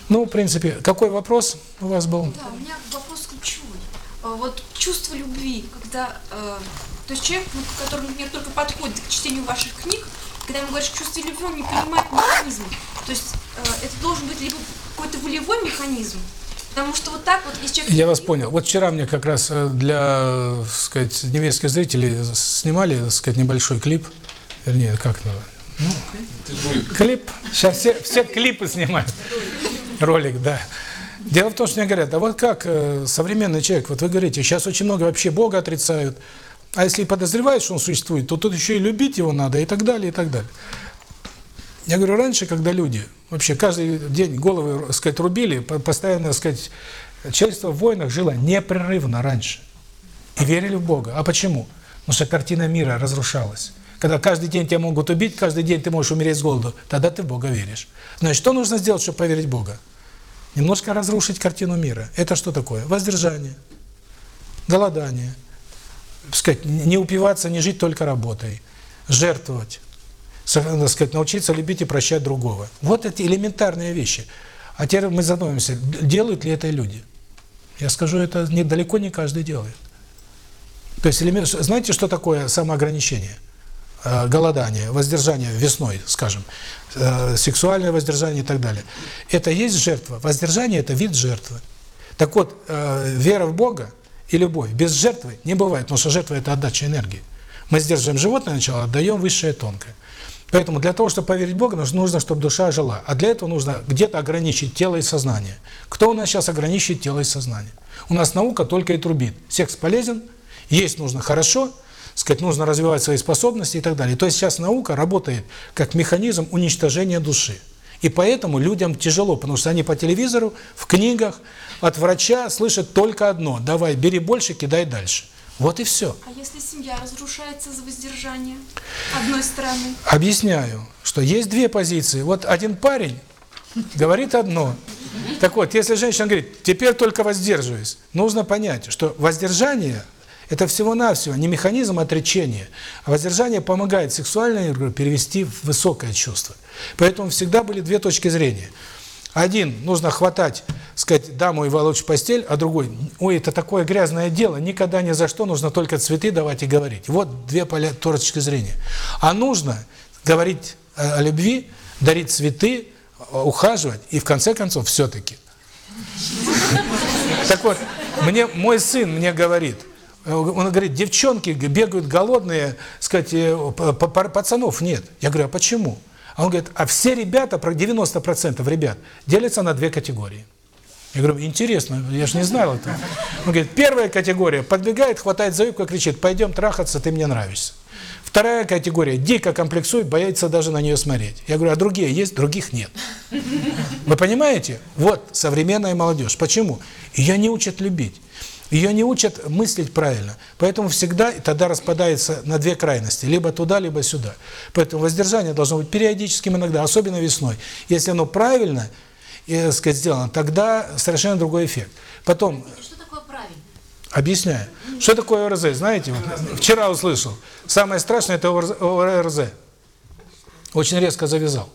Ну, в принципе, какой вопрос у вас был? Да, у меня вопрос ключевой. А, вот чувство любви, когда... Э, то есть человек, ну, который, например, только подходит к чтению ваших книг, когда ему говоришь чувство любви, он не понимает механизм. То есть э, это должен быть либо какой-то волевой механизм, Потому что вот так вот, человек... Я вас понял. Вот вчера мне как раз э, для, сказать, немецких зрителей снимали, сказать, небольшой клип Вернее, как надо? Ну, клип. Сейчас все, все клипы снимают. Ролик, да. Дело в том, что мне говорят, а вот как э, современный человек, вот вы говорите, сейчас очень много вообще Бога отрицают, а если подозревают, что он существует, то тут еще и любить его надо, и так далее, и так далее. Я говорю, раньше, когда люди вообще каждый день головы, сказать, рубили, по- постоянно, сказать, человечество в войнах жило непрерывно раньше. И верили в Бога. А почему? Потому что картина мира разрушалась. Когда каждый день тебя могут убить, каждый день ты можешь умереть с голоду, тогда ты в Бога веришь. Значит, что нужно сделать, чтобы поверить в Бога? Немножко разрушить картину мира. Это что такое? Воздержание, голодание, сказать, не упиваться, не жить только работой, жертвовать, так сказать, научиться любить и прощать другого. Вот эти элементарные вещи. А теперь мы задумаемся, делают ли это люди? Я скажу, это не, далеко не каждый делает. То есть, элемент, знаете, что такое самоограничение? Э, голодание, воздержание весной, скажем, э, сексуальное воздержание и так далее. Это есть жертва. Воздержание – это вид жертвы. Так вот, э, вера в Бога и любовь без жертвы не бывает, потому что жертва – это отдача энергии. Мы сдерживаем животное начало, отдаем высшее тонкое. Поэтому для того, чтобы поверить Бога, нужно, чтобы душа жила. А для этого нужно где-то ограничить тело и сознание. Кто у нас сейчас ограничивает тело и сознание? У нас наука только и трубит. Секс полезен, есть нужно хорошо, сказать, нужно развивать свои способности и так далее. То есть сейчас наука работает как механизм уничтожения души. И поэтому людям тяжело, потому что они по телевизору, в книгах, от врача слышат только одно – давай, бери больше, кидай дальше. Вот и все. А если семья разрушается за воздержание одной стороны? Объясняю, что есть две позиции. Вот один парень говорит одно. Так вот, если женщина говорит, теперь только воздерживаюсь, нужно понять, что воздержание – это всего-навсего не механизм отречения, а воздержание помогает сексуальную энергию перевести в высокое чувство. Поэтому всегда были две точки зрения. Один – нужно хватать, сказать, даму и волочь постель, а другой – ой, это такое грязное дело, никогда ни за что, нужно только цветы давать и говорить. Вот две поля точки зрения. А нужно говорить о о любви, дарить цветы, ухаживать и в конце концов все-таки. Так вот, мне мой сын мне говорит, э, он говорит, девчонки бегают голодные, сказать, э, пацанов нет. Я говорю, а почему? А он говорит, а все ребята, про 90% ребят, делятся на две категории. Я говорю, интересно, я же не знал этого. Он говорит, первая категория подбегает, хватает за юбку и кричит, пойдем трахаться, ты мне нравишься. Вторая категория дико комплексует, боится даже на нее смотреть. Я говорю, а другие есть? Других нет. Вы понимаете? Вот современная молодежь. Почему? Ее не учат любить. Ее не учат мыслить правильно. Поэтому всегда тогда распадается на две крайности. Либо туда, либо сюда. Поэтому воздержание должно быть периодическим иногда, особенно весной. Если оно правильно э, сказать, сделано, тогда совершенно другой эффект. Потом, Что такое правильно? объясняю. Что такое ОРЗ? Знаете, вчера услышал. Самое страшное – это. ОРЗ. Очень резко завязал.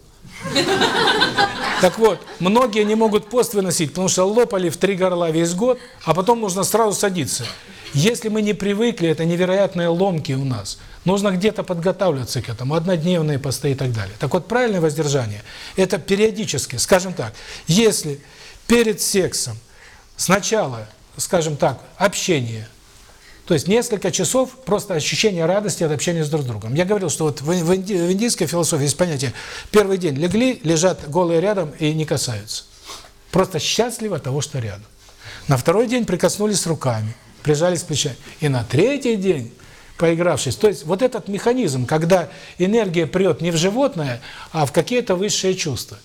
Так вот, многие не могут пост выносить, потому что лопали в три горла весь год, а потом нужно сразу садиться. Если мы не привыкли, это невероятные ломки у нас. Нужно где-то подготавливаться к этому, однодневные посты и так далее. Так вот, правильное воздержание – это периодически, скажем так, если перед сексом сначала, скажем так, общение, то есть несколько часов просто ощущение радости от общения с друг другом. Я говорил, что вот в, в инди- в индийской философии есть понятие первый день легли, лежат голые рядом и не касаются. Просто счастливы от того, что рядом. На второй день прикоснулись руками, прижались плечами. И на третий день, поигравшись, то есть вот этот механизм, когда энергия прет не в животное, а в какие-то высшие чувства.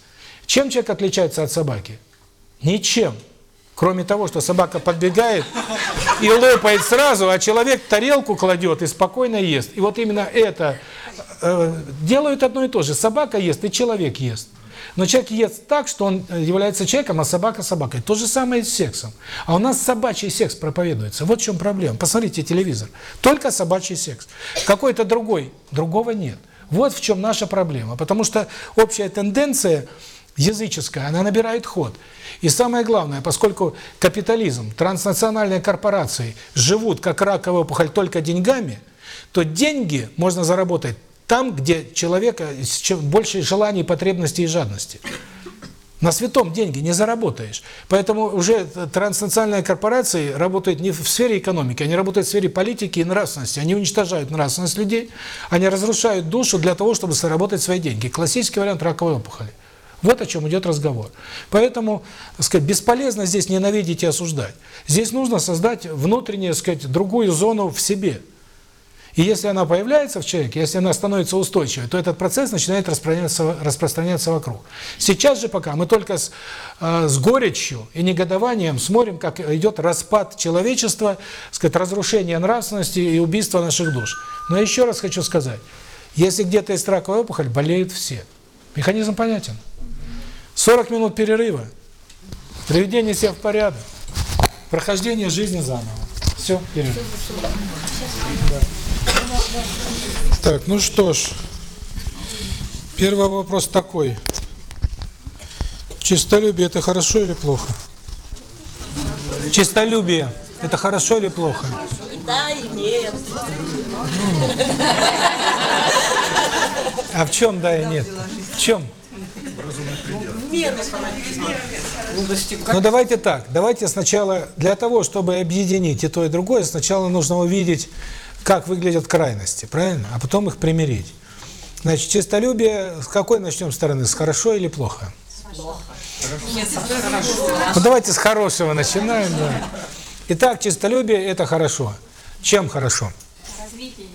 Чем человек отличается от собаки? Ничем. Кроме того, что собака подбегает и лопает сразу, а человек тарелку кладет и спокойно ест. И вот именно это э, делают одно и то же. Собака ест и человек ест. Но человек ест так, что он является человеком, а собака собакой. То же самое с сексом. А у нас собачий секс проповедуется. Вот в чем проблема. Посмотрите телевизор. Только собачий секс. Какой-то другой. Другого нет. Вот в чем наша проблема. Потому что общая тенденция языческая, она набирает ход. И самое главное, поскольку капитализм, транснациональные корпорации живут как раковая опухоль только деньгами, то деньги можно заработать там, где человека с чем больше желаний, потребностей и жадности. На святом деньги не заработаешь. Поэтому уже транснациональные корпорации работают не в сфере экономики, они работают в сфере политики и нравственности. Они уничтожают нравственность людей, они разрушают душу для того, чтобы заработать свои деньги. Классический вариант раковой опухоли. Вот о чем идет разговор. Поэтому, так сказать, бесполезно здесь ненавидеть и осуждать. Здесь нужно создать внутреннюю, так сказать, другую зону в себе. И если она появляется в человеке, если она становится устойчивой, то этот процесс начинает распространяться, распространяться вокруг. Сейчас же пока мы только с, э, с горечью и негодованием смотрим, как идет распад человечества, сказать, разрушение нравственности и убийство наших душ. Но еще раз хочу сказать, если где-то есть раковая опухоль, болеют все. Механизм понятен. 40 минут перерыва, приведение себя в порядок, прохождение жизни заново. Все, перерыв. Да. Так, ну что ж, первый вопрос такой. Чистолюбие – это хорошо или плохо? Чистолюбие – это хорошо или плохо? Да и нет. А в чем да и нет? В чем? Ну давайте так, давайте сначала, для того, чтобы объединить и то, и другое, сначала нужно увидеть, как выглядят крайности, правильно? А потом их примирить. Значит, честолюбие, с какой начнем стороны, с хорошо или плохо? Ну давайте с хорошего начинаем. Да. Итак, честолюбие – это хорошо. Чем хорошо? Развитие,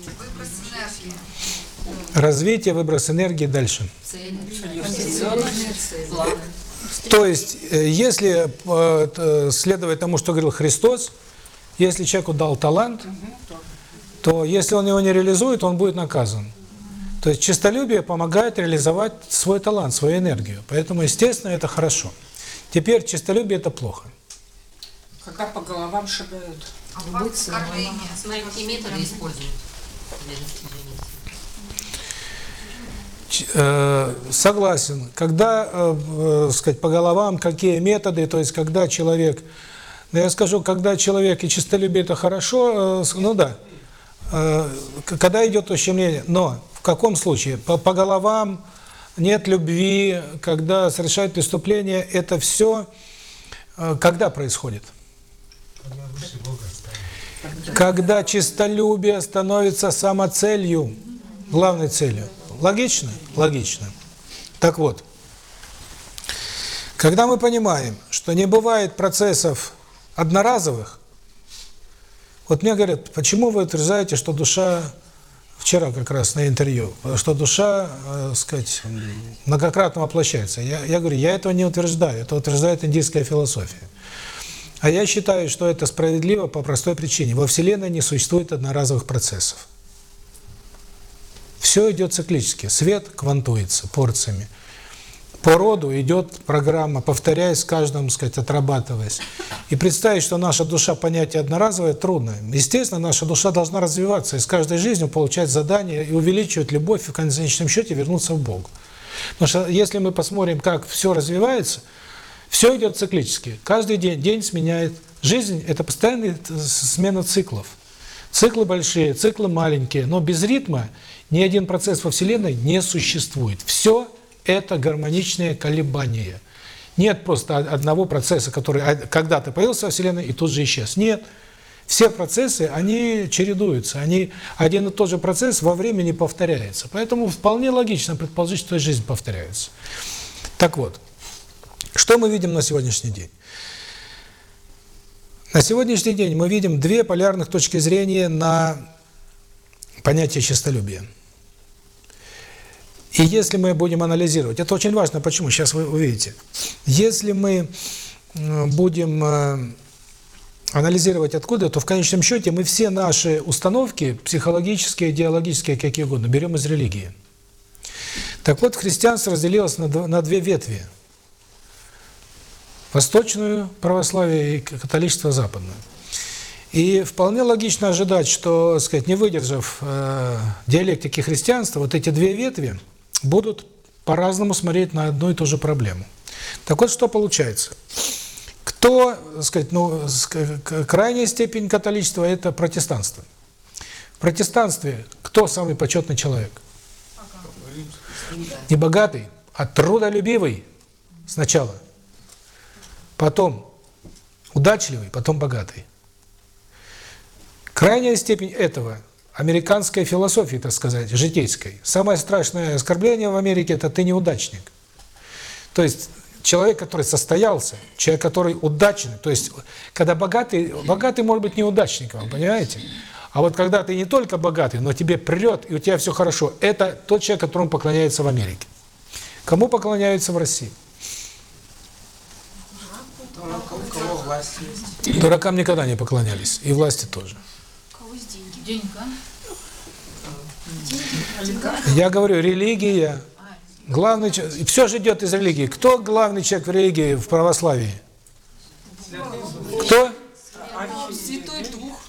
выброс энергии, дальше. То есть, э, если э, э, следовать тому, что говорил Христос, если человеку дал талант, то если он его не реализует, он будет наказан. То есть честолюбие помогает реализовать свой талант, свою энергию. Поэтому, естественно, это хорошо. Теперь честолюбие – это плохо. Когда по головам шибают. Смотри, какие методы используют для достижения Ч- э, Согласен. Когда, э, э, сказать, по головам, какие методы, то есть когда человек, ну, я скажу, когда человек и честолюбие это хорошо, э, ну да, Э, когда идет ущемление, но в каком случае? По, по головам нет любви, когда совершают преступление, это все когда происходит? Когда честолюбие становится самоцелью, главной целью. Логично? Логично. Так вот, когда мы понимаем, что не бывает процессов одноразовых, вот мне говорят, почему вы утверждаете, что душа, вчера как раз на интервью, что душа, э, сказать, многократно воплощается. Я, я говорю, я этого не утверждаю, это утверждает индийская философия. А я считаю, что это справедливо по простой причине. Во Вселенной не существует одноразовых процессов. Все идет циклически. Свет квантуется порциями. По роду идет программа, повторяясь с каждым, сказать, отрабатываясь. И представить, что наша душа понятие одноразовое, трудно. Естественно, наша душа должна развиваться, и с каждой жизнью получать задания и увеличивать любовь, и в конечном счете вернуться в Бога. Потому что если мы посмотрим, как все развивается, все идет циклически. Каждый день, день сменяет. Жизнь – это постоянная смена циклов. Циклы большие, циклы маленькие, но без ритма ни один процесс во Вселенной не существует. Все это гармоничные колебания. Нет просто одного процесса, который когда-то появился во Вселенной и тут же исчез. Нет. Все процессы, они чередуются. Они, один и тот же процесс во времени повторяется. Поэтому вполне логично предположить, что жизнь повторяется. Так вот, что мы видим на сегодняшний день? На сегодняшний день мы видим две полярных точки зрения на понятие честолюбия. И если мы будем анализировать, это очень важно, почему, сейчас вы увидите. Если мы будем анализировать откуда, то в конечном счете мы все наши установки, психологические, идеологические, какие угодно, берем из религии. Так вот, христианство разделилось на, на две ветви. Восточную православие и католичество западное. И вполне логично ожидать, что, сказать, не выдержав э, диалектики христианства, вот эти две ветви будут по-разному смотреть на одну и ту же проблему. Так вот, что получается? Кто, сказать, ну, крайняя степень католичества – это протестанство. В протестанстве кто самый почетный человек? Не богатый, а трудолюбивый сначала. Потом удачливый, потом богатый. Крайняя степень этого – американской философии, так сказать, житейской. Самое страшное оскорбление в Америке – это «ты неудачник». То есть человек, который состоялся, человек, который удачный, то есть когда богатый, богатый может быть неудачником, понимаете? А вот когда ты не только богатый, но тебе прет, и у тебя все хорошо, это тот человек, которому поклоняется в Америке. Кому поклоняются в России? Дуракам никогда не поклонялись, и власти тоже. Я говорю, религия. Главный все же идет из религии. Кто главный человек в религии в православии? Кто? Святой Дух.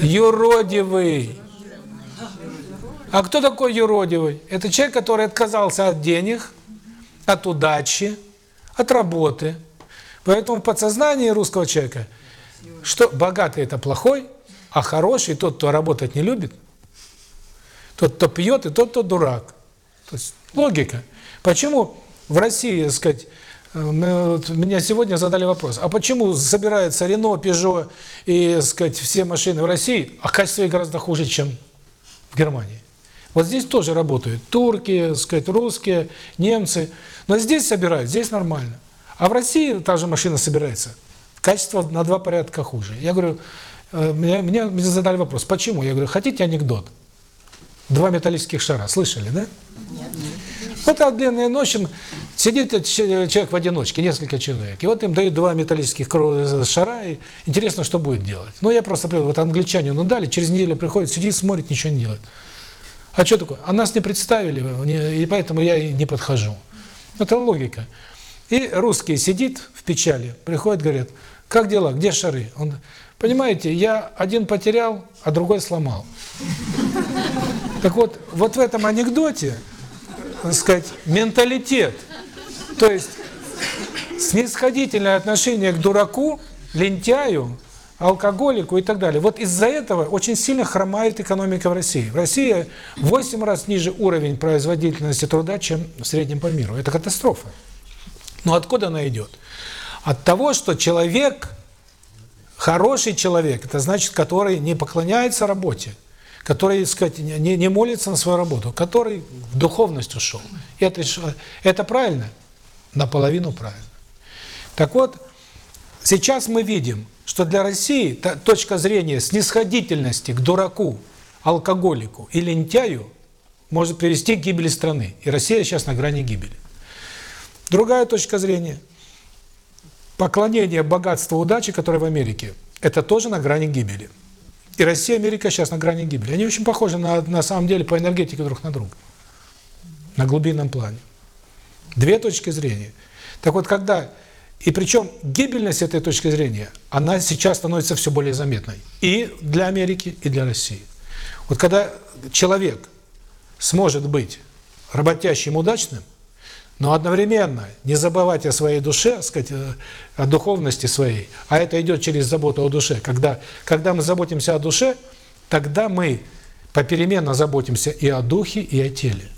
Юродивый. А кто такой юродивый? Это человек, который отказался от денег, от удачи, от работы. Поэтому в подсознании русского человека, что богатый – это плохой, а хороший – тот, кто работать не любит, тот, кто пьет, и тот, кто дурак. То есть логика. Почему в России, так сказать, э, вот меня сегодня задали вопрос, а почему собираются Рено, Пежо и, сказать, все машины в России, а качество гораздо хуже, чем в Германии? Вот здесь тоже работают турки, сказать, русские, немцы. Но здесь собирают, здесь нормально. А в России та же машина собирается. Качество на два порядка хуже. Я говорю, э, меня, меня мне задали вопрос, почему? Я говорю, хотите анекдот? Два металлических шара, слышали, да? Вот так длинная ночь, сидит человек в одиночке, несколько человек, и вот им дают два металлических кро- шара, и интересно, что будет делать. Ну, я просто, вот англичане, ну, дали, через неделю приходит, сидит, смотрит, ничего не делает. А что такое? А нас не представили, и поэтому я и не подхожу. Это логика. И русский сидит в печали, приходит, говорит, как дела, где шары? Он, понимаете, я один потерял, а другой сломал. Так вот, вот в этом анекдоте, так сказать, менталитет, то есть снисходительное отношение к дураку, лентяю, алкоголику и так далее. Вот из-за этого очень сильно хромает экономика в России. В России в 8 раз ниже уровень производительности труда, чем в среднем по миру. Это катастрофа. Но откуда она идет? От того, что человек, хороший человек, это значит, который не поклоняется работе, который, так сказать, не, не молится на свою работу, который в духовность ушел. Это, это правильно? Наполовину правильно. Так вот, сейчас мы видим, что для России точка зрения снисходительности к дураку, алкоголику и лентяю может привести к гибели страны. И Россия сейчас на грани гибели. Другая точка зрения. Поклонение богатству удачи, которое в Америке, это тоже на грани гибели. И Россия и Америка сейчас на грани гибели. Они очень похожи на, на самом деле по энергетике друг на друга. На глубинном плане. Две точки зрения. Так вот, когда... И причем гибельность этой точки зрения, она сейчас становится все более заметной. И для Америки, и для России. Вот когда человек сможет быть работящим, удачным, но одновременно не забывать о своей душе, сказать, э, о духовности своей, а это идет через заботу о душе. Когда, когда мы заботимся о душе, тогда мы попеременно заботимся и о духе, и о теле.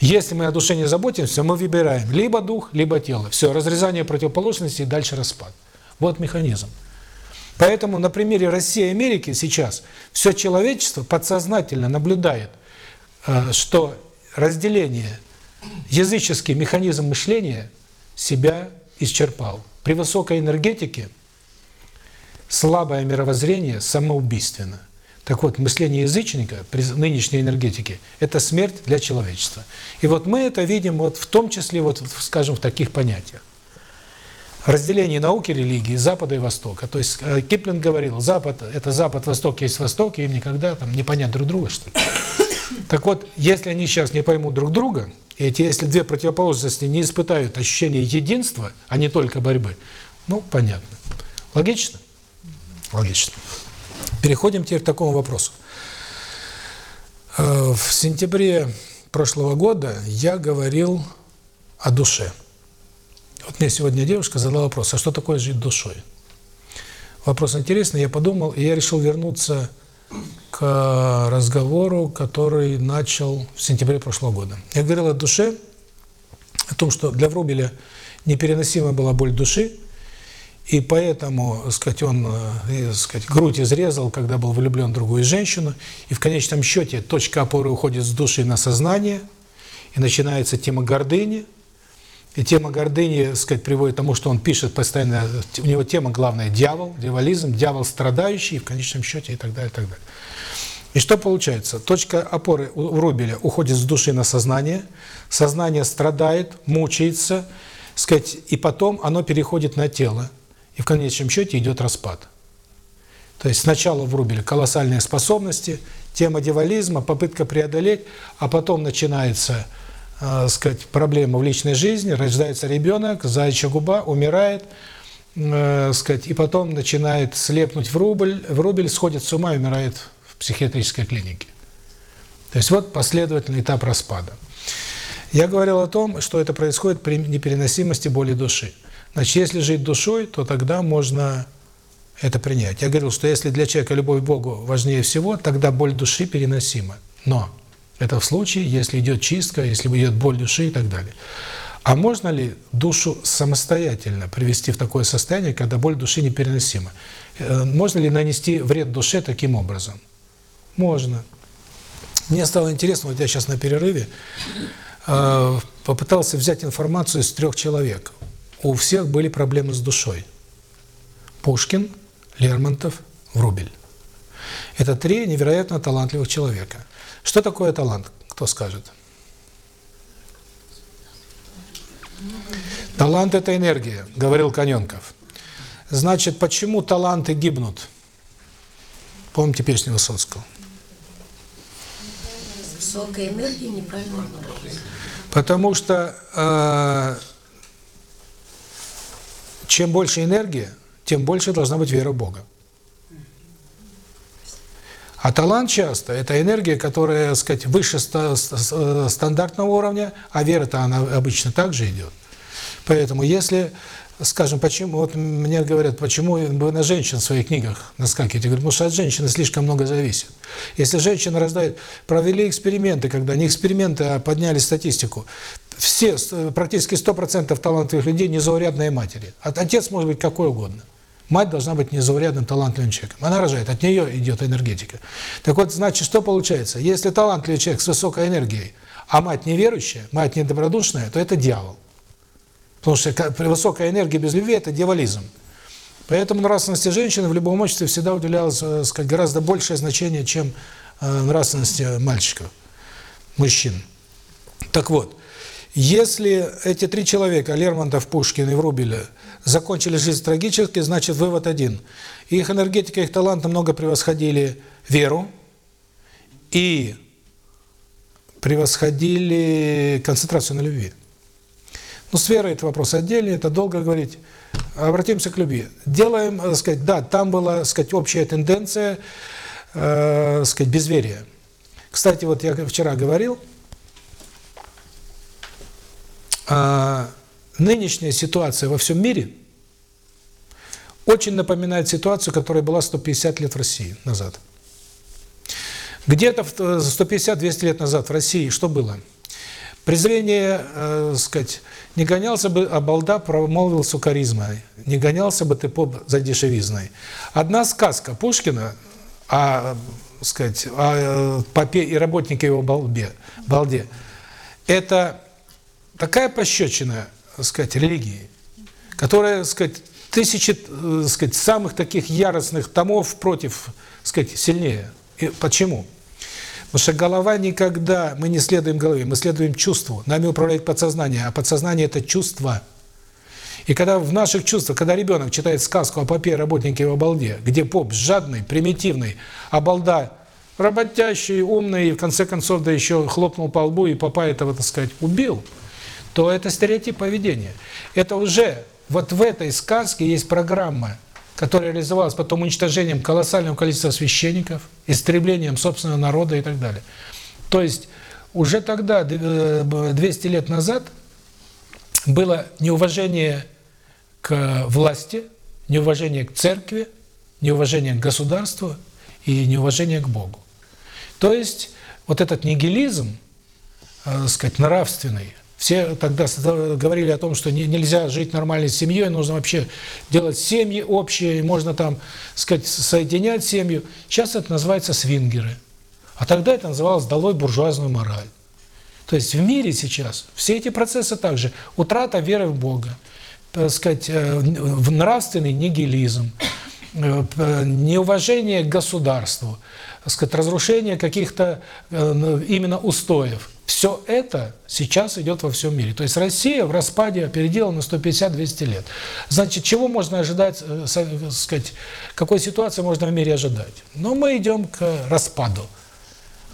Если мы о душе не заботимся, мы выбираем либо дух, либо тело. Все, разрезание противоположностей, дальше распад. Вот механизм. Поэтому на примере России и Америки сейчас все человечество подсознательно наблюдает, э, что разделение, языческий механизм мышления себя исчерпал. При высокой энергетике слабое мировоззрение самоубийственно. Так вот, мышление язычника при нынешней энергетике – это смерть для человечества. И вот мы это видим вот в том числе, вот, скажем, в таких понятиях. Разделение науки, религии, Запада и Востока. То есть э, Киплинг говорил, Запад – это Запад, Восток есть Восток, и им никогда там не понять друг друга, что ли. Так вот, если они сейчас не поймут друг друга, и эти, если две противоположности не испытают ощущение единства, а не только борьбы, ну, понятно. Логично? Логично. Переходим теперь к такому вопросу. Э, В сентябре прошлого года я говорил о душе. Вот мне сегодня девушка задала вопрос, а что такое жить душой? Вопрос интересный, я подумал, и я решил вернуться к разговору, который начал в сентябре прошлого года. Я говорил о душе, о том, что для Врубеля непереносима была боль души, и поэтому, сказать, он, э, сказать, грудь изрезал, когда был влюблен в другую женщину, и в конечном счете точка опоры уходит с души на сознание, и начинается тема гордыни, И тема гордыни, так сказать, приводит к тому, что он пишет постоянно, у него тема главная – дьявол, дьяволизм, дьявол страдающий, в конечном счете и так далее, и так далее. И что получается? Точка опоры у Рубеля уходит с души на сознание, сознание страдает, мучается, сказать, и потом оно переходит на тело, и в конечном счете идет распад. То есть сначала в Рубеле колоссальные способности, тема дьяволизма, попытка преодолеть, а потом начинается, э, сказать, проблема в личной жизни, рождается ребенок, заячья губа, умирает, э, сказать, и потом начинает слепнуть в рубль, в рубль сходит с ума и умирает в психиатрической клинике. То есть вот последовательный этап распада. Я говорил о том, что это происходит при непереносимости боли души. Значит, если жить душой, то тогда можно это принять. Я говорил, что если для человека любовь к Богу важнее всего, тогда боль души переносима. Но это в случае, если идет чистка, если идет боль души и так далее. А можно ли душу самостоятельно привести в такое состояние, когда боль души непереносима? Э, можно ли нанести вред душе таким образом? Можно. Мне стало интересно, вот я сейчас на перерыве э, попытался взять информацию из трех человек. У всех были проблемы с душой. Пушкин, Лермонтов, Врубель. Это три невероятно талантливых человека. Что такое талант? Кто скажет? Талант – это энергия, говорил Коненков. Значит, почему таланты гибнут? Помните песню Высоцкого? Высокая энергия неправильно. Потому что э, чем больше энергия, тем больше должна быть вера в Бога. А талант часто – это энергия, которая, так сказать, выше ста стандартного уровня, а вера-то она обычно также идет. Поэтому если, скажем, почему, вот мне говорят, почему вы на женщин в своих книгах наскакиваете, я потому что от женщины слишком много зависит. Если женщина рождает, провели эксперименты, когда не эксперименты, а подняли статистику, все, практически 100% талантливых людей незаурядные матери. Отец может быть какой угодно. Мать должна быть незаурядным, талантливым человеком. Она рожает, от нее идет энергетика. Так вот, значит, что получается? Если талантливый человек с высокой энергией, а мать неверующая, мать недобродушная, то это дьявол. Потому что при высокой энергии без любви – это дьяволизм. Поэтому нравственности женщины в любом обществе всегда уделялось э, сказать, гораздо большее значение, чем э, нравственности мальчиков, мужчин. Так вот, если эти три человека, Лермонтов, Пушкин и Врубеля, закончили жизнь трагически, значит, вывод один. Их энергетика, их талант намного превосходили веру и превосходили концентрацию на любви. Ну, с верой это вопрос отдельный, это долго говорить. Обратимся к любви. Делаем, так сказать, да, там была, так сказать, общая тенденция, э, сказать, безверия. Кстати, вот я вчера говорил, а, нынешняя ситуация во всем мире очень напоминает ситуацию, которая была 150 лет в России назад. Где-то 150-200 лет назад в России что было? Презрение, э, сказать, не гонялся бы, а балда промолвил сукаризмой, не гонялся бы ты поп за дешевизной. Одна сказка Пушкина о, сказать, о э, попе и работнике его балде, балде, это такая пощечина, сказать, религии, которая, сказать, тысячи, э, сказать, самых таких яростных томов против, сказать, сильнее. И почему? Потому что голова никогда, мы не следуем голове, мы следуем чувству. Нами управляет подсознание, а подсознание – это чувство. И когда в наших чувствах, когда ребенок читает сказку о попе работнике в обалде, где поп жадный, примитивный, а балда работящий, умный, и в конце концов, да еще хлопнул по лбу и попа этого, так сказать, убил, то это стереотип поведения. Это уже, вот в этой сказке есть программа – которая реализовалась потом уничтожением колоссального количества священников, истреблением собственного народа и так далее. То есть уже тогда, 200 э, лет назад, было неуважение к власти, неуважение к церкви, неуважение к государству и неуважение к Богу. То есть вот этот нигилизм, э, сказать, нравственный, все тогда говорили о том, что не, нельзя жить нормальной семьей, нужно вообще делать семьи общие, можно там, сказать, соединять семью. Сейчас это называется свингеры. А тогда это называлось «долой буржуазную мораль». То есть в мире сейчас все эти процессы также утрата веры в Бога, так сказать, э, в нравственный нигилизм, э, неуважение к государству, так сказать, разрушение каких-то э, именно устоев. Все это сейчас идет во всем мире. То есть Россия в распаде опередила на 150-200 лет. Значит, чего можно ожидать, э, э, сказать, какой ситуации можно в мире ожидать? Но мы идем к распаду.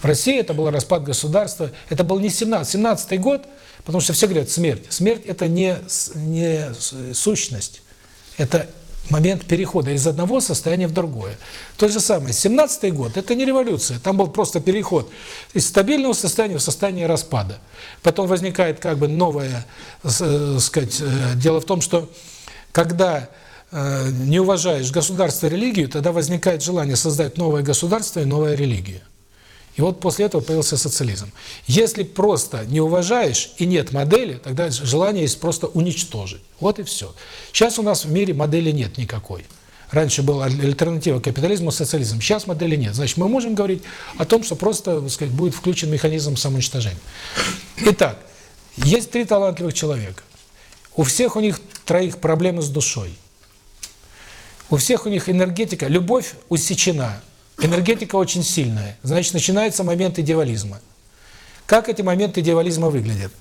В России это был распад государства. Это был не 17, 17 год, потому что все говорят смерть. Смерть это не, не с- сущность, это момент перехода из одного состояния в другое. То же самое, 17 год это не революция, там был просто переход из стабильного состояния в состояние распада. Потом возникает как бы новое, э, сказать, э, дело в том, что когда э, не уважаешь государство и религию, тогда возникает желание создать новое государство и новая религия. И вот после этого появился социализм. Если просто не уважаешь и нет модели, тогда желание есть просто уничтожить. Вот и все. Сейчас у нас в мире модели нет никакой. Раньше была альтернатива капитализму, социализм. Сейчас модели нет. Значит, мы можем говорить о том, что просто, так сказать, будет включен механизм самоуничтожения. Итак, есть три талантливых человека. У всех у них троих проблемы с душой. У всех у них энергетика, любовь усечена, энергетика очень сильная. Значит, начинается момент идеализма. Как эти моменты идеализма выглядят?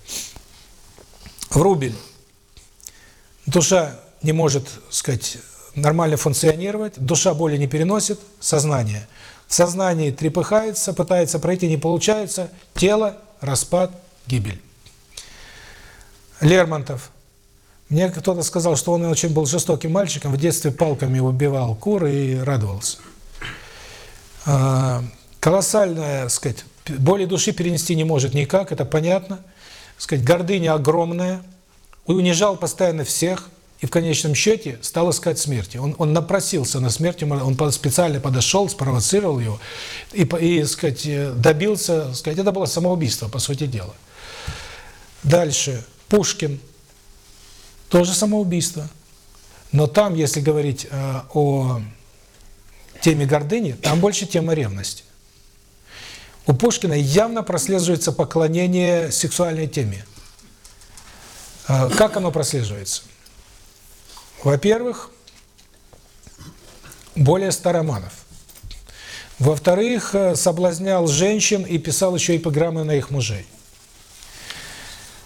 Врубель. Душа не может, сказать, нормально функционировать, душа боли не переносит, сознание. В сознании трепыхается, пытается пройти, не получается, тело, распад, гибель. Лермонтов. Мне кто-то сказал, что он очень был жестоким мальчиком, в детстве палками убивал кур и радовался. А, Колоссальная, так сказать, боли души перенести не может никак, это понятно. Так сказать, гордыня огромная, унижал постоянно всех, и в конечном счете стал искать смерти. Он, он напросился на смерть, он специально подошел, спровоцировал его, и, и сказать, э, добился, сказать, это было самоубийство, по сути дела. Дальше, Пушкин, тоже самоубийство. Но там, если говорить э, о теме гордыни, там больше тема ревности. У Пушкина явно прослеживается поклонение сексуальной теме. Э, Как оно прослеживается? Во-первых, более 100 романов. Во-вторых, э, соблазнял женщин и писал еще эпиграммы на их мужей.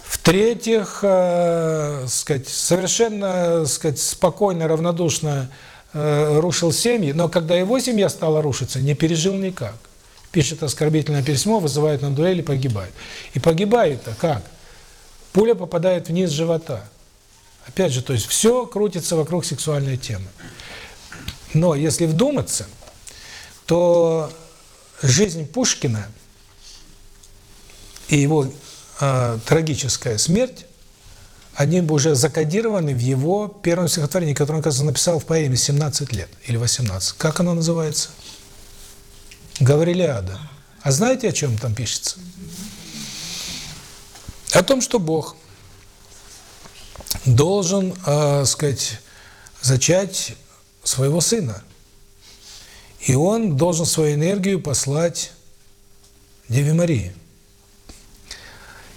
В-третьих, э, сказать, совершенно сказать, спокойно, равнодушно э, рушил семьи, но когда его семья стала рушиться, не пережил никак. Пишет оскорбительное письмо, вызывает на дуэли, погибает. И погибает-то как? Пуля попадает вниз живота. Опять же, то есть все крутится вокруг сексуальной темы. Но если вдуматься, то жизнь Пушкина и его э, трагическая смерть, они уже закодированы в его первом стихотворении, которое он, кажется, написал в поэме «17 лет» или 18. Как оно называется? Гаврилиада. А знаете, о чем там пишется? О том, что Бог должен, э, сказать, зачать своего сына. И он должен свою энергию послать Деве Марии.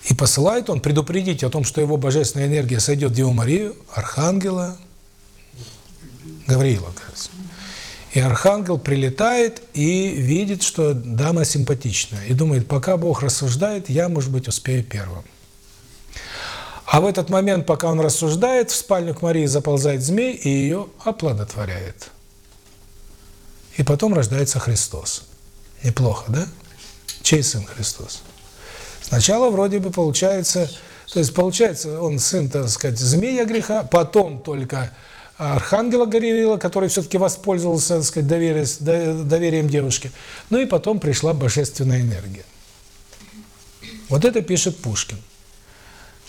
И посылает он предупредить о том, что его божественная энергия сойдет в Деву Марию, Архангела, Гавриила, кажется. И Архангел прилетает и видит, что дама симпатичная. И думает, пока Бог рассуждает, я, может быть, успею первым. А в этот момент, пока он рассуждает, в спальню к Марии заползает змей и ее оплодотворяет. И потом рождается Христос. Неплохо, да? Чей сын Христос? Сначала вроде бы получается, то есть получается он сын, так сказать, змея греха, потом только архангела Гавриила, который все-таки воспользовался, так сказать, доверием, доверием девушки. Ну и потом пришла божественная энергия. Вот это пишет Пушкин.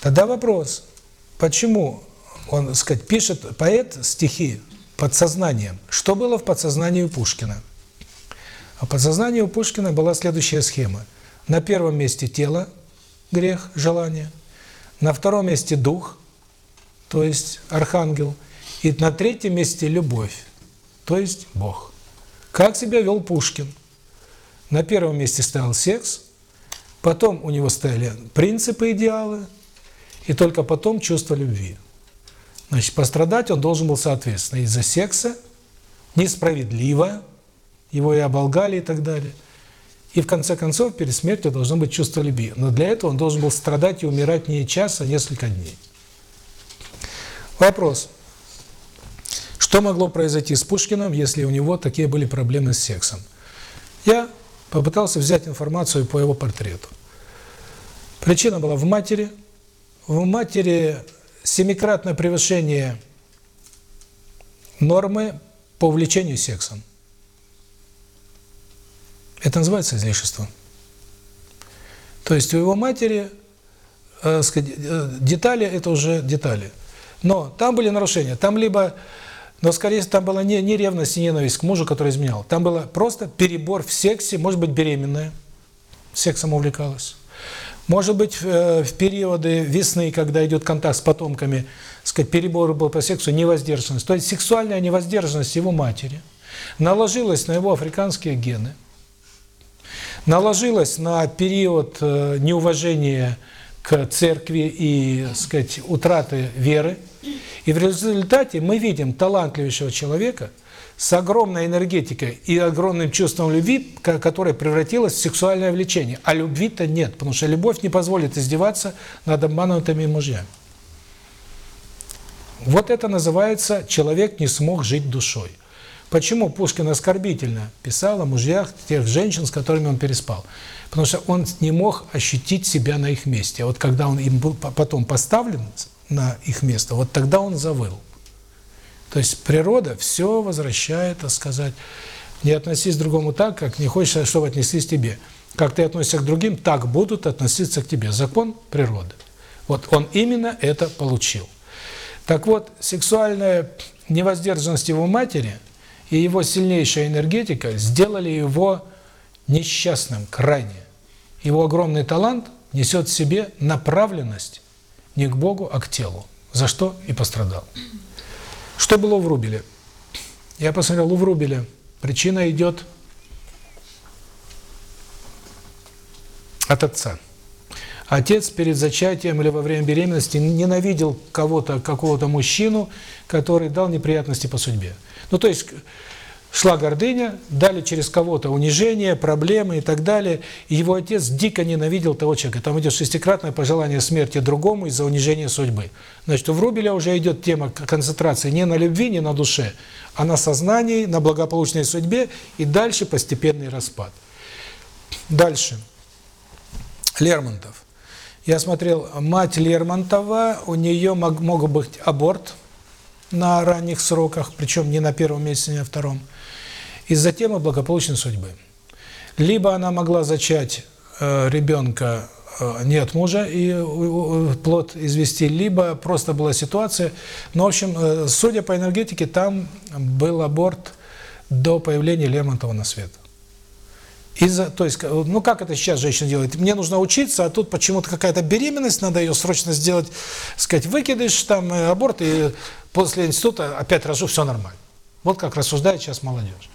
Тогда вопрос, почему он, так сказать, пишет поэт стихи подсознанием? Что было в подсознании у Пушкина? А в подсознании у Пушкина была следующая схема. На первом месте тело, грех, желание. На втором месте дух, то есть архангел. И на третьем месте любовь, то есть Бог. Как себя вел Пушкин? На первом месте стоял секс, Потом у него стояли принципы, идеалы, и только потом чувство любви. Значит, пострадать он должен был соответственно из-за секса, несправедливо, его и оболгали и так далее. И в конце концов, перед смертью должно быть чувство любви. Но для этого он должен был страдать и умирать не час, а несколько дней. Вопрос. Что могло произойти с Пушкиным, если у него такие были проблемы с сексом? Я попытался взять информацию по его портрету. Причина была в матери. В матери семикратное превышение нормы по увлечению сексом. Это называется излишеством. То есть у его матери э, сказать, э, детали – это уже детали. Но там были нарушения. Там либо, но скорее там была не, не ревность и ненависть к мужу, который изменял. Там было просто перебор в сексе, может быть, беременная, сексом увлекалась. Может быть, э, в периоды весны, когда идет контакт с потомками, сказать, перебор был по сексу, невоздержанность. То есть сексуальная невоздержанность его матери наложилась на его африканские гены – наложилось на период э, неуважения к церкви и, сказать, утраты веры. И в результате мы видим талантливейшего человека с огромной энергетикой и огромным чувством любви, которое превратилось в сексуальное влечение. А любви-то нет, потому что любовь не позволит издеваться над обманутыми мужьями. Вот это называется «человек не смог жить душой». Почему Пушкин оскорбительно писал о мужьях тех женщин, с которыми он переспал? Потому что он не мог ощутить себя на их месте. А вот когда он им был потом поставлен на их место, вот тогда он завыл. То есть природа все возвращает, так сказать, не относись к другому так, как не хочешь, чтобы отнеслись к тебе. Как ты относишься к другим, так будут относиться к тебе. Закон природы. Вот он именно это получил. Так вот, сексуальная невоздержанность его матери – и его сильнейшая энергетика сделали его несчастным крайне. Его огромный талант несет в себе направленность не к Богу, а к телу, за что и пострадал. Что было у Врубеля? Я посмотрел, у Врубеля причина идет от отца. Отец перед зачатием или во время беременности ненавидел кого-то, какого-то мужчину, который дал неприятности по судьбе. Ну, то есть шла гордыня, дали через кого-то унижение, проблемы и так далее. И его отец дико ненавидел того человека. Там идет шестикратное пожелание смерти другому из-за унижения судьбы. Значит, у Врубеля уже идет тема концентрации не на любви, не на душе, а на сознании, на благополучной судьбе и дальше постепенный распад. Дальше. Лермонтов. Я смотрел, мать Лермонтова, у нее мог, мог быть аборт – на ранних сроках, причем не на первом месяце, не на втором, из-за темы благополучной судьбы. Либо она могла зачать э, ребенка э, не от мужа и э, плод извести, либо просто была ситуация. Но, в общем, э, судя по энергетике, там был аборт до появления Лермонтова на свет. Из-за, то есть, ну как это сейчас женщина делает? Мне нужно учиться, а тут почему-то какая-то беременность, надо ее срочно сделать, сказать, выкидыш, там, э, аборт, и после института опять рожу, все нормально. Вот как рассуждает сейчас молодежь.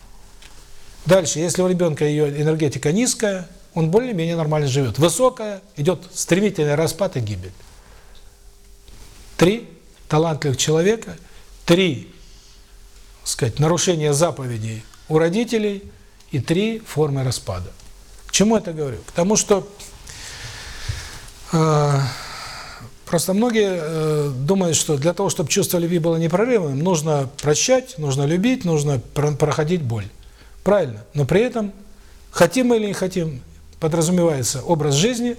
Дальше, если у ребенка ее энергетика низкая, он более-менее нормально живет. Высокая, идет стремительный распад и гибель. Три талантливых человека, три, сказать, нарушения заповедей у родителей и три формы распада. К чему это говорю? К тому, что э, Просто многие э, думают, что для того, чтобы чувство любви было непрерывным, нужно прощать, нужно любить, нужно про проходить боль. Правильно. Но при этом, хотим мы или не хотим, подразумевается образ жизни,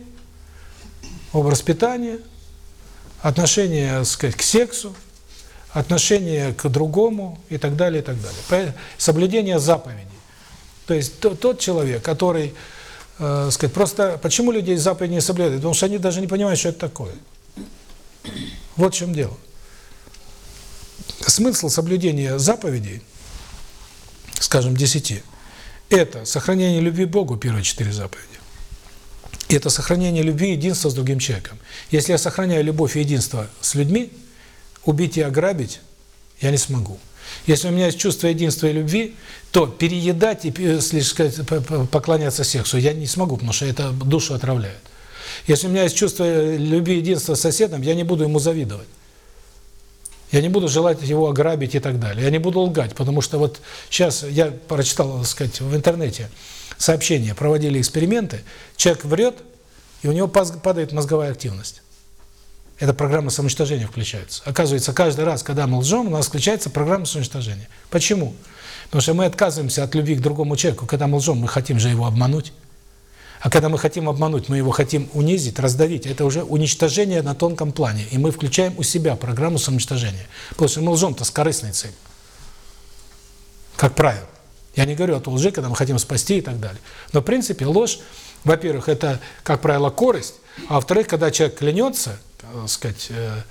образ питания, отношение, сказать, к сексу, отношение к другому и так далее, и так далее. Соблюдение заповедей. То есть тот человек, который, э, сказать, просто почему людей заповеди не соблюдают? Потому что они даже не понимают, что это такое. Вот в чем дело. Смысл соблюдения заповедей, скажем, десяти, это сохранение любви Богу, первые четыре заповеди. Это сохранение любви и единства с другим человеком. Если я сохраняю любовь и единство с людьми, убить и ограбить я не смогу. Если у меня есть чувство единства и любви, то переедать и э, слишком п- поклоняться сексу я не смогу, потому что это душу отравляет. Если у меня есть чувство любви и единства с соседом, я не буду ему завидовать. Я не буду желать его ограбить и так далее. Я не буду лгать, потому что вот сейчас я прочитал, так сказать, в интернете сообщения, проводили эксперименты, человек врет, и у него падает мозговая активность. Эта программа самоуничтожения включается. Оказывается, каждый раз, когда мы лжем, у нас включается программа самоуничтожения. Почему? Потому что мы отказываемся от любви к другому человеку. Когда мы лжем, мы хотим же его обмануть. А когда мы хотим обмануть, мы его хотим унизить, раздавить. Это уже уничтожение на тонком плане. И мы включаем у себя программу самоуничтожения. Потому что мы лжем-то с корыстной целью. Как правило. Я не говорю о той лжи, когда мы хотим спасти и так далее. Но в принципе ложь, во-первых, это, как правило, корость. А во-вторых, когда человек клянется, так сказать, э,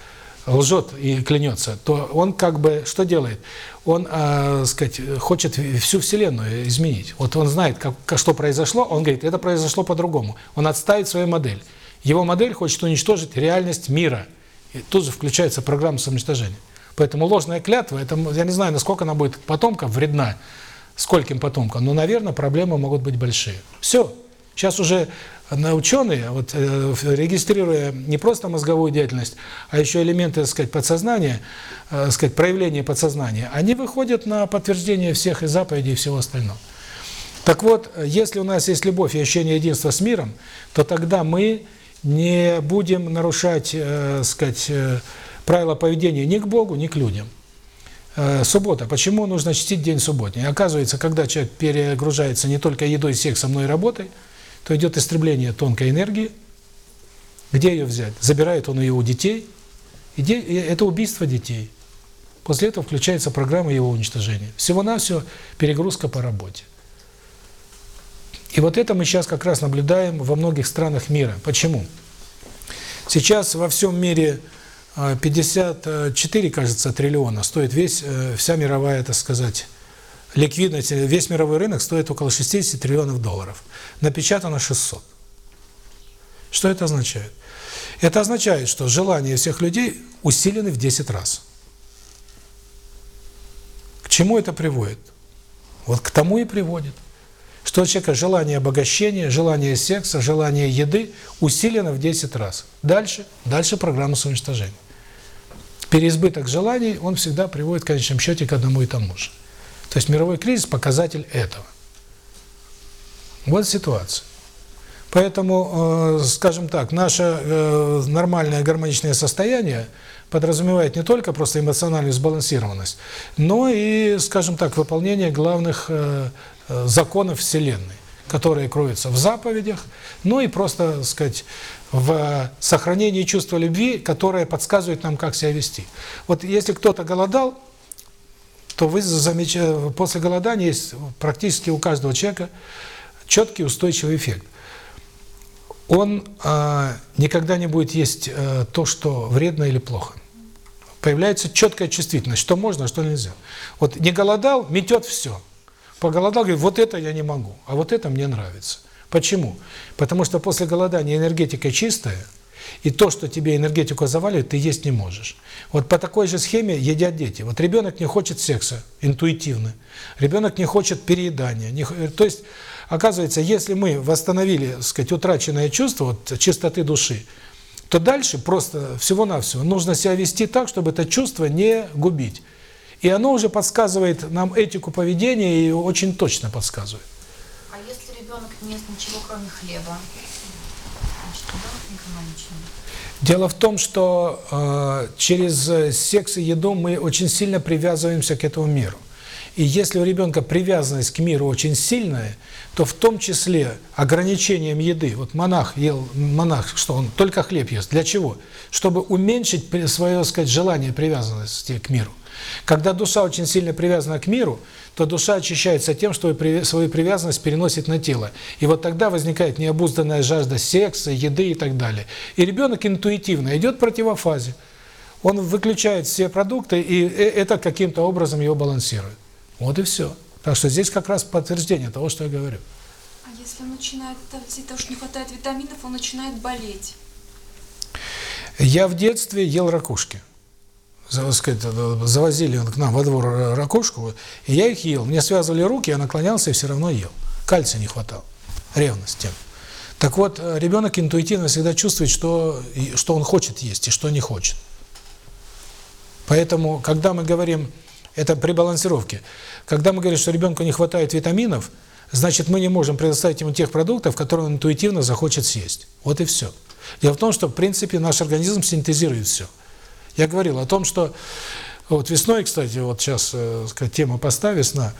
лжет и клянется, то он как бы что делает? Он, э, сказать, хочет всю Вселенную изменить. Вот он знает, как, что произошло, он говорит, это произошло по-другому. Он отставит свою модель. Его модель хочет уничтожить реальность мира. И тут же включается программа самоуничтожения. Поэтому ложная клятва, это, я не знаю, насколько она будет потомкам вредна, скольким потомкам, но, наверное, проблемы могут быть большие. Все. Сейчас уже на ученые, вот, э, регистрируя не просто мозговую деятельность, а еще элементы, так сказать, подсознания, э, так сказать, проявления подсознания, они выходят на подтверждение всех и заповедей и всего остального. Так вот, если у нас есть любовь и ощущение единства с миром, то тогда мы не будем нарушать, э, сказать, э, правила поведения ни к Богу, ни к людям. Э, суббота. Почему нужно чтить день субботний? Оказывается, когда человек перегружается не только едой, сексом, но и работой, то идет истребление тонкой энергии. Где ее взять? Забирает он ее у детей. И это убийство детей. После этого включается программа его уничтожения. Всего-навсего перегрузка по работе. И вот это мы сейчас как раз наблюдаем во многих странах мира. Почему? Сейчас во всем мире э, 54, кажется, триллиона стоит весь, э, вся мировая, так сказать, ликвидность, э, весь мировой рынок стоит около 60 триллионов долларов. Напечатано 600. Что это означает? Это означает, что желания всех людей усилены в 10 раз. К чему это приводит? Вот к тому и приводит что у человека желание обогащения, желание секса, желание еды усилено в 10 раз. Дальше, дальше программа самоуничтожения. Переизбыток желаний, он всегда приводит в конечном счете к одному и тому же. То есть мировой кризис – показатель этого. Вот ситуация. Поэтому, э, скажем так, наше э, нормальное гармоничное состояние подразумевает не только просто эмоциональную сбалансированность, но и, скажем так, выполнение главных э, законов Вселенной, которые кроются в заповедях, ну и просто, сказать, в сохранении чувства любви, которое подсказывает нам, как себя вести. Вот если кто-то голодал, то вы замечаете, после голодания есть практически у каждого человека четкий устойчивый эффект. Он э, никогда не будет есть э, то, что вредно или плохо. Появляется четкая чувствительность, что можно, а что нельзя. Вот не голодал, метет все. Поголодал, говорит, вот это я не могу, а вот это мне нравится. Почему? Потому что после голодания энергетика чистая, и то, что тебе энергетику заваливает, ты есть не можешь. Вот по такой же схеме едят дети. Вот ребенок не хочет секса интуитивно, ребенок не хочет переедания. Не, то есть, оказывается, если мы восстановили, так сказать, утраченное чувство, вот, чистоты души, то дальше просто всего-навсего нужно себя вести так, чтобы это чувство не губить. И оно уже подсказывает нам этику поведения и очень точно подсказывает. А если ребенок не ест ничего, кроме хлеба, ребенок Дело в том, что э, через секс и еду мы очень сильно привязываемся к этому миру. И если у ребенка привязанность к миру очень сильная, то в том числе ограничением еды. Вот монах ел, монах, что он только хлеб ест. Для чего? Чтобы уменьшить свое, сказать, желание привязанности к миру. Когда душа очень сильно привязана к миру, то душа очищается тем, что свою привязанность переносит на тело. И вот тогда возникает необузданная жажда секса, еды и так далее. И ребенок интуитивно идет в противофазе. Он выключает все продукты, и это каким-то образом его балансирует. Вот и все. Так что здесь как раз подтверждение того, что я говорю. А если он начинает, из-за того, что не хватает витаминов, он начинает болеть? Я в детстве ел ракушки. Сказать, завозили к нам во двор ракушку, и я их ел. Мне связывали руки, я наклонялся и все равно ел. Кальция не хватало. Ревность тем. Так вот, ребенок интуитивно всегда чувствует, что, что он хочет есть и что не хочет. Поэтому, когда мы говорим, это при балансировке, когда мы говорим, что ребенку не хватает витаминов, значит, мы не можем предоставить ему тех продуктов, которые он интуитивно захочет съесть. Вот и все. Дело в том, что, в принципе, наш организм синтезирует все. Я говорил о том, что вот весной, кстати, вот сейчас э, сказать, тема «Поста весна»,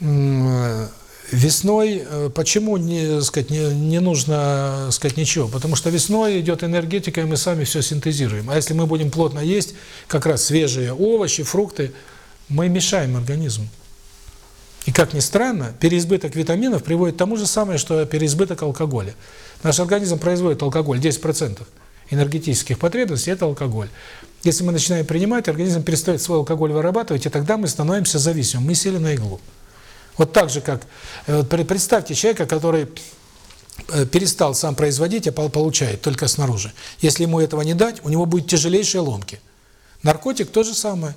э, весной э, почему не, сказать, не, не нужно сказать ничего? Потому что весной идет энергетика, и мы сами все синтезируем. А если мы будем плотно есть, как раз свежие овощи, фрукты, мы мешаем организму. И как ни странно, переизбыток витаминов приводит к тому же самое, что переизбыток алкоголя. Наш организм производит алкоголь 10% энергетических потребностей – это алкоголь. Если мы начинаем принимать, организм перестает свой алкоголь вырабатывать, и тогда мы становимся зависимым, мы сели на иглу. Вот так же, как э, представьте человека, который э, перестал сам производить, а пол- получает только снаружи. Если ему этого не дать, у него будет тяжелейшие ломки. Наркотик то же самое.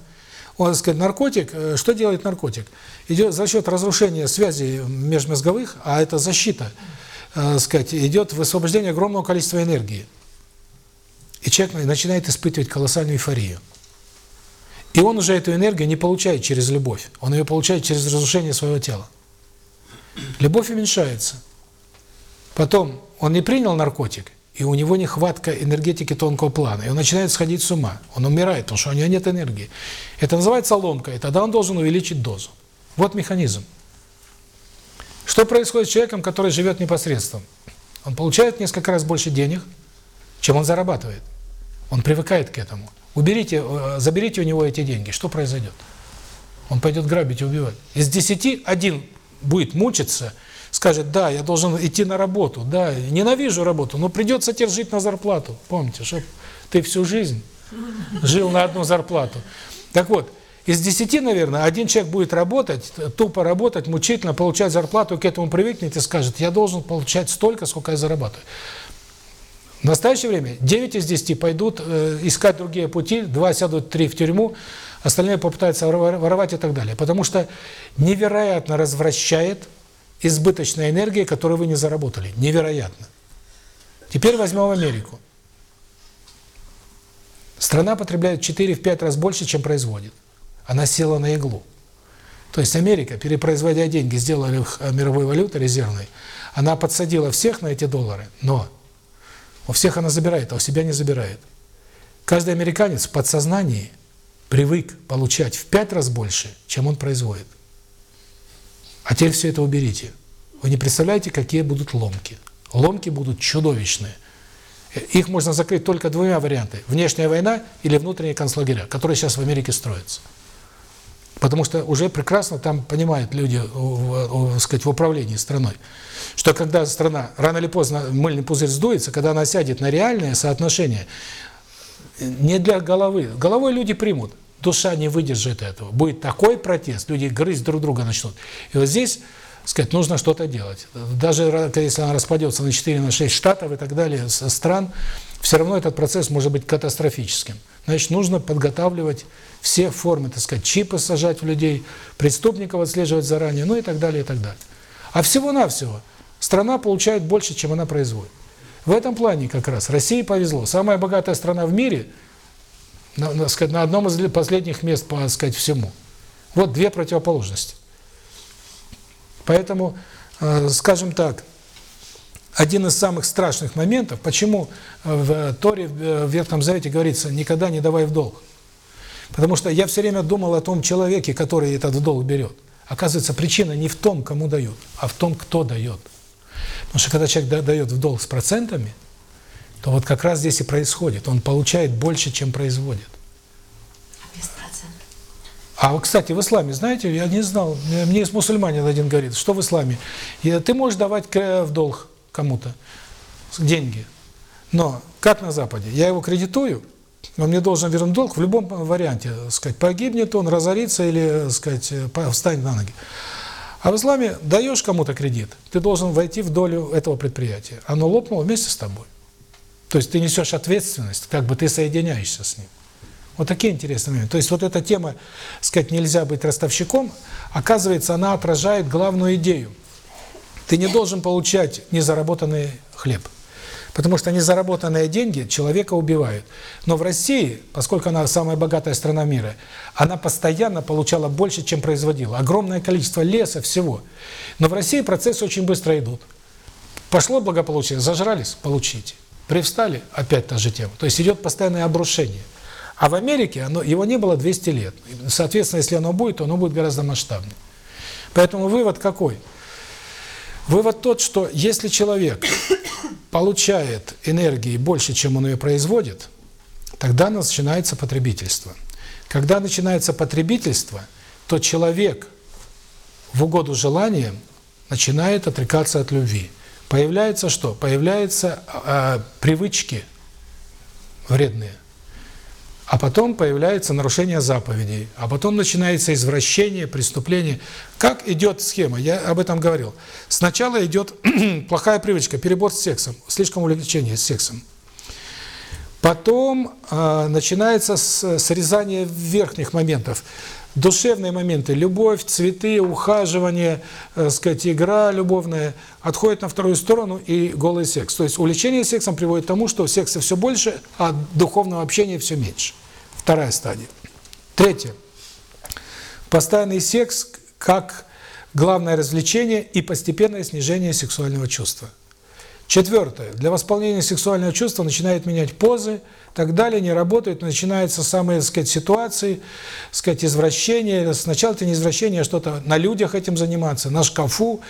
Он, так сказать, наркотик, э, что делает наркотик? Идет за счет разрушения связей межмозговых, а это защита, сказать, идет высвобождение огромного количества энергии. И человек начинает испытывать колоссальную эйфорию. И он уже эту энергию не получает через любовь, он ее получает через разрушение своего тела. Любовь уменьшается. Потом он не принял наркотик, и у него нехватка энергетики тонкого плана, и он начинает сходить с ума. Он умирает, потому что у него нет энергии. Это называется ломка, и тогда он должен увеличить дозу. Вот механизм. Что происходит с человеком, который живет непосредством? Он получает несколько раз больше денег, чем он зарабатывает. Он привыкает к этому. Уберите, э, заберите у него эти деньги, что произойдет? Он пойдет грабить и убивать. Из десяти один будет мучиться, скажет, да, я должен идти на работу, да, ненавижу работу, но придется теперь жить на зарплату. Помните, что ты всю жизнь жил на одну зарплату. Так вот, из десяти, наверное, один человек будет работать, тупо работать, мучительно, получать зарплату, к этому привыкнет и скажет, я должен получать столько, сколько я зарабатываю. В настоящее время 9 из 10 пойдут э, искать другие пути, 2 сядут, 3 в тюрьму, остальные попытаются вор- воровать и так далее. Потому что невероятно развращает избыточная энергия, которую вы не заработали. Невероятно. Теперь возьмем Америку. Страна потребляет 4-5 раз больше, чем производит. Она села на иглу. То есть Америка, перепроизводя деньги, сделала их э, мировой валютой резервной, она подсадила всех на эти доллары, но у всех она забирает, а у себя не забирает. Каждый американец в подсознании привык получать в пять раз больше, чем он производит. А теперь все это уберите. Вы не представляете, какие будут ломки. Ломки будут чудовищные. Их можно закрыть только двумя вариантами. Внешняя война или внутренние концлагеря, которые сейчас в Америке строятся. Потому что уже прекрасно там понимают люди, в, в, сказать, в управлении страной, что когда страна рано или поздно мыльный пузырь сдуется, когда она сядет на реальное соотношение, не для головы. Головой люди примут, душа не выдержит этого. Будет такой протест, люди грызть друг друга начнут. И вот здесь, сказать, нужно что-то делать. Даже если она распадется на 4, на 6 штатов и так далее, стран, все равно этот процесс может быть катастрофическим. Значит, нужно подготавливать все формы, так сказать, чипы сажать в людей, преступников отслеживать заранее, ну и так далее, и так далее. А всего-навсего страна получает больше, чем она производит. В этом плане как раз России повезло. Самая богатая страна в мире, на, на, сказать, на одном из последних мест, по сказать, всему. Вот две противоположности. Поэтому, э, скажем так, один из самых страшных моментов, почему в Торе, в Ветхом Завете говорится «никогда не давай в долг». Потому что я все время думал о том человеке, который этот долг берет. Оказывается, причина не в том, кому дают, а в том, кто дает. Потому что когда человек дает в долг с процентами, то вот как раз здесь и происходит. Он получает больше, чем производит. А без процентов? А, вот, кстати, в исламе, знаете, я не знал, мне мусульманин один говорит, что в исламе, ты можешь давать в долг кому-то деньги, но как на Западе, я его кредитую, он мне должен вернуть долг в любом варианте, сказать, погибнет он, разорится или, сказать, встанет на ноги. А в исламе даешь кому-то кредит, ты должен войти в долю этого предприятия. Оно лопнуло вместе с тобой. То есть ты несешь ответственность, как бы ты соединяешься с ним. Вот такие интересные моменты. То есть вот эта тема, сказать, нельзя быть ростовщиком, оказывается, она отражает главную идею. Ты не должен получать незаработанный хлеб. Потому что незаработанные деньги человека убивают. Но в России, поскольку она самая богатая страна мира, она постоянно получала больше, чем производила. Огромное количество леса, всего. Но в России процессы очень быстро идут. Пошло благополучие, зажрались, получите. Привстали, опять та же тема. То есть идет постоянное обрушение. А в Америке оно, его не было 200 лет. Соответственно, если оно будет, то оно будет гораздо масштабнее. Поэтому вывод какой? Вывод тот, что если человек получает энергии больше, чем он ее производит, тогда начинается потребительство. Когда начинается потребительство, то человек в угоду желаниям начинает отрекаться от любви. Появляется что? Появляются э, привычки вредные. А потом появляется нарушение заповедей, а потом начинается извращение, преступление. Как идет схема? Я об этом говорил. Сначала идет плохая привычка, перебор с сексом, слишком увлечение сексом. Потом э, начинается с, срезание верхних моментов. Душевные моменты, любовь, цветы, ухаживание, э, сказать, игра любовная, отходит на вторую сторону и голый секс. То есть увлечение сексом приводит к тому, что секса все больше, а духовного общения все меньше. Вторая стадия. Третье. Постоянный секс как главное развлечение и постепенное снижение сексуального чувства. Четвертое. Для восполнения сексуального чувства начинает менять позы, так далее, не работает, начинаются самые, так сказать, ситуации, так сказать, извращения. Сначала это не извращение, а что-то на людях этим заниматься, на шкафу,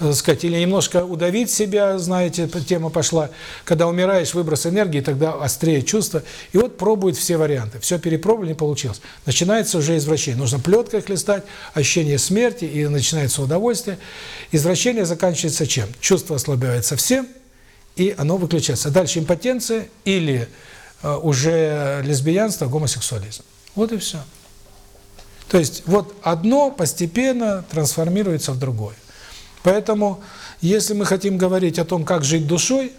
так сказать, или немножко удавить себя, знаете, тема пошла. Когда умираешь, выброс энергии, тогда острее чувство. И вот пробуют все варианты. Все перепробовали, не получилось. Начинается уже извращение. Нужно плеткой хлестать, ощущение смерти, и начинается удовольствие. Извращение заканчивается чем? Чувство ослабевает совсем, и оно выключается. Дальше импотенция или э, уже лесбиянство, гомосексуализм. Вот и все. То есть вот одно постепенно трансформируется в другое. Поэтому, если мы хотим говорить о том, как жить душой,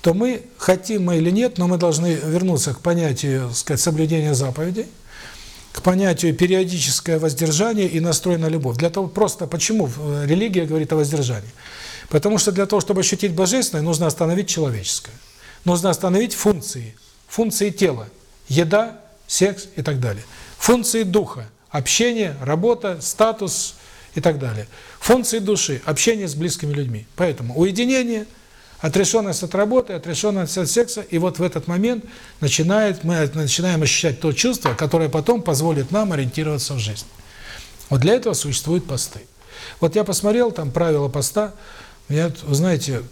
то мы, хотим мы или нет, но мы должны вернуться к понятию, сказать, соблюдения заповедей, к понятию периодическое воздержание и настрой на любовь. Для того просто, почему э, религия говорит о воздержании? Потому что для того, чтобы ощутить божественное, нужно остановить человеческое. Нужно остановить функции. Функции тела. Еда, секс и так далее. Функции духа. Общение, работа, статус и так далее. Функции души. Общение с близкими людьми. Поэтому уединение, отрешенность от работы, отрешенность от секса. И вот в этот момент начинает, мы начинаем ощущать то чувство, которое потом позволит нам ориентироваться в жизнь. Вот для этого существуют посты. Вот я посмотрел там правила поста, я, вы знаете,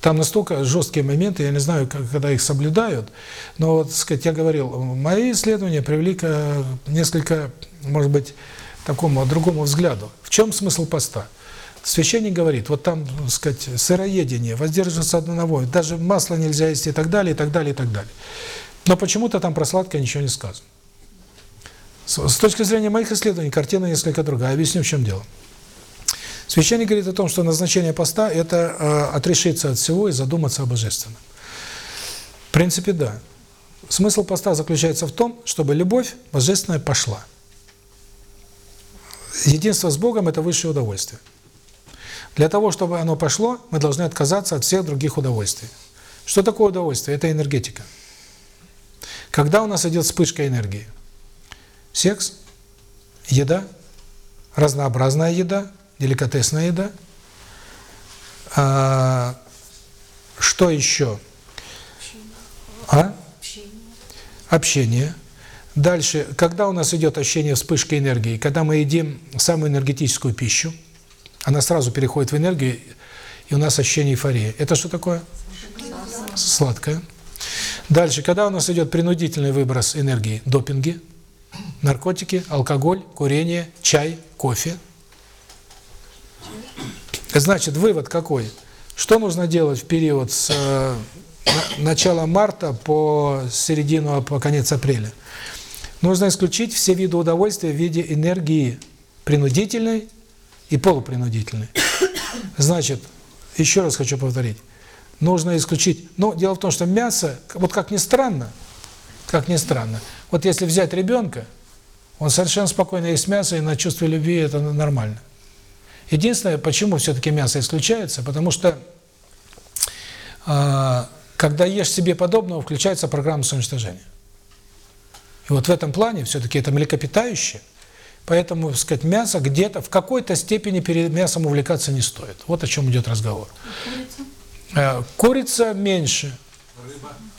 там настолько жесткие моменты, я не знаю, как, когда их соблюдают, но вот, сказать, я говорил, мои исследования привели к несколько, может быть, такому другому взгляду. В чем смысл поста? Священник говорит, вот там, так сказать, сыроедение, воздерживаться от одного, даже масло нельзя есть и так далее, и так далее, и так далее. Но почему-то там про сладкое ничего не сказано. С точки зрения моих исследований, картина несколько другая. Объясню, в чем дело. Священник говорит о том, что назначение поста – это э, отрешиться от всего и задуматься о божественном. В принципе, да. Смысл поста заключается в том, чтобы любовь божественная пошла. Единство с Богом – это высшее удовольствие. Для того, чтобы оно пошло, мы должны отказаться от всех других удовольствий. Что такое удовольствие? Это энергетика. Когда у нас идет вспышка энергии? Секс, еда, разнообразная еда, деликатесная еда. А, что еще? А? Общение. Дальше, когда у нас идет ощущение вспышки энергии, когда мы едим самую энергетическую пищу, она сразу переходит в энергию, и у нас ощущение эйфории. Это что такое? Сладкое. Дальше, когда у нас идет принудительный выброс энергии, допинги, наркотики, алкоголь, курение, чай, кофе – Значит, вывод какой? Что нужно делать в период с э, начала марта по середину, по конец апреля? Нужно исключить все виды удовольствия в виде энергии принудительной и полупринудительной. Значит, еще раз хочу повторить, нужно исключить. Но дело в том, что мясо, вот как ни странно, как ни странно. Вот если взять ребенка, он совершенно спокойно ест мясо, и на чувство любви это нормально. Единственное, почему все-таки мясо исключается, потому что э, когда ешь себе подобного, включается программа самоуничтожения. И вот в этом плане все-таки это млекопитающее, поэтому, так сказать, мясо где-то в какой-то степени перед мясом увлекаться не стоит. Вот о чем идет разговор. Курица? Курица меньше.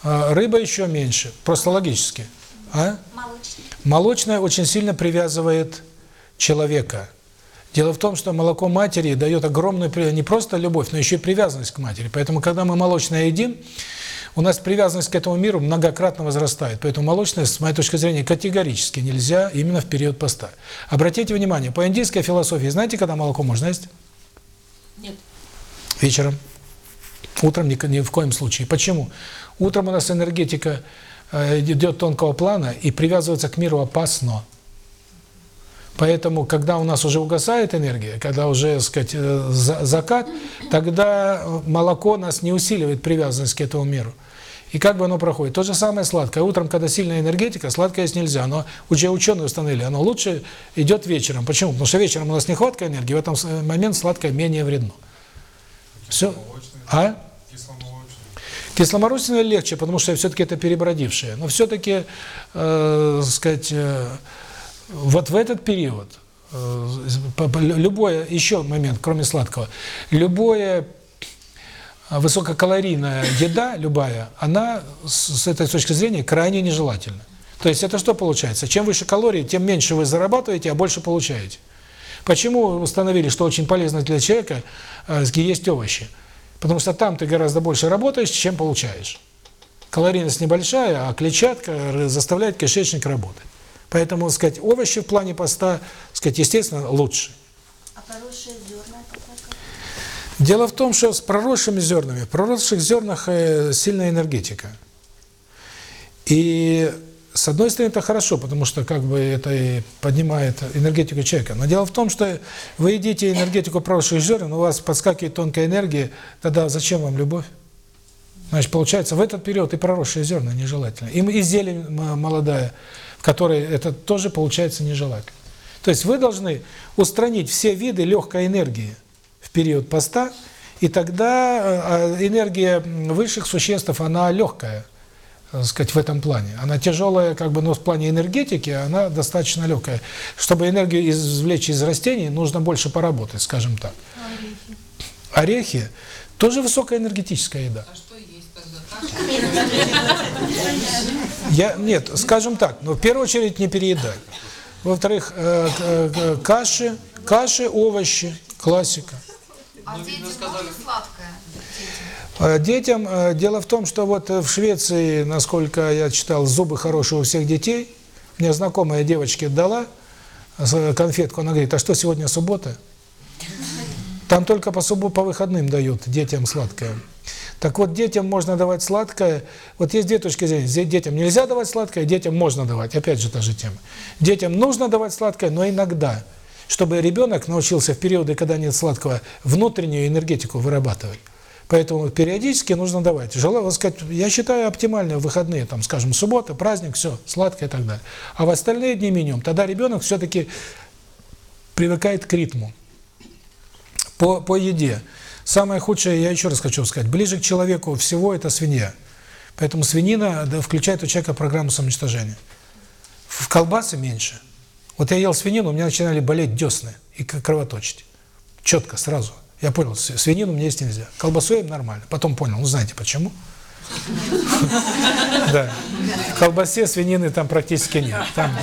Рыба? Рыба еще меньше, просто логически. А? Молочный. Молочное очень сильно привязывает человека. Дело в том, что молоко матери дает огромную не просто любовь, но еще и привязанность к матери. Поэтому, когда мы молочное едим, у нас привязанность к этому миру многократно возрастает. Поэтому молочное, с моей точки зрения, категорически нельзя именно в период поста. Обратите внимание, по индийской философии, знаете, когда молоко можно есть? Нет. Вечером. Утром ни, ни в коем случае. Почему? Утром у нас энергетика э, идет тонкого плана и привязывается к миру опасно. Поэтому, когда у нас уже угасает энергия, когда уже, сказать, э, закат, тогда молоко нас не усиливает привязанность к этому миру. И как бы оно проходит? То же самое сладкое. Утром, когда сильная энергетика, сладкое есть нельзя. Но уже ученые установили, оно лучше идет вечером. Почему? Потому что вечером у нас нехватка энергии, в этом момент сладкое менее вредно. Все. А? Кисломолочное легче, потому что все-таки это перебродившее. Но все-таки, э, сказать, э, вот в этот период, э, любое, еще момент, кроме сладкого, любое высококалорийная еда, любая, она с этой точки зрения крайне нежелательна. То есть это что получается? Чем выше калории, тем меньше вы зарабатываете, а больше получаете. Почему установили, что очень полезно для человека есть овощи? Потому что там ты гораздо больше работаешь, чем получаешь. Калорийность небольшая, а клетчатка заставляет кишечник работать. Поэтому, сказать, овощи в плане поста, сказать, естественно, лучше. А проросшие зерна Дело в том, что с проросшими зернами, в проросших зернах э, сильная энергетика. И с одной стороны, это хорошо, потому что как бы это и поднимает энергетику человека. Но дело в том, что вы едите энергетику проросших зерен, у вас подскакивает тонкая энергия, тогда зачем вам любовь? Значит, получается, в этот период и проросшие зерна нежелательно. Им и зелень молодая, в которой это тоже получается нежелательно. То есть вы должны устранить все виды легкой энергии в период поста, и тогда а, энергия высших существ, она легкая так сказать, в этом плане. Она тяжелая, как бы, но в плане энергетики она достаточно легкая. Чтобы энергию извлечь из растений, нужно больше поработать, скажем так. Орехи? Орехи тоже высокоэнергетическая еда. А что? Я, нет, скажем так, но в первую очередь не переедать. Во-вторых, э, э, каши, каши, овощи, классика. А детям можно сладкое? Детям, дело в том, что вот в Швеции, насколько я читал, зубы хорошие у всех детей. Мне знакомая девочке дала конфетку, она говорит, а что сегодня суббота? Там только по субботам, по выходным дают детям сладкое. Так вот, детям можно давать сладкое. Вот есть две точки зрения. Детям нельзя давать сладкое, детям можно давать. Опять же та же тема. Детям нужно давать сладкое, но иногда. Чтобы ребенок научился в периоды, когда нет сладкого, внутреннюю энергетику вырабатывать. Поэтому периодически нужно давать. Желаю сказать, я считаю оптимально выходные, там, скажем, суббота, праздник, все, сладкое и так далее. А в остальные дни минимум. Тогда ребенок все-таки привыкает к ритму. По, по еде. Самое худшее, я еще раз хочу сказать, ближе к человеку всего это свинья. Поэтому свинина включает у человека программу самоуничтожения. В колбасы меньше. Вот я ел свинину, у меня начинали болеть десны и кровоточить. Четко, сразу. Я понял, свинину мне есть нельзя. Колбасу я нормально. Потом понял, ну знаете почему? Да. В колбасе свинины там практически нет. Там,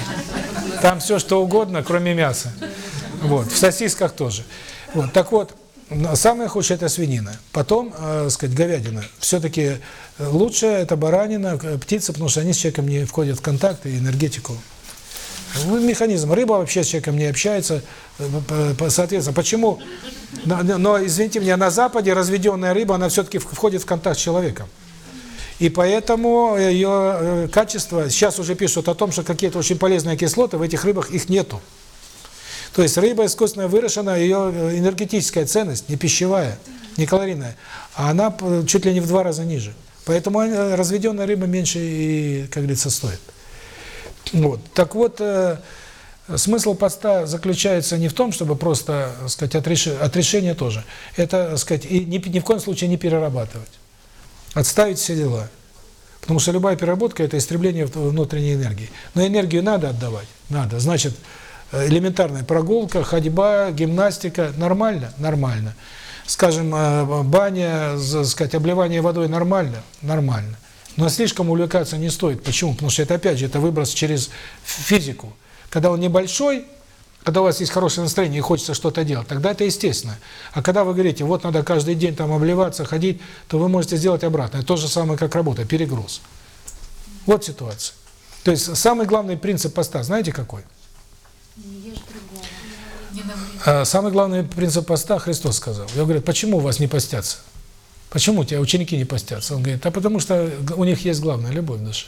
там все что угодно, кроме мяса. Вот. В сосисках тоже. Вот. Так вот, самое худшее это свинина. Потом, э, сказать, говядина. Все-таки лучшее это баранина, птица, потому что они с человеком не входят в контакт и энергетику ну, механизм. Рыба вообще с человеком не общается. Соответственно, почему? Но, извините меня, на Западе разведенная рыба, она все-таки входит в контакт с человеком. И поэтому ее э, качество, сейчас уже пишут о том, что какие-то очень полезные кислоты в этих рыбах, их нету. То есть рыба искусственно выращена, ее э, энергетическая ценность, не пищевая, не калорийная, а она чуть ли не в два раза ниже. Поэтому э, разведенная рыба меньше и, как говорится, стоит. Вот. Так вот, э, смысл поста заключается не в том, чтобы просто, так сказать, отреши- отрешение тоже. Это, так сказать, и ни, ни в коем случае не перерабатывать. Отставить все дела. Потому что любая переработка – это истребление внутренней энергии. Но энергию надо отдавать? Надо. Значит, э, элементарная прогулка, ходьба, гимнастика – нормально? Нормально. Скажем, э, баня, за- сказать, обливание водой – нормально? Нормально. Но слишком увлекаться не стоит. Почему? Потому что это, опять же, это выброс через физику. Когда он небольшой, когда у вас есть хорошее настроение и хочется что-то делать, тогда это естественно. А когда вы говорите, вот надо каждый день там обливаться, ходить, то вы можете сделать обратно. Это то же самое, как работа, перегруз. Вот ситуация. То есть самый главный принцип поста, знаете какой? А, Самый главный принцип поста Христос сказал. Я говорю, почему у вас не постятся? Почему у тебя ученики не постятся? Он говорит, а потому что у них есть главная любовь в душе.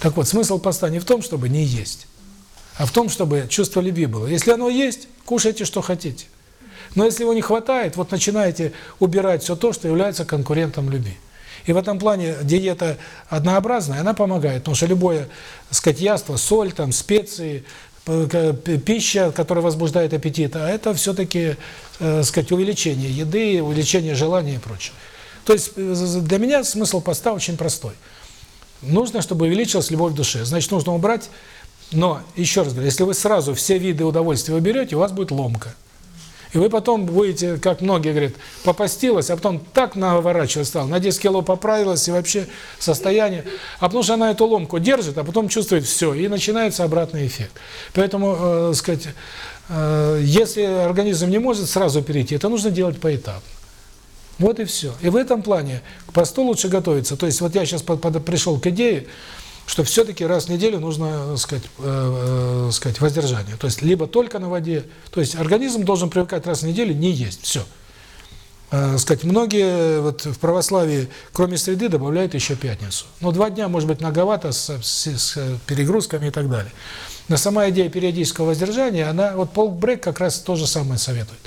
Так вот, смысл поста не в том, чтобы не есть, а в том, чтобы чувство любви было. Если оно есть, кушайте, что хотите. Но если его не хватает, вот начинаете убирать все то, что является конкурентом любви. И в этом плане диета однообразная, она помогает, потому что любое, так сказать, яство, соль, там, специи, пища, которая возбуждает аппетит, а это все-таки, э, сказать, увеличение еды, увеличение желания и прочее. То есть э, для меня смысл поста очень простой. Нужно, чтобы увеличилась любовь в душе. Значит, нужно убрать, но, еще раз говорю, если вы сразу все виды удовольствия уберете, у вас будет ломка. И вы потом будете, как многие говорят, попастилась, а потом так наворачивать стал, на 10 кило поправилась и вообще состояние. А потому что она эту ломку держит, а потом чувствует все, и начинается обратный эффект. Поэтому, э, сказать, э, если организм не может сразу перейти, это нужно делать поэтапно. Вот и все. И в этом плане к посту лучше готовиться. То есть вот я сейчас под, под- пришел к идее, что все-таки раз в неделю нужно, э, сказать, э, э, сказать, воздержание. То есть либо только на воде, то есть организм должен привыкать раз в неделю не есть, все. Э, сказать, многие вот в православии, кроме среды, добавляют еще пятницу. Но два дня, может быть, многовато с, с- с перегрузками и так далее. Но сама идея периодического воздержания, она, вот Пол Брек как раз то же самое советует.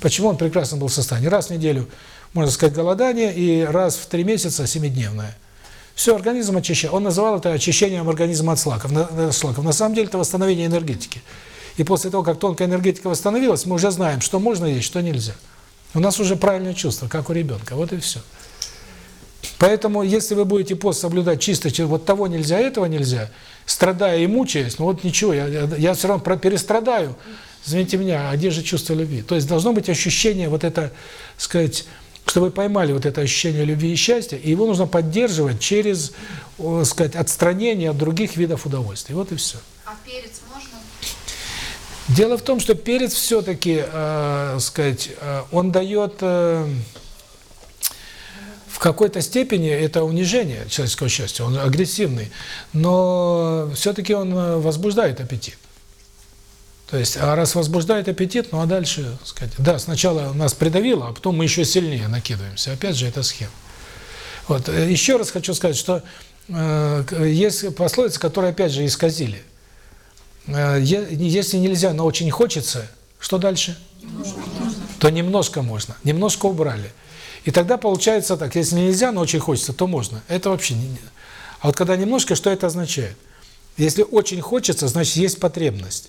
Почему он прекрасно был в состоянии? Раз в неделю, можно сказать, голодание, и раз в три месяца семидневное. Все, организм очищает. Он называл это очищением организма от шлаков. На, шлаков. На самом деле это восстановление энергетики. И после того, как тонкая энергетика восстановилась, мы уже знаем, что можно есть, что нельзя. У нас уже правильное чувство, как у ребенка. Вот и все. Поэтому, если вы будете пост соблюдать чисто, вот того нельзя, этого нельзя, страдая и мучаясь, ну вот ничего, я, я, я все равно перестрадаю, извините меня, а где же чувство любви? То есть должно быть ощущение, вот это, сказать, чтобы вы поймали вот это ощущение любви и счастья, и его нужно поддерживать через, о, сказать, отстранение от других видов удовольствий. Вот и все. А перец можно? Дело в том, что перец все-таки, э, сказать, э, он дает э, в какой-то степени это унижение человеческого счастья, он агрессивный, но все-таки он э, возбуждает аппетит. То есть, а раз возбуждает аппетит, ну а дальше, сказать, да, сначала нас придавило, а потом мы еще сильнее накидываемся. Опять же, это схема. Вот. Еще раз хочу сказать, что э, есть пословицы, которые, опять же, исказили. Э, Если нельзя, но очень хочется, что дальше? То немножко можно. Немножко убрали. И тогда получается так, если нельзя, но очень хочется, то можно. Это вообще не- А вот когда немножко, что это означает? Если очень хочется, значит, есть потребность.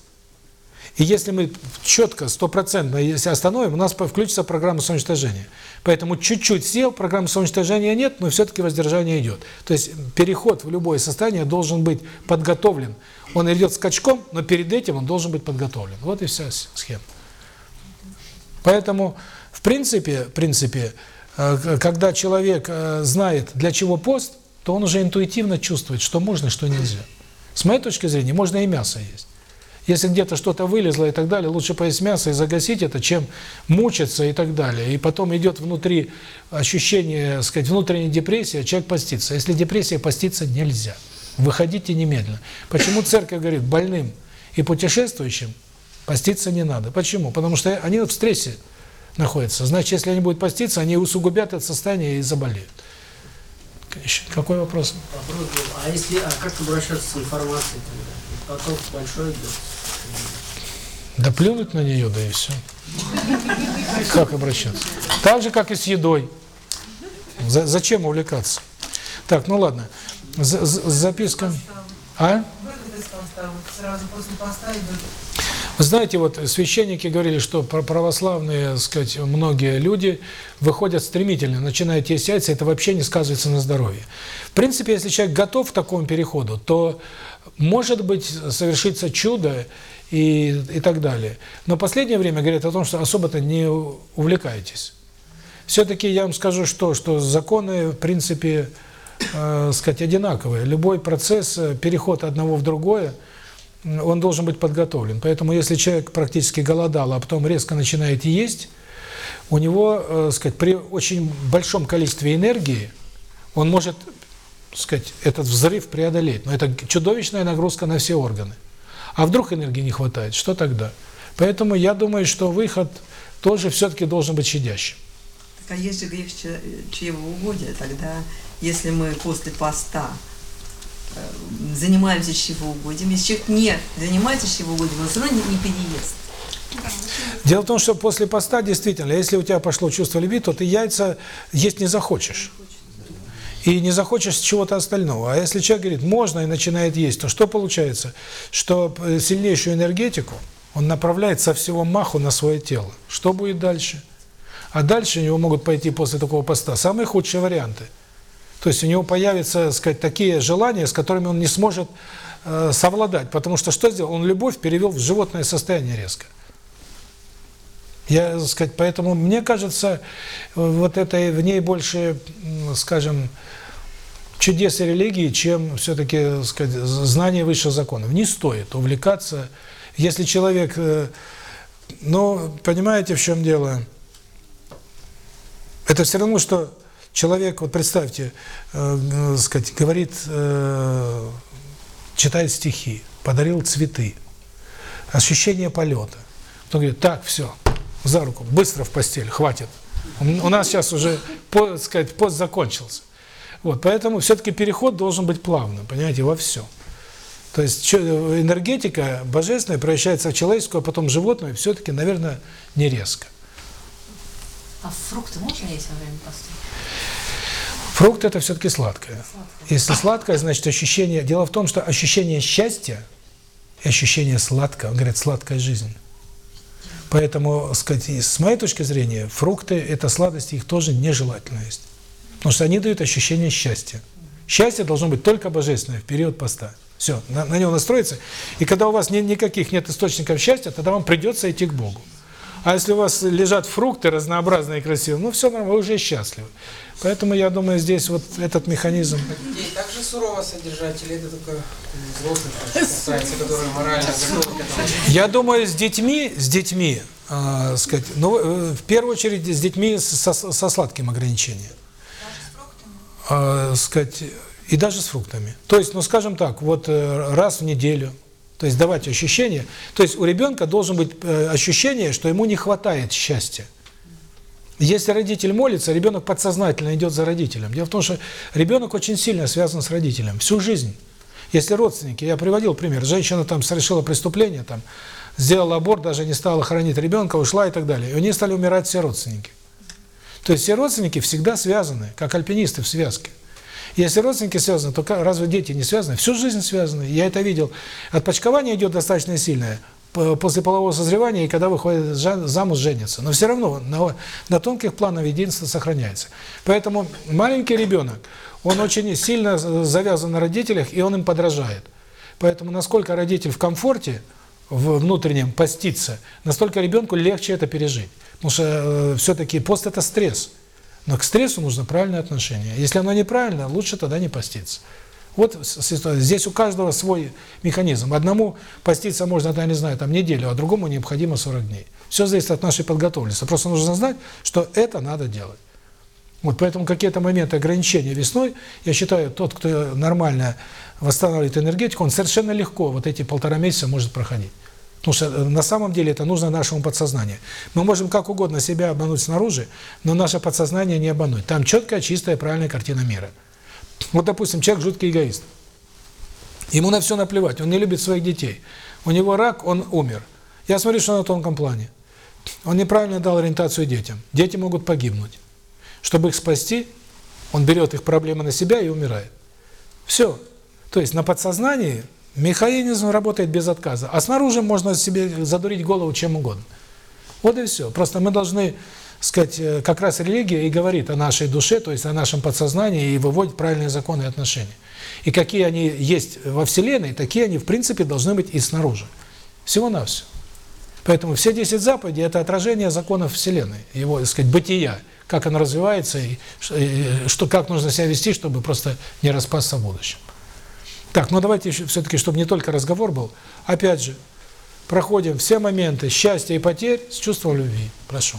И если мы четко, стопроцентно, если остановим, у нас включится программа самоуничтожения. Поэтому чуть-чуть сел, программы самоуничтожения нет, но все-таки воздержание идет. То есть переход в любое состояние должен быть подготовлен. Он идет скачком, но перед этим он должен быть подготовлен. Вот и вся схема. Поэтому, в принципе, в принципе, э, когда человек э, знает, для чего пост, то он уже интуитивно чувствует, что можно, что нельзя. С моей точки зрения, можно и мясо есть. Если где-то что-то вылезло и так далее, лучше поесть мясо и загасить это, чем мучиться и так далее. И потом идет внутри ощущение, сказать, внутренней депрессии, а человек постится. Если депрессия, поститься нельзя. Выходите немедленно. Почему церковь говорит больным и путешествующим поститься не надо? Почему? Потому что они в стрессе находятся. Значит, если они будут поститься, они усугубят это состояние и заболеют. Какой вопрос? А если, а как обращаться с информацией тогда? Поток большой идет. Да плюнуть на нее, да и все. Как обращаться? Так же, как и с едой. За- зачем увлекаться? Так, ну ладно. З- з- записка. А? Вы знаете, вот священники говорили, что православные, сказать, многие люди выходят стремительно, начинают есть яйца, это вообще не сказывается на здоровье. В принципе, если человек готов к такому переходу, то может быть совершится чудо и, и так далее. Но последнее время говорят о том, что особо-то не увлекайтесь. Все-таки я вам скажу, что, что законы, в принципе, э, сказать, одинаковые. Любой процесс, э, переход одного в другое, он должен быть подготовлен. Поэтому если человек практически голодал, а потом резко начинает есть, у него, э, сказать, при очень большом количестве энергии он может, сказать, этот взрыв преодолеть. Но это чудовищная нагрузка на все органы. А вдруг энергии не хватает, что тогда? Поэтому я думаю, что выход тоже все-таки должен быть щадящим. Так, а же грех чревоугодия, тогда, если мы после поста э, занимаемся чревоугодием, если человек не занимается чревоугодием, он все равно не, не переест. Дело в том, что после поста, действительно, если у тебя пошло чувство любви, то ты яйца есть не захочешь. И не захочешь чего-то остального. А если человек говорит, можно, и начинает есть, то что получается? Что э, сильнейшую энергетику он направляет со всего маху на свое тело. Что будет дальше? А дальше у него могут пойти после такого поста самые худшие варианты. То есть у него появятся, так сказать, такие желания, с которыми он не сможет э, совладать. Потому что что сделал? Он любовь перевел в животное состояние резко. Я, сказать, поэтому мне кажется, э, вот это в ней больше, скажем, чудес и религии, чем все-таки, знание высших законов. Не стоит увлекаться. Если человек, э, ну, понимаете, в чем дело? Это все равно, что человек, вот представьте, э, э, сказать, говорит, э, читает стихи, подарил цветы, ощущение полета. Потом говорит, так, все, за руку, быстро в постель, хватит. У нас сейчас уже, по- сказать, пост закончился. Вот, поэтому все-таки переход должен быть плавным, понимаете, во все. То есть энергетика божественная превращается в человеческую, а потом в животное, все-таки, наверное, не резко. А фрукты можно есть во время поста? Фрукт – это все-таки сладкое. Если сладкое, значит ощущение… Дело в том, что ощущение счастья и ощущение сладкого, он говорит, сладкая жизнь. Поэтому, сказать, с моей точки зрения, фрукты – это сладости, их тоже нежелательно есть. Потому что они дают ощущение счастья. Счастье должно быть только божественное в период поста. Все, на, на него настроиться. И когда у вас ни- никаких нет источников счастья, тогда вам придется идти к Богу. А если у вас лежат фрукты разнообразные и красивые, ну все нормально, вы уже счастливы. Поэтому я думаю, здесь вот этот механизм. Детей также сурово содержать, или это только взрослых касается, которые морально готовы? Я думаю, с детьми, с детьми, э, сказать, ну, э, в первую очередь с детьми со, со сладким ограничением. Э, сказать, и даже с фруктами. То есть, ну, скажем так, вот э, раз в неделю, то есть давать ощущение, то есть у ребенка должен быть э, ощущение, что ему не хватает счастья. Если родитель молится, ребенок подсознательно идет за родителем. Дело в том, что ребенок очень сильно связан с родителем всю жизнь. Если родственники, я приводил пример, женщина там совершила преступление, там сделала аборт, даже не стала хоронить ребенка, ушла и так далее. И у нее стали умирать все родственники. То есть все родственники всегда связаны, как альпинисты в связке. Если родственники связаны, то разве дети не связаны? Всю жизнь связаны. Я это видел. Отпочкование идет достаточно сильное после полового созревания, и когда выходит замуж, женится. Но все равно на, на тонких планах единство сохраняется. Поэтому маленький ребенок, он очень сильно завязан на родителях, и он им подражает. Поэтому насколько родитель в комфорте, в внутреннем поститься, настолько ребенку легче это пережить. Потому что все-таки пост – это стресс. Но к стрессу нужно правильное отношение. Если оно неправильно, лучше тогда не поститься. Вот. Здесь у каждого свой механизм. Одному поститься можно, я не знаю, там неделю, а другому необходимо 40 дней. Все зависит от нашей подготовленности. Просто нужно знать, что это надо делать. Вот поэтому какие-то моменты ограничения весной, я считаю, тот, кто нормально восстанавливает энергетику, он совершенно легко вот эти полтора месяца может проходить. Потому что э, на самом деле это нужно нашему подсознанию. Мы можем как угодно себя обмануть снаружи, но наше подсознание не обмануть. Там четкая, чистая, правильная картина мира. Вот, допустим, человек жуткий эгоист. Ему на все наплевать, он не любит своих детей. У него рак, он умер. Я смотрю, что на тонком плане. Он неправильно дал ориентацию детям. Дети могут погибнуть. Чтобы их спасти, Он берет их проблемы на себя и умирает. Все. То есть на подсознании механизм работает без отказа, а снаружи можно себе задурить голову чем угодно. Вот и все. Просто мы должны, сказать, э, как раз религия и говорит о нашей душе, то есть о нашем подсознании, и выводит правильные законы и отношения. И какие они есть во Вселенной, такие они, в принципе, должны быть и снаружи. Всего-навсего. Поэтому все 10 заповедей – это отражение законов Вселенной, его, так сказать, бытия, как оно развивается, и что, как нужно себя вести, чтобы просто не распасться в будущем. Так, ну давайте все-таки, чтобы не только разговор был, опять же, проходим все моменты счастья и потерь с чувством любви. Прошу.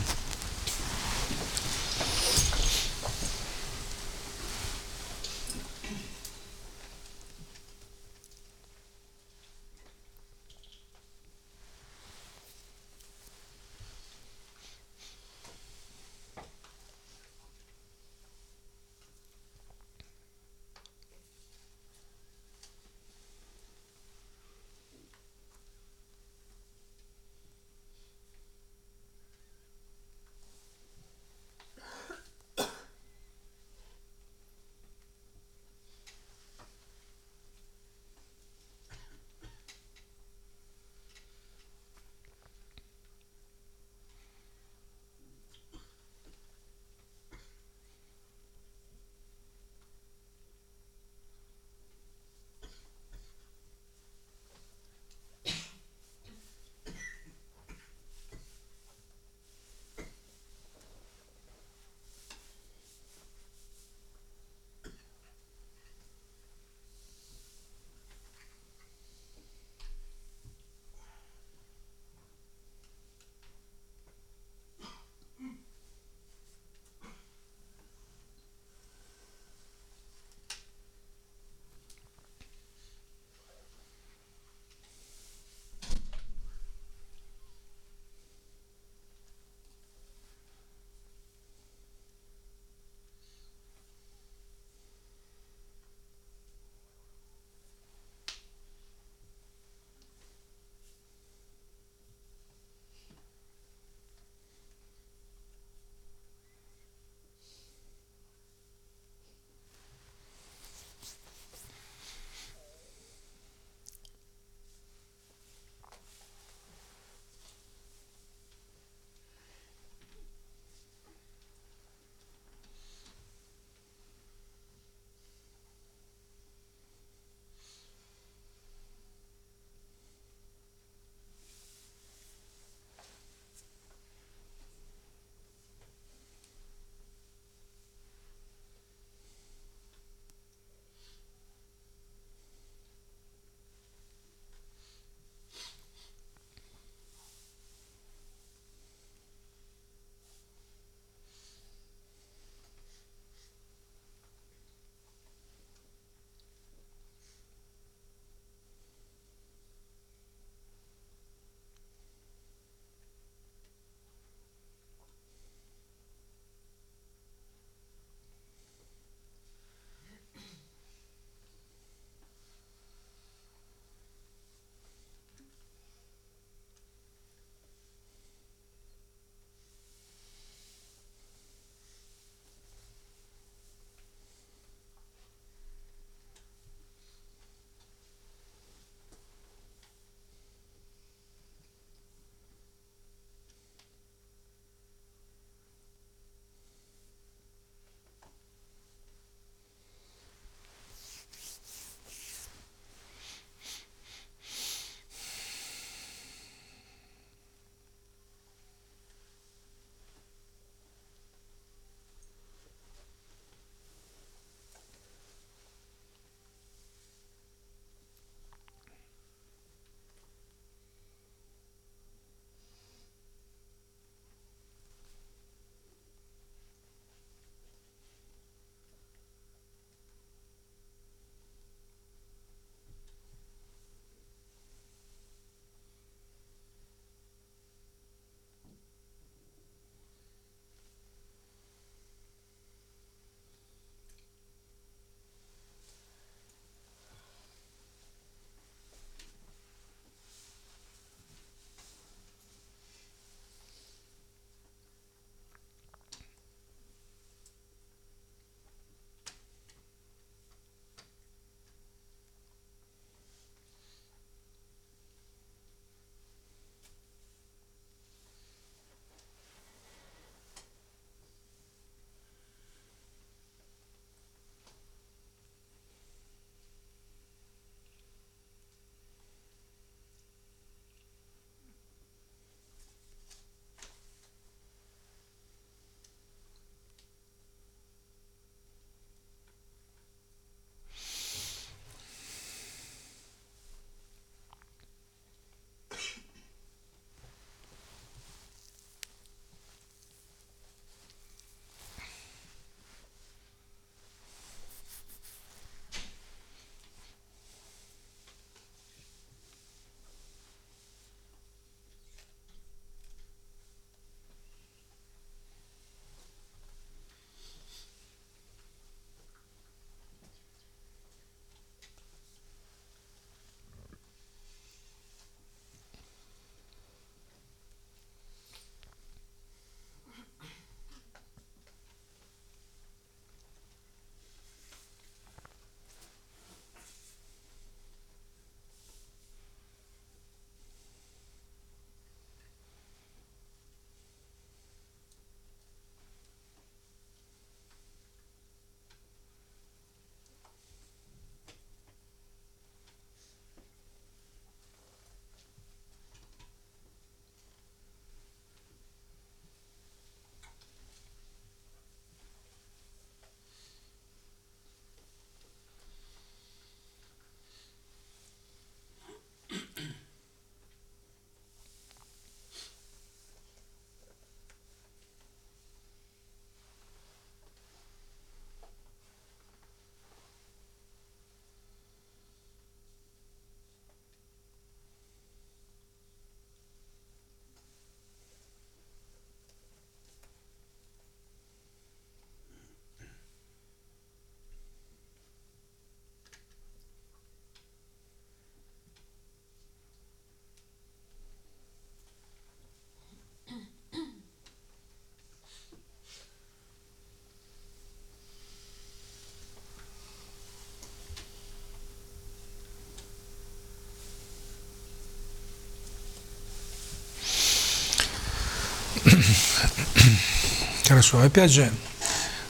Хорошо. Опять же,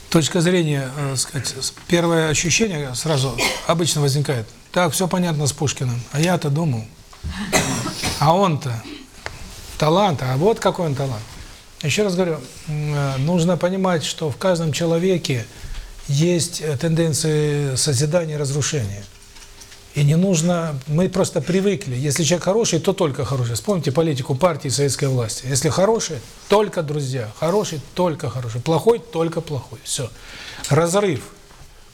точка зрения, э, сказать, первое ощущение сразу обычно возникает. Так, все понятно с Пушкиным. А я-то думал. А он-то талант, а вот какой он талант. Еще раз говорю, э, нужно понимать, что в каждом человеке есть э, тенденции созидания и разрушения. И не нужно, мы просто привыкли, если человек хороший, то только хороший. Вспомните политику партии советской власти. Если хороший, только друзья, хороший, только хороший, плохой, только плохой. Все. Разрыв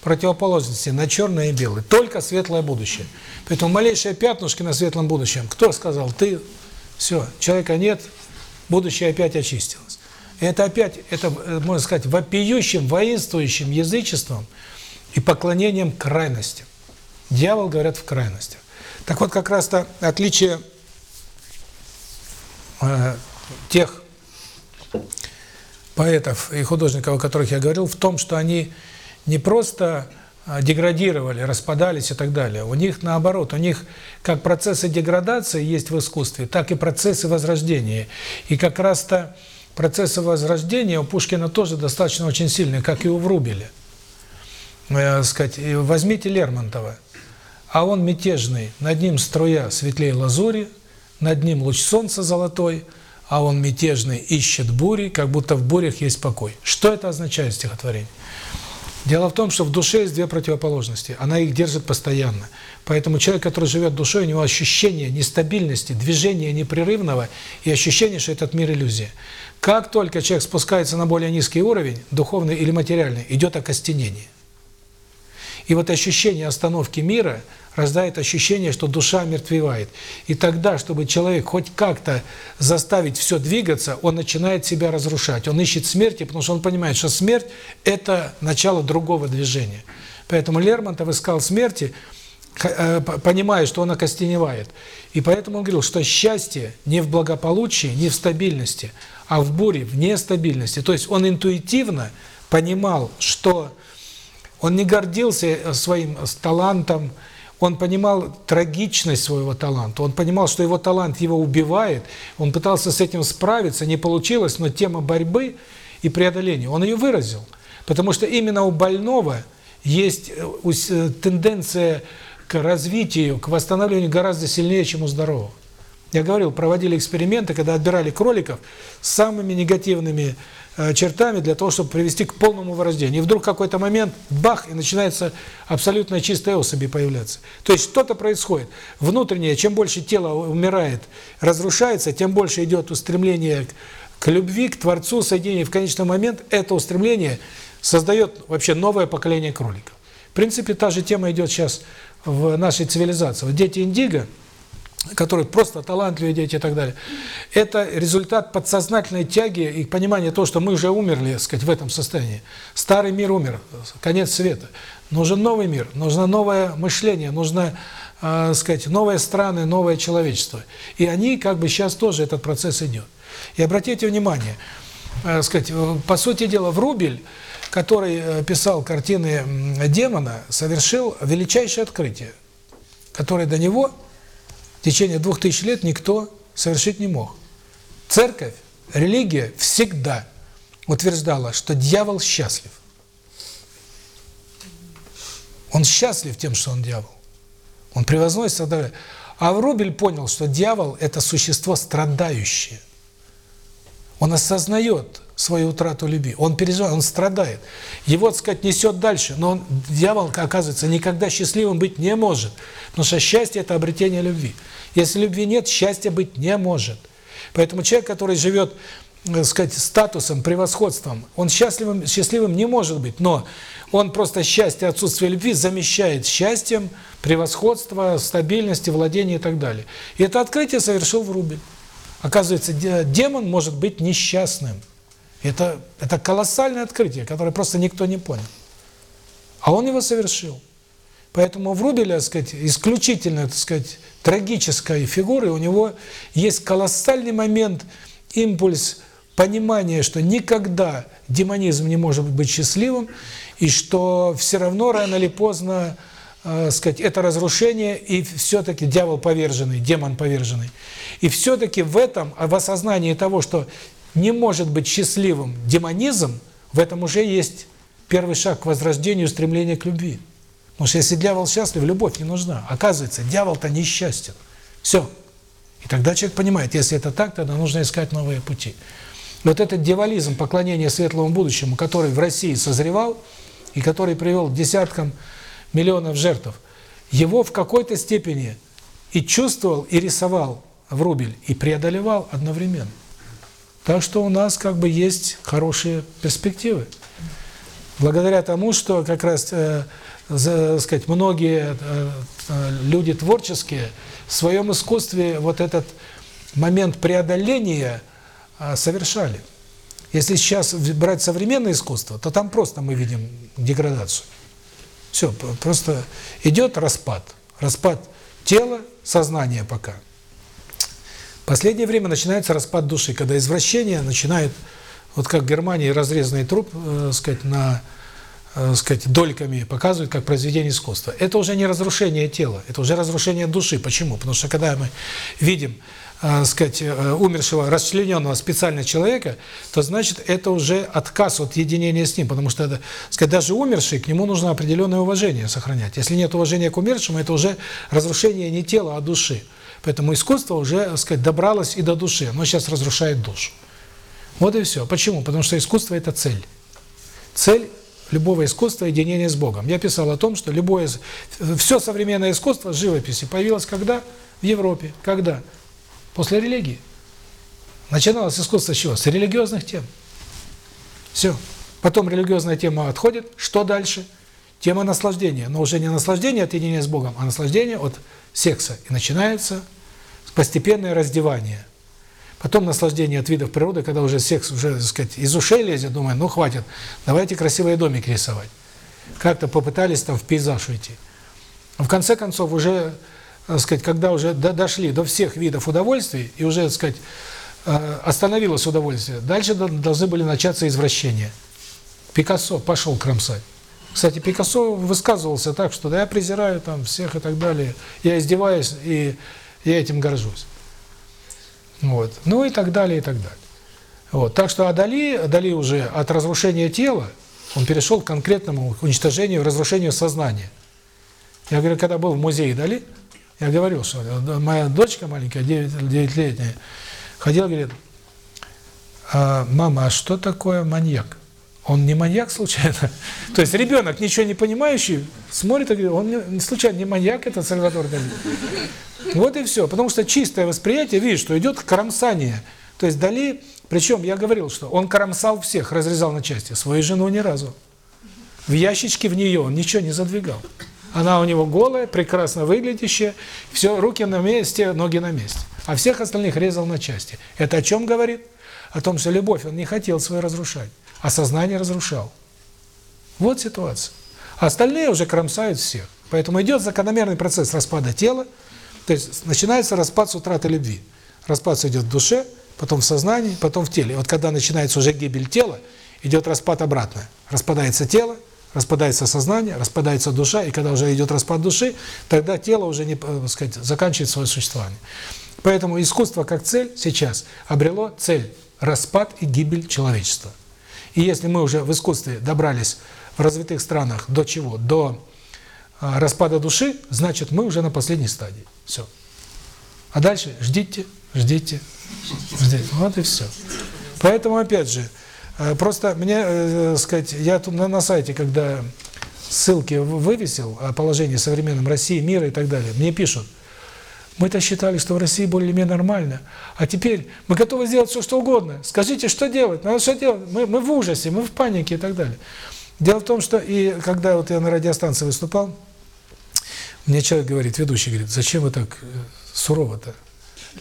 противоположности на черное и белое, только светлое будущее. Поэтому малейшие пятнышки на светлом будущем, кто сказал, ты, все, человека нет, будущее опять очистилось. И это опять, это, э, можно сказать, вопиющим, воинствующим язычеством и поклонением крайностям. Дьявол, говорят, в крайностях. Так вот, как раз-то отличие э, тех поэтов и художников, о которых я говорил, в том, что они не просто э, деградировали, распадались и так далее. У них наоборот, у них как процессы деградации есть в искусстве, так и процессы возрождения. И как раз-то процессы возрождения у Пушкина тоже достаточно очень сильные, как и у Врубеля. Э, сказать, возьмите Лермонтова. А он мятежный, над ним струя светлее лазури, над ним луч солнца золотой, а он мятежный ищет бури, как будто в бурях есть покой. Что это означает стихотворение? Дело в том, что в душе есть две противоположности, она их держит постоянно. Поэтому человек, который живет душой, у него ощущение нестабильности, движения непрерывного и ощущение, что этот мир иллюзия. Как только человек спускается на более низкий уровень, духовный или материальный, идет окостенение. И вот ощущение остановки мира рождает ощущение, что душа мертвевает. И тогда, чтобы человек хоть как-то заставить все двигаться, он начинает себя разрушать. Он ищет смерти, потому что он понимает, что смерть – это начало другого движения. Поэтому Лермонтов искал смерти, э, понимая, что он окостеневает. И поэтому он говорил, что счастье не в благополучии, не в стабильности, а в буре, в нестабильности. То есть он интуитивно понимал, что он не гордился своим талантом, он понимал трагичность своего таланта, он понимал, что его талант его убивает, он пытался с этим справиться, не получилось, но тема борьбы и преодоления, он ее выразил. Потому что именно у больного есть тенденция к развитию, к восстановлению гораздо сильнее, чем у здорового. Я говорил, проводили эксперименты, когда отбирали кроликов с самыми негативными чертами для того, чтобы привести к полному вырождению. И вдруг какой-то момент бах, и начинается абсолютно чистая особи появляться. То есть что-то происходит. Внутреннее, чем больше тело умирает, разрушается, тем больше идет устремление к любви, к Творцу, соединение. В конечный момент это устремление создает вообще новое поколение кроликов. В принципе, та же тема идет сейчас в нашей цивилизации. Вот дети индиго, которые просто талантливые дети и так далее. Это результат подсознательной тяги и понимания того, что мы уже умерли, так сказать, в этом состоянии. Старый мир умер, конец света. Нужен новый мир, нужно новое мышление, нужно, э, сказать, новые страны, новое человечество. И они, как бы, сейчас тоже этот процесс идет. И обратите внимание, э, сказать, по сути дела, Врубель, который писал картины демона, совершил величайшее открытие, которое до него течение двух тысяч лет никто совершить не мог. Церковь, религия всегда утверждала, что дьявол счастлив. Он счастлив тем, что он дьявол. Он превозносится. и так. А Врубель понял, что дьявол – это существо страдающее. Он осознает свою утрату любви. Он переживает, он страдает. Его, так сказать, несет дальше. Но он, дьявол, оказывается, никогда счастливым быть не может. Потому что счастье – это обретение любви. Если любви нет, счастья быть не может. Поэтому человек, который живет, так сказать, статусом, превосходством, он счастливым, счастливым не может быть. Но он просто счастье, отсутствие любви замещает счастьем, превосходство, стабильности, владение и так далее. И это открытие совершил Врубель. Оказывается, демон может быть несчастным. Это, это колоссальное открытие, которое просто никто не понял. А он его совершил. Поэтому в Рубеле, так сказать, исключительно, так сказать, трагической фигуры, у него есть колоссальный момент, импульс понимания, что никогда демонизм не может быть счастливым, и что все равно рано или поздно, э, сказать, это разрушение, и все-таки дьявол поверженный, демон поверженный. И все-таки в этом, в осознании того, что не может быть счастливым демонизм, в этом уже есть первый шаг к возрождению стремления к любви. Потому что если дьявол счастлив, любовь не нужна. Оказывается, дьявол-то несчастен. Все. И тогда человек понимает, если это так, тогда нужно искать новые пути. Вот этот дьяволизм, поклонение светлому будущему, который в России созревал и который привел к десяткам миллионов жертв, его в какой-то степени и чувствовал, и рисовал Врубель, и преодолевал одновременно. Так что у нас как бы есть хорошие перспективы. Благодаря тому, что как раз, э, за, сказать, многие э, э, люди творческие в своем искусстве вот этот момент преодоления э, совершали. Если сейчас брать современное искусство, то там просто мы видим деградацию. Все, просто идет распад. Распад тела, сознания пока. Последнее время начинается распад души, когда извращение начинает, вот как в Германии разрезанный труп, э, сказать, на э, сказать, дольками показывают как произведение искусства. Это уже не разрушение тела, это уже разрушение души. Почему? Потому что когда мы видим, э, сказать, э, умершего, расчлененного специально человека, то значит это уже отказ от единения с ним, потому что это, сказать, даже умерший, к нему нужно определенное уважение сохранять. Если нет уважения к умершему, это уже разрушение не тела, а души. Поэтому искусство уже, так сказать, добралось и до души. Оно сейчас разрушает душу. Вот и все. Почему? Потому что искусство – это цель. Цель любого искусства – единение с Богом. Я писал о том, что любое, все современное искусство живописи появилось когда? В Европе. Когда? После религии. Начиналось искусство с чего? С религиозных тем. Все. Потом религиозная тема отходит. Что дальше? Тема наслаждения. Но уже не наслаждение от единения с Богом, а наслаждение от секса. И начинается постепенное раздевание. Потом наслаждение от видов природы, когда уже секс уже, так сказать, из ушей лезет, думаю, ну хватит, давайте красивые домики рисовать. Как-то попытались там в пейзаж уйти. В конце концов уже, так сказать, когда уже дошли до всех видов удовольствий и уже, так сказать, э, остановилось удовольствие, дальше должны были начаться извращения. Пикассо пошел кромсать. Кстати, Пикассо высказывался так, что да я презираю там всех и так далее, я издеваюсь и я этим горжусь. Вот. Ну и так далее, и так далее. Вот. Так что Адали, Адали уже от разрушения тела, он перешел к конкретному уничтожению, разрушению сознания. Я говорю, когда был в музее Дали, я говорил, что моя дочка маленькая, 9-летняя, ходила, говорит, а, мама, а что такое маньяк? Он не маньяк случайно? То есть ребенок, ничего не понимающий, смотрит и говорит, он не, случайно не маньяк, это Сальвадор Дали. Вот и все. Потому что чистое восприятие, видишь, что идет кромсание. То есть Дали, причем я говорил, что он кромсал всех, разрезал на части. Свою жену ни разу. В ящичке в нее он ничего не задвигал. Она у него голая, прекрасно выглядящая, все, руки на месте, ноги на месте. А всех остальных резал на части. Это о чем говорит? О том, что любовь он не хотел свою разрушать, а сознание разрушал. Вот ситуация. А остальные уже кромсают всех. Поэтому идет закономерный процесс распада тела, то есть начинается распад с утраты любви. Распад идет в душе, потом в сознании, потом в теле. И вот когда начинается уже гибель тела, идет распад обратно. Распадается тело, распадается сознание, распадается душа, и когда уже идет распад души, тогда тело уже не, так э, сказать, заканчивает свое существование. Поэтому искусство как цель сейчас обрело цель распад и гибель человечества. И если мы уже в искусстве добрались в развитых странах до чего? До а, распада души, значит, мы уже на последней стадии. Все. А дальше ждите, ждите, ждите. Вот и все. Поэтому, опять же, э, просто мне, э, сказать, я тут на, на сайте, когда ссылки вывесил о положении современном России, мира и так далее, мне пишут, мы-то считали, что в России более-менее нормально, а теперь мы готовы сделать все, что угодно. Скажите, что делать? Надо что делать? Мы, мы в ужасе, мы в панике и так далее. Дело в том, что и когда вот я на радиостанции выступал, мне человек говорит, ведущий говорит, зачем вы так э, сурово-то?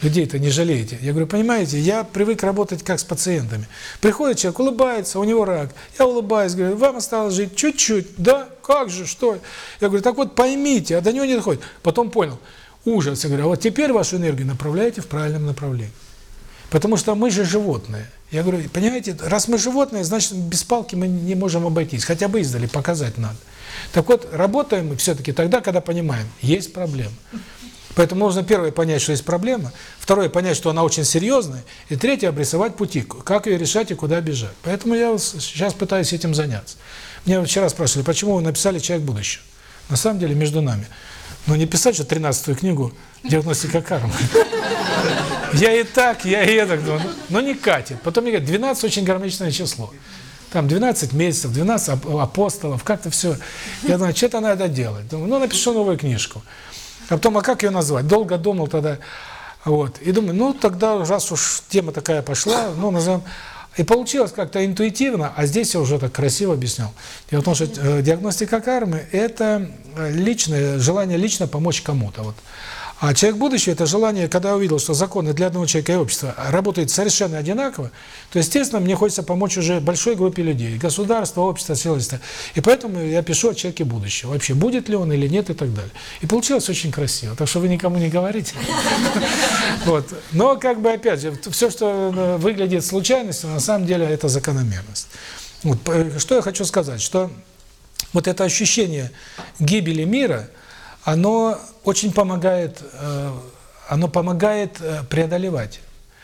Людей-то не жалеете. Я говорю, понимаете, я привык работать как с пациентами. Приходит человек, улыбается, у него рак. Я улыбаюсь, говорю, вам осталось жить чуть-чуть. Да, как же, что? Я говорю, так вот поймите, а до него не доходит. Потом понял, ужас. Я говорю, а вот теперь вашу энергию направляйте в правильном направлении. Потому что мы же животные. Я говорю, понимаете, раз мы животные, значит, без палки мы не можем обойтись. Хотя бы издали показать надо. Так вот, работаем мы все-таки тогда, когда понимаем, есть проблема. Поэтому нужно первое понять, что есть проблема, второе понять, что она очень серьезная, и третье обрисовать пути, как ее решать и куда бежать. Поэтому я сейчас пытаюсь этим заняться. Меня вчера спрашивали, почему вы написали «Человек будущего». На самом деле между нами. Но не писать же 13-ю книгу «Диагностика кармы». Я и так, я и так, но, но не катит. Потом мне говорят, 12 очень гармоничное число. Там 12 месяцев, 12 ап- апостолов, как-то все. Я думаю, что-то надо делать. Думаю, ну, напишу новую книжку. А потом, а как ее назвать? Долго думал тогда. Вот. И думаю, ну, тогда, раз уж тема такая пошла, ну, назовем... И получилось как-то интуитивно, а здесь я уже так красиво объяснял. Дело в том, что э, диагностика кармы – это э, личное, желание лично помочь кому-то. Вот. А человек будущего – это желание, когда увидел, что законы для одного человека и общества работают совершенно одинаково, то, естественно, мне хочется помочь уже большой группе людей, государство, общество, человечество. И поэтому я пишу о человеке будущего. Вообще, будет ли он или нет и так далее. И получилось очень красиво, так что вы никому не говорите. Вот. Но, как бы, опять же, все, что э, выглядит случайностью, на самом деле это закономерность. Вот. п- Что я хочу сказать, что вот это ощущение гибели мира, оно очень помогает, э, оно помогает э, преодолевать.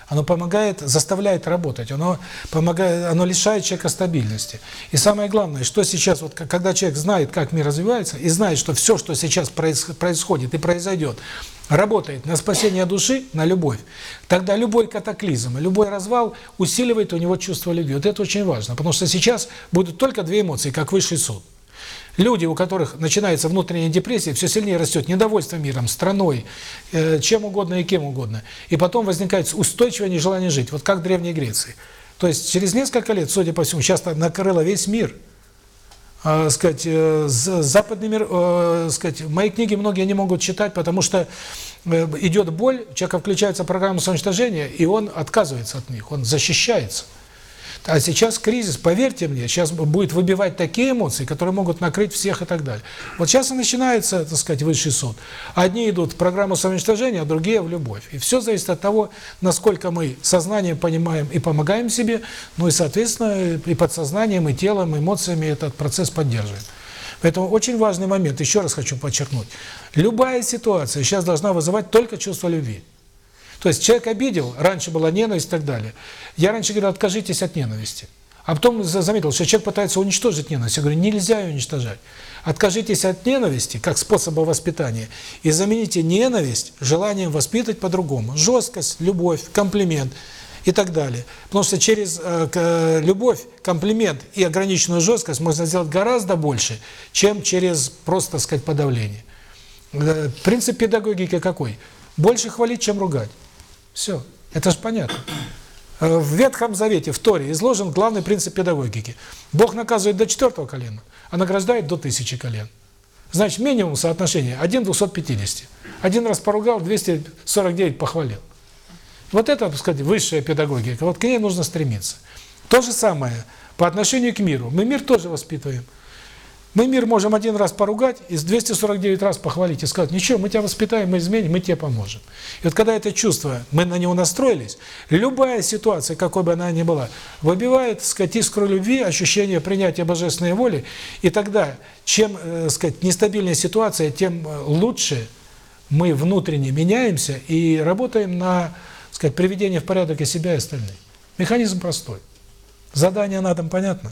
Оно помогает, заставляет работать, оно помогает, оно лишает человека стабильности. И самое главное, что сейчас, вот когда человек знает, как мир развивается, и знает, что все, что сейчас проис- происходит и произойдет, работает на спасение души, на любовь, тогда любой катаклизм, любой развал усиливает у него чувство любви. Вот это очень важно, потому что сейчас будут только две эмоции, как высший суд. Люди, у которых начинается внутренняя депрессия, все сильнее растет недовольство миром, страной, э, чем угодно и кем угодно. И потом возникает устойчивое нежелание жить, вот как в Древней Греции. То есть через несколько лет, судя по всему, сейчас накрыло весь мир. А, сказать, э, западный мир, э, сказать, мои книги многие не могут читать, потому что э, идет боль, у человека включается программа самоуничтожения, и он отказывается от них, он защищается. А сейчас кризис, поверьте мне, сейчас будет выбивать такие эмоции, которые могут накрыть всех и так далее. Вот сейчас и начинается, так сказать, высший суд. Одни идут в программу самоуничтожения, а другие в любовь. И все зависит от того, насколько мы сознанием понимаем и помогаем себе, ну и, соответственно, и подсознанием, и телом, и эмоциями этот процесс поддерживаем. Поэтому очень важный момент, еще раз хочу подчеркнуть. Любая ситуация сейчас должна вызывать только чувство любви. То есть человек обидел, раньше была ненависть и так далее. Я раньше говорил, откажитесь от ненависти. А потом за- заметил, что человек пытается уничтожить ненависть. Я говорю, нельзя ее уничтожать. Откажитесь от ненависти, как способа воспитания, и замените ненависть желанием воспитывать по-другому. Жесткость, любовь, комплимент и так далее. Потому что через э, э, любовь, комплимент и ограниченную жесткость можно сделать гораздо больше, чем через просто, сказать, подавление. Э, Принцип педагогики какой? Больше хвалить, чем ругать. Все. Это же понятно. Э, В Ветхом Завете, в Торе, изложен главный принцип педагогики. Бог наказывает до четвертого колена, а награждает до тысячи колен. Значит, минимум соотношение 1 к 250. Один раз поругал, 249 похвалил. Вот это, так сказать, высшая педагогика. Вот к ней нужно стремиться. То же самое по отношению к миру. Мы мир тоже воспитываем. Мы мир можем один раз поругать и с 249 раз похвалить и сказать, ничего, мы тебя воспитаем, мы изменим, мы тебе поможем. И вот когда это чувство, мы на него настроились, любая ситуация, какой бы она ни была, выбивает, так сказать, искру любви, ощущение принятия божественной воли, и тогда, чем, э, сказать, нестабильнее ситуация, тем э, лучше мы внутренне меняемся и работаем на, сказать, приведение в порядок и себя, и остальных. Механизм простой. Задание на дом понятно?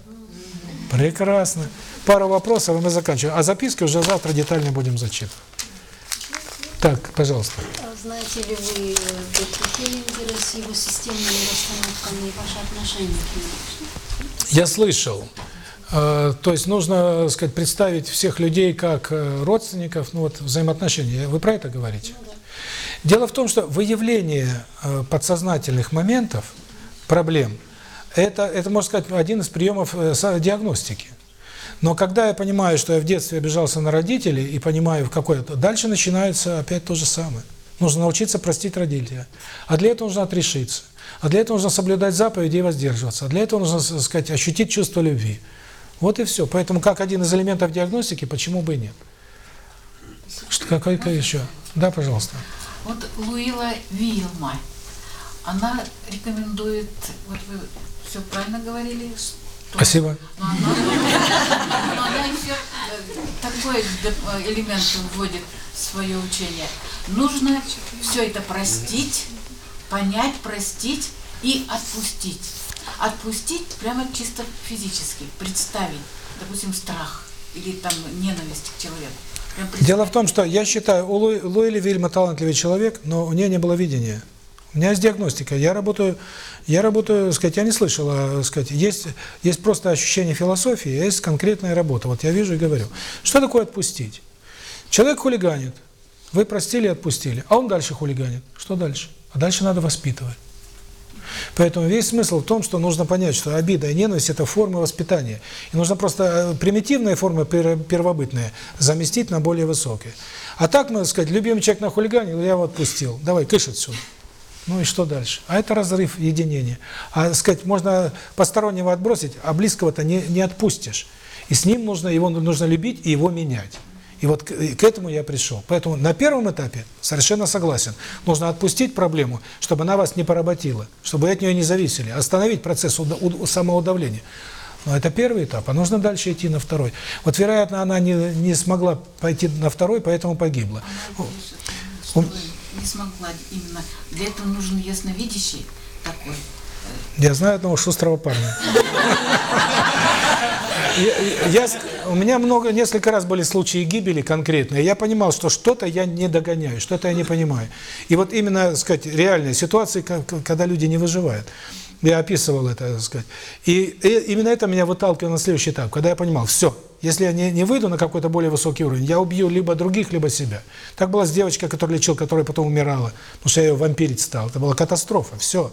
Прекрасно. Пару вопросов, и мы заканчиваем. А записки уже завтра детально будем зачитывать. Так, пожалуйста. А Знаете ли вы Хеллингера с его системными расстановками и ваше отношение к нему? Я слышал. Э, То есть нужно, сказать, представить всех людей как э, родственников, ну вот взаимоотношения. Вы про это говорите? Дело в том, что выявление э, подсознательных моментов, проблем, это, это, можно сказать, один из приемов э, диагностики. Но когда я понимаю, что я в детстве обижался на родителей и понимаю, в какой то дальше начинается опять то же самое. Нужно научиться простить родителя. А для этого нужно отрешиться. А для этого нужно соблюдать заповеди и воздерживаться. А для этого нужно, сказать, ощутить чувство любви. Вот и все. Поэтому как один из элементов диагностики, почему бы и нет? Что, какой, какой еще? Да, пожалуйста. Вот Луила Вилма, она рекомендует, вот вы все правильно говорили, Спасибо. но она, еще э, такой доп- элемент вводит в свое учение. Нужно все это простить, понять, простить и отпустить. Отпустить прямо чисто физически, представить, допустим, страх или там ненависть к человеку. Дело в том, что я считаю, у Луи, Луэли Вильма талантливый человек, но у нее не было видения. У меня есть диагностика. Я работаю, я работаю, сказать, я не слышал, а, сказать, есть, есть просто ощущение философии, а есть конкретная работа. Вот я вижу и говорю. Что такое отпустить? Человек хулиганит. Вы простили отпустили. А он дальше хулиганит. Что дальше? А дальше надо воспитывать. Поэтому весь смысл в том, что нужно понять, что обида и ненависть – это формы воспитания. И нужно просто э, примитивные формы, пер- первобытные, заместить на более высокие. А так, надо сказать, любимый человек на хулиганил, я его отпустил. Давай, кыш отсюда. Ну и что дальше? А это разрыв единения. А, сказать, можно постороннего отбросить, а близкого-то не, не отпустишь. И с ним нужно, его нужно любить и его менять. И вот к, и к этому я пришел. Поэтому на первом этапе совершенно согласен. Нужно отпустить проблему, чтобы она вас не поработила, чтобы вы от нее не зависели, остановить процесс самоудавления. Но это первый этап, а нужно дальше идти на второй. Вот, вероятно, она не, не смогла пойти на второй, поэтому погибла. Она не смогла именно. Для этого нужен ясновидящий такой. Я знаю одного шустрого парня. Я, я, у меня много, несколько раз были случаи гибели конкретные. Я понимал, что что-то я не догоняю, что-то я не понимаю. И вот именно, сказать, реальные ситуации, когда люди не выживают. Я описывал это, так сказать. И, и именно это меня выталкивало на следующий этап, когда я понимал, все, если я не, не выйду на какой-то более высокий уровень, я убью либо других, либо себя. Так была с девочкой, которую лечил, которая потом умирала, потому что я ее вампирить стал. Это была катастрофа, все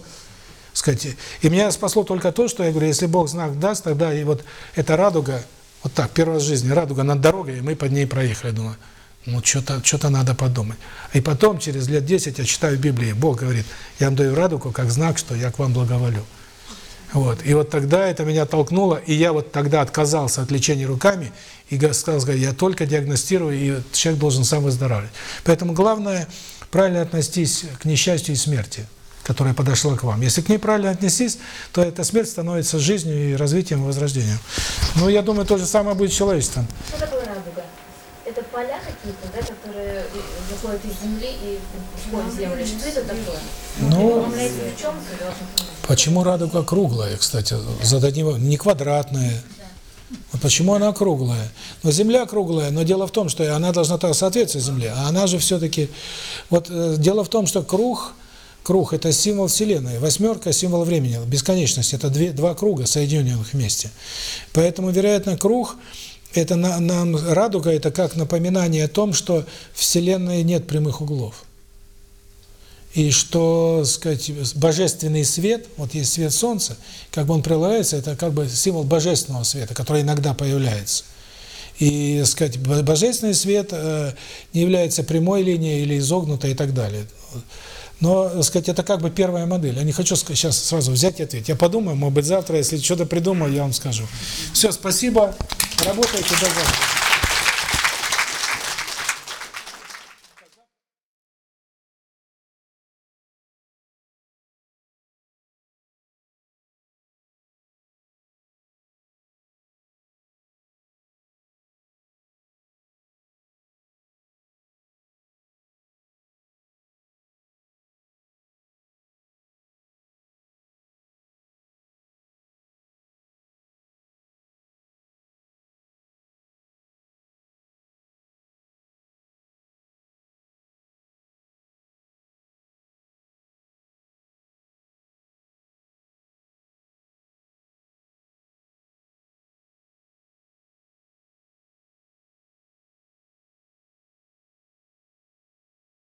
сказать. И меня спасло только то, что я говорю, если Бог знак даст, тогда и вот эта радуга, вот так, первый раз в жизни, радуга над дорогой, и мы под ней проехали. Думаю, ну что-то что надо подумать. И потом, через лет 10, я читаю Библии, Бог говорит, я вам даю радугу как знак, что я к вам благоволю. Вот. И вот тогда это меня толкнуло, и я вот тогда отказался от лечения руками, и сказал, я только диагностирую, и человек должен сам выздоравливать. Поэтому главное правильно отнестись к несчастью и смерти которая подошла к вам. Если к ней правильно отнестись, то эта смерть становится жизнью и развитием, и возрождением. Но я думаю, то же самое будет с человечеством. Что такое радуга? Поля какие-то, да, которые заходят из земли и входят в землю. Что это такое? Ну, почему радуга круглая, кстати? Зададим, не квадратная. Вот почему она круглая? Но Земля круглая, но дело в том, что она должна соответствовать Земле, а она же все-таки... Вот э, дело в том, что круг Круг – это символ Вселенной, восьмерка – символ времени, бесконечность – это две, два круга, соединенных вместе. Поэтому, вероятно, круг – это на, нам радуга – это как напоминание о том, что Вселенной нет прямых углов. И что, сказать, божественный свет, вот есть свет Солнца, как бы он проявляется, это как бы символ божественного света, который иногда появляется. И, сказать, божественный свет э, не является прямой линией или изогнутой и так далее. Но, так сказать, это как бы первая модель. Я не хочу сейчас сразу взять и ответить. Я подумаю, может быть, завтра, если что-то придумаю, я вам скажу. Все, спасибо. Работайте до завтра.